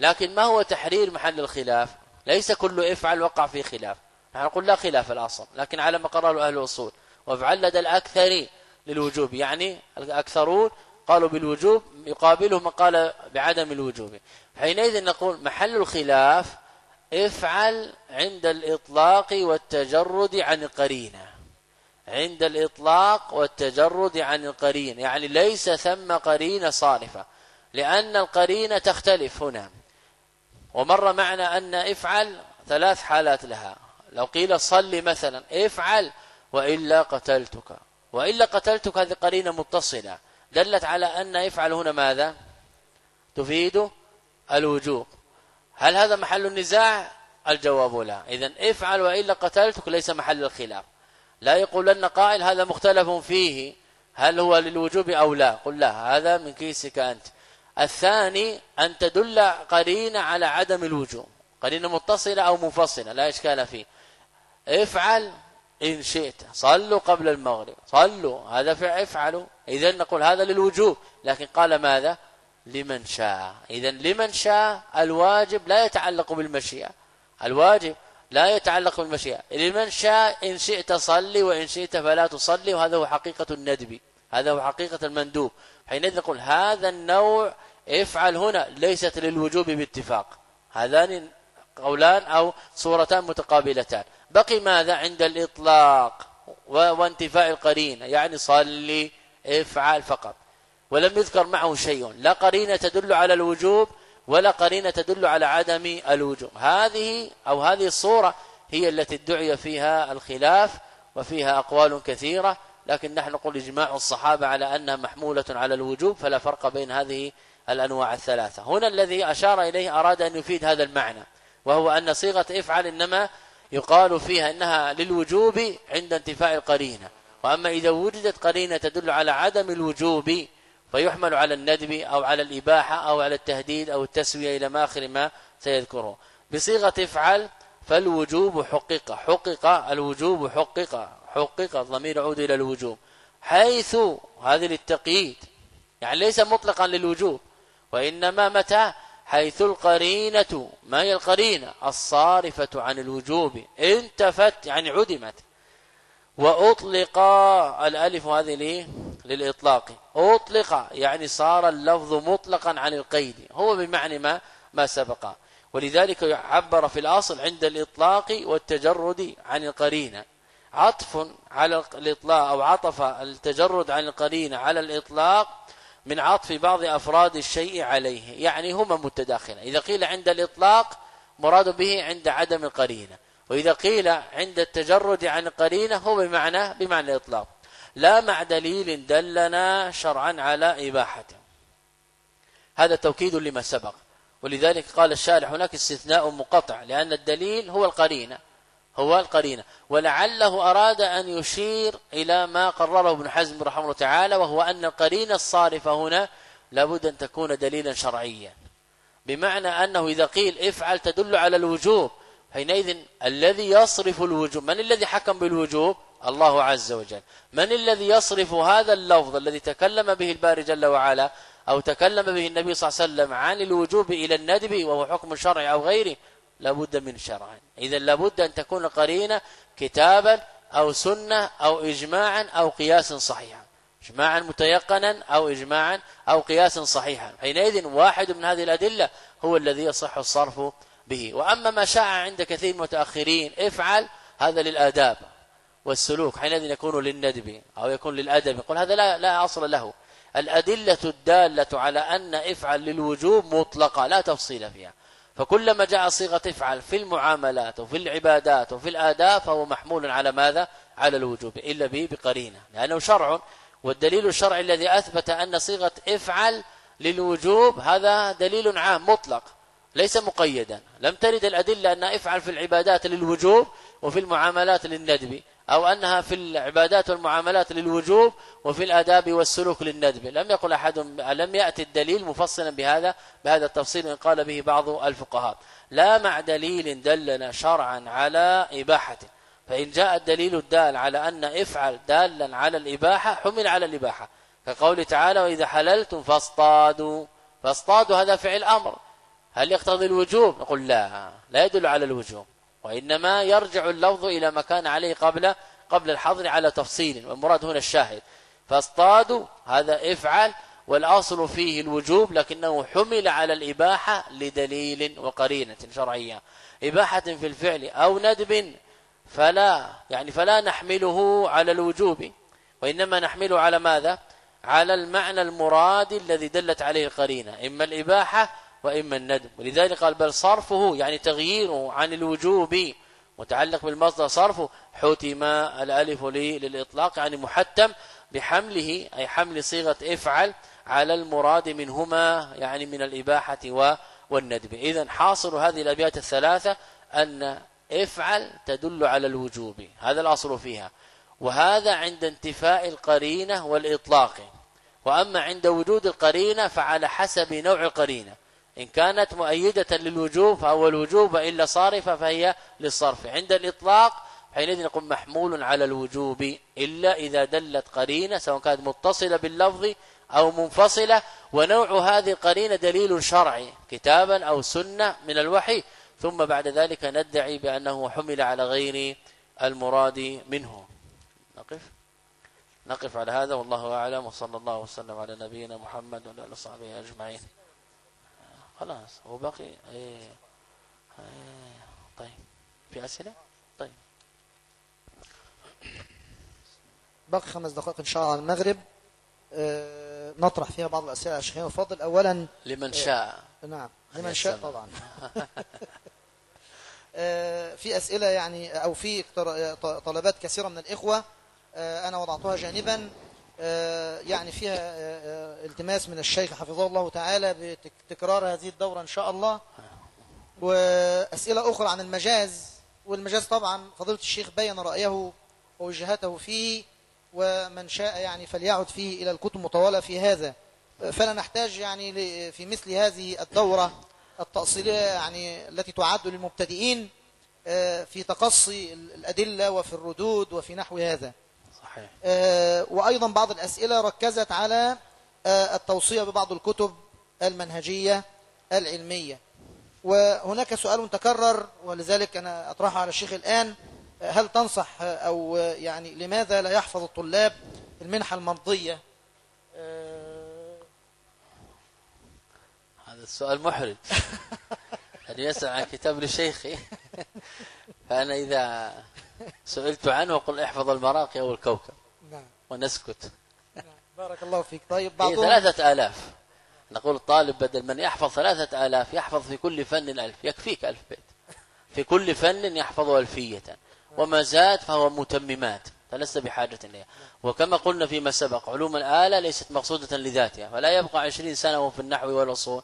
لكن ما هو تحرير محل الخلاف؟ ليس كل افعل وقع في خلاف. نحن نقول لا خلاف الأصل لكن على ما قرره أهل الأصول. وافعل لدى الأكثر للوجوب يعني الأكثرون قالوا بالوجوب يقابله من قال بعدم الوجوب. حينئذ نقول محل الخلاف افعل عند الإطلاق والتجرد عن القرينة عند الإطلاق والتجرد عن القرين يعني ليس ثم قرينة صارفة. لأن القرينة تختلف هنا. ومر معنا أن افعل ثلاث حالات لها. لو قيل صل مثلا افعل وإلا قتلتك. وإلا قتلتك هذه قرينة متصلة. دلت على أن افعل هنا ماذا؟ تفيد الوجوب. هل هذا محل النزاع؟ الجواب لا. إذا افعل وإلا قتلتك ليس محل الخلاف. لا يقول لنا قائل هذا مختلف فيه هل هو للوجوب أو لا. قل لا هذا من كيسك أنت. الثاني أن تدل قرينة على عدم الوجوب. قرينة متصلة أو منفصلة لا إشكال فيه. افعل إن شئت. صلوا قبل المغرب. صلوا. هذا افعلوا. إذا نقول هذا للوجوب. لكن قال ماذا؟ لمن شاء. إذا لمن شاء الواجب لا يتعلق بالمشيئة. الواجب لا يتعلق بالمشيئة. لمن شاء إن شئت صلي وإن شئت فلا تصلي وهذا هو حقيقة الندب. هذا هو حقيقة المندوب. حينئذ نقول هذا النوع افعل هنا ليست للوجوب باتفاق. هذان قولان أو صورتان متقابلتان. بقي ماذا؟ عند الإطلاق وانتفاء القرينة يعني صلي افعل فقط. ولم يذكر معه شيء. لا قرينة تدل على الوجوب ولا قرينة تدل على عدم الوجوب. هذه أو هذه الصورة هي التي ادعي فيها الخلاف وفيها أقوال كثيرة لكن نحن نقول إجماع الصحابة على أنها محمولة على الوجوب فلا فرق بين هذه الأنواع الثلاثة. هنا الذي أشار إليه أراد أن يفيد هذا المعنى وهو أن صيغة إفعل إنما يقال فيها إنها للوجوب عند انتفاء القرينة. وأما إذا وجدت قرينة تدل على عدم الوجوب فيحمل على الندب أو على الإباحة أو على التهديد أو التسوية إلى ما آخر ما سيذكره. بصيغة افعل فالوجوب حقق حقق الوجوب حقق حقق الضمير يعود إلى الوجوب. حيث هذه للتقييد يعني ليس مطلقا للوجوب وإنما متى؟ حيث القرينة ما هي القرينة؟ الصارفة عن الوجوب انتفت يعني عدمت. وأطلق الألف هذه ليه للإطلاق. أطلق يعني صار اللفظ مطلقا عن القيد. هو بمعنى ما ما سبق. ولذلك يعبر في الأصل عند الإطلاق والتجرد عن القرينة عطف على الإطلاق أو عطف التجرد عن القرينة على الإطلاق من عطف بعض أفراد الشيء عليه. يعني هما متداخلة إذا قيل عند الإطلاق مراد به عند عدم القرينة وإذا قيل عند التجرد عن القرينة هو بمعنى بمعنى الإطلاق. لا مع دليل دلنا شرعا على إباحته هذا توكيد لما سبق. ولذلك قال الشارح هناك استثناء مقطع لأن الدليل هو القرينة. هو القرينة. ولعله أراد أن يشير إلى ما قرره ابن حزم رحمه الله تعالى وهو أن القرينة الصارفة هنا لابد أن تكون دليلا شرعيا. بمعنى أنه إذا قيل افعل تدل على الوجوب حينئذ الذي يصرف الوجوب من الذي حكم بالوجوب؟ الله عز وجل. من الذي يصرف هذا اللفظ الذي تكلم به الباري جل وعلا أو تكلم به النبي صلى الله عليه وسلم عن الوجوب إلى الندب وهو حكم شرعي أو غيره لابد من شرع. إذا لابد أن تكون قرينة كتابا أو سنة أو إجماعا أو قياس صحيحا. إجماعا متيقنا أو إجماعا أو قياسا صحيحا. حينئذ واحد من هذه الأدلة هو الذي يصح الصرف به. وأما ما شاع عند كثير من المتأخرين افعل هذا للآداب والسلوك حينئذ يكون للندب أو يكون للأدب. يقول هذا لا, لا أصل له. الأدلة الدالة على أن افعل للوجوب مطلقة لا تفصيل فيها. فكلما جاء صيغة افعل في المعاملات وفي العبادات وفي الآداب فهو محمول على ماذا؟ على الوجوب إلا به بقرينة. لأنه شرع والدليل الشرعي الذي أثبت أن صيغة افعل للوجوب هذا دليل عام مطلق. ليس مقيدا. لم ترد الأدلة أن افعل في العبادات للوجوب وفي المعاملات للندب أو أنها في العبادات والمعاملات للوجوب وفي الآداب والسلوك للندب. لم يقل أحد لم يأتي الدليل مفصلا بهذا بهذا التفصيل إن قال به بعض الفقهاء. لا مع دليل دلنا شرعا على إباحة. فإن جاء الدليل الدال على أن افعل دالا على الإباحة حمل على الإباحة. كقول تعالى وإذا حللتم فاصطادوا. فاصطادوا هذا فعل أمر. هل يقتضي الوجوب؟ نقول لا لا يدل على الوجوب وإنما يرجع اللفظ إلى ما كان عليه قبل قبل الحظر على تفصيل والمراد هنا الشاهد. فاصطادوا هذا افعل والأصل فيه الوجوب لكنه حمل على الإباحة لدليل وقرينة شرعية. إباحة في الفعل أو ندب فلا يعني فلا نحمله على الوجوب. وإنما نحمله على ماذا؟ على المعنى المراد الذي دلت عليه القرينة. إما الإباحة وإما الندب ولذلك قال بل صرفه يعني تغييره عن الوجوب متعلق بالمصدر صرفه حتم الألف لي للإطلاق يعني محتم بحمله أي حمل صيغة افعل على المراد منهما يعني من الإباحة والندب. إذا حاصل هذه الأبيات الثلاثة أن افعل تدل على الوجوب. هذا الأصل فيها. وهذا عند انتفاء القرينة والإطلاق. وأما عند وجود القرينة فعلى حسب نوع القرينة. إن كانت مؤيدة للوجوب فهو الوجوب إلا صارفة فهي للصرف. عند الإطلاق حينئذ نقول محمول على الوجوب إلا إذا دلت قرينة سواء كانت متصلة باللفظ أو منفصلة ونوع هذه القرينة دليل شرعي كتابا أو سنة من الوحي. ثم بعد ذلك ندعي بأنه حمل على غير المراد منه. نقف؟ نقف على هذا والله أعلم وصلى الله وسلم على نبينا محمد وعلى آله وصحبه أجمعين. خلاص هو باقي إيه إيه طيب. في أسئلة؟ طيب. باقي خمس دقائق إن شاء الله على المغرب. آه، نطرح فيها بعض الأسئلة يا شيخنا وفضل أولا لمن شاء. نعم لمن شاء طبعا. آه، في أسئلة يعني أو في طلبات كثيرة من الإخوة. آه، أنا وضعتها جانبا. يعني فيها آه، آه، التماس من الشيخ حفظه الله تعالى بتكرار هذه الدورة إن شاء الله. وأسئلة أخرى عن المجاز والمجاز طبعا فضيلة الشيخ بين رأيه ووجهته فيه ومن شاء يعني فليعد فيه إلى الكتب المطولة في هذا. فلا نحتاج يعني في مثل هذه الدورة التأصيلية يعني التي تعد للمبتدئين آه، في تقصي الأدلة وفي الردود وفي نحو هذا. صحيح. آه، وأيضا بعض الأسئلة ركزت على آه، التوصية ببعض الكتب المنهجية العلمية. وهناك سؤال تكرر ولذلك أنا أطرحه على الشيخ الآن. هل تنصح أو يعني لماذا لا يحفظ الطلاب المنحة المرضية؟ آه، هذا السؤال محرج. أن يسأل عن كتاب لشيخي؟ فأنا إذا سئلت عنه أقول احفظ المراقي أو الكوكب نعم. ونسكت. نعم. بارك الله فيك. طيب بعضهم ثلاثة آلاف. نقول الطالب بدل من يحفظ ثلاثة آلاف يحفظ في كل فن ألف يكفيك ألف بيت. في كل فن يحفظ ألفية. وما زاد فهو متممات. فلست بحاجة إليها. وكما قلنا فيما سبق علوم الآلة ليست مقصودة لذاتها. فلا يبقى عشرين سنة في النحو والأصول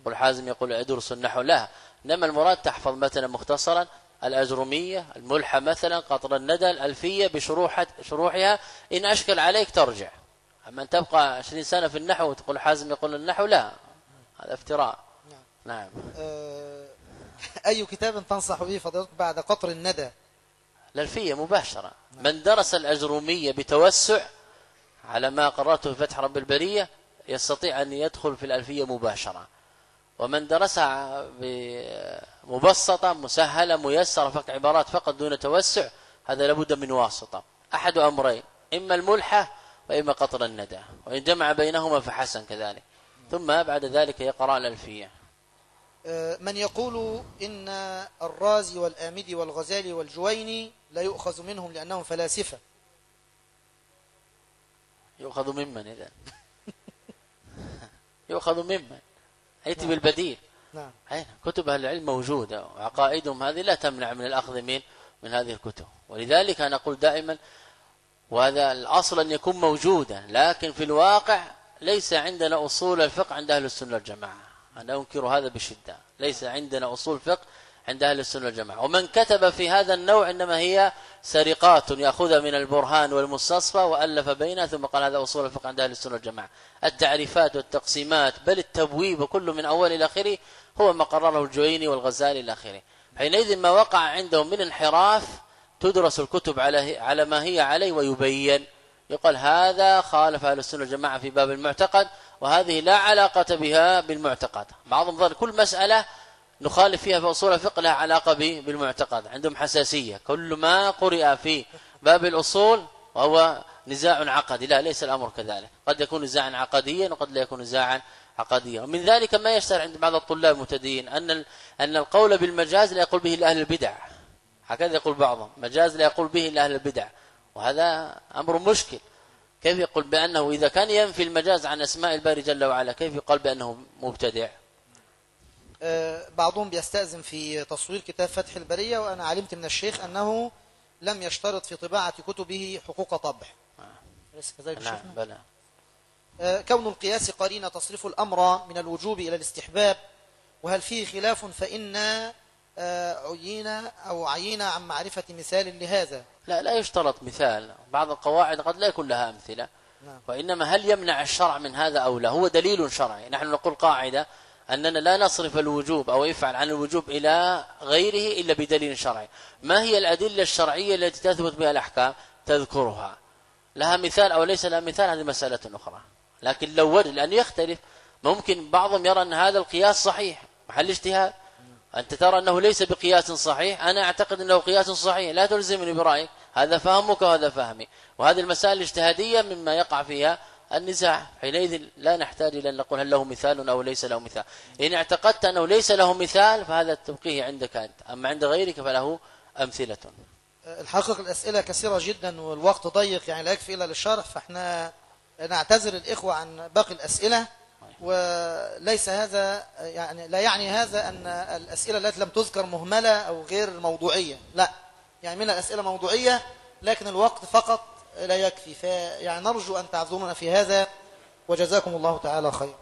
يقول حازم يقول ادرس النحو. لا. إنما المراد تحفظ مثلا مختصرا الأجرمية الملحة مثلا قطر الندى الألفية بشروحة شروحها إن أشكل عليك ترجع. أما أن تبقى عشرين سنة في النحو وتقول حازم يقول النحو لا هذا افتراء. نعم. نعم. آه، أي كتاب تنصح به فضيلتك بعد قطر الندى؟ الألفية مباشرة. من درس الأجرومية بتوسع على ما قررته في فتح رب البرية يستطيع أن يدخل في الألفية مباشرة. ومن درسها مبسطة مسهلة ميسرة فقط عبارات فقط دون توسع هذا لابد من واسطة. أحد أمرين إما الملحة وإما قطر الندى. وإن جمع بينهما فحسن كذلك. ثم بعد ذلك يقرأ الألفية. آه، من يقول إن الرازي والآمدي والغزالي والجويني لا يؤخذ منهم لأنهم فلاسفة. يؤخذ ممن إذا يؤخذ ممن؟ أيتي بالبديل. نعم. أين كتب أهل العلم موجودة وعقائدهم هذه لا تمنع من الأخذ من من هذه الكتب. ولذلك أنا أقول دائما وهذا الأصل أن يكون موجودا لكن في الواقع ليس عندنا أصول الفقه عند أهل السنة والجماعة. أنا أنكر هذا بشدة. ليس عندنا أصول فقه عند أهل السنة والجماعة. ومن كتب في هذا النوع إنما هي سرقات يأخذها من البرهان والمستصفى وألف بينها ثم قال هذا أصول الفقه عند أهل السنة والجماعة. التعريفات والتقسيمات بل التبويب وكل من أول إلى آخره هو ما قرره الجويني والغزالي إلى آخره. حينئذ ما وقع عندهم من انحراف تدرس الكتب على على ما هي عليه ويبين. يقال هذا خالف أهل السنة والجماعة في باب المعتقد وهذه لا علاقة بها بالمعتقد. بعضهم ظن كل مسألة نخالف فيها في أصول الفقه لها علاقة بالمعتقد عندهم حساسية. كل ما قرئ في باب الأصول وهو نزاع عقدي. لا ليس الأمر كذلك. قد يكون نزاعا عقديا وقد لا يكون نزاعا عقديا. ومن ذلك ما يشتهر عند بعض الطلاب المتدين أن أن القول بالمجاز لا يقول به إلا أهل البدع. هكذا يقول بعضهم مجاز لا يقول به إلا أهل البدع. وهذا أمر مشكل. كيف يقول بأنه إذا كان ينفي المجاز عن أسماء الباري جل وعلا كيف يقال بأنه مبتدع؟ بعضهم بيستأذن في تصوير كتاب فتح البرية وأنا علمت من الشيخ أنه لم يشترط في طباعة كتبه حقوق طبع. أليس كذلك نعم؟ بلى. آه، كون القياس قرينة تصرف الأمر من الوجوب إلى الاستحباب وهل فيه خلاف فإن آه، عينا أو عينا عن معرفة مثال لهذا؟ لا لا يشترط مثال. بعض القواعد قد لا يكون لها أمثلة. نعم. وإنما هل يمنع الشرع من هذا أو لا؟ هو دليل شرعي. نحن نقول قاعدة أننا لا نصرف الوجوب أو يفعل عن الوجوب إلى غيره إلا بدليل شرعي. ما هي الأدلة الشرعية التي تثبت بها الأحكام؟ تذكرها. لها مثال أو ليس لها مثال هذه مسألة أخرى. لكن لو وجد لأن يختلف ممكن بعضهم يرى أن هذا القياس صحيح. محل اجتهاد. أنت ترى أنه ليس بقياس صحيح. أنا أعتقد أنه قياس صحيح. لا تلزمني برأيك. هذا فهمك وهذا فهمي. وهذه المسائل الاجتهادية مما يقع فيها النزاع. حينئذ لا نحتاج إلى أن نقول هل له مثال أو ليس له مثال. إن اعتقدت أنه ليس له مثال فهذا تبقيه عندك أنت. أما عند غيرك فله أمثلة. آه، الحقيقة الأسئلة كثيرة جدا والوقت ضيق يعني لا يكفي إلا للشرح فإحنا نعتذر الإخوة عن باقي الأسئلة. وليس هذا يعني لا يعني هذا أن الأسئلة التي لم تذكر مهملة أو غير موضوعية. لا. يعني من الأسئلة موضوعية لكن الوقت فقط لا يكفي. فيعني نرجو أن تعذرونا في هذا وجزاكم الله تعالى خير.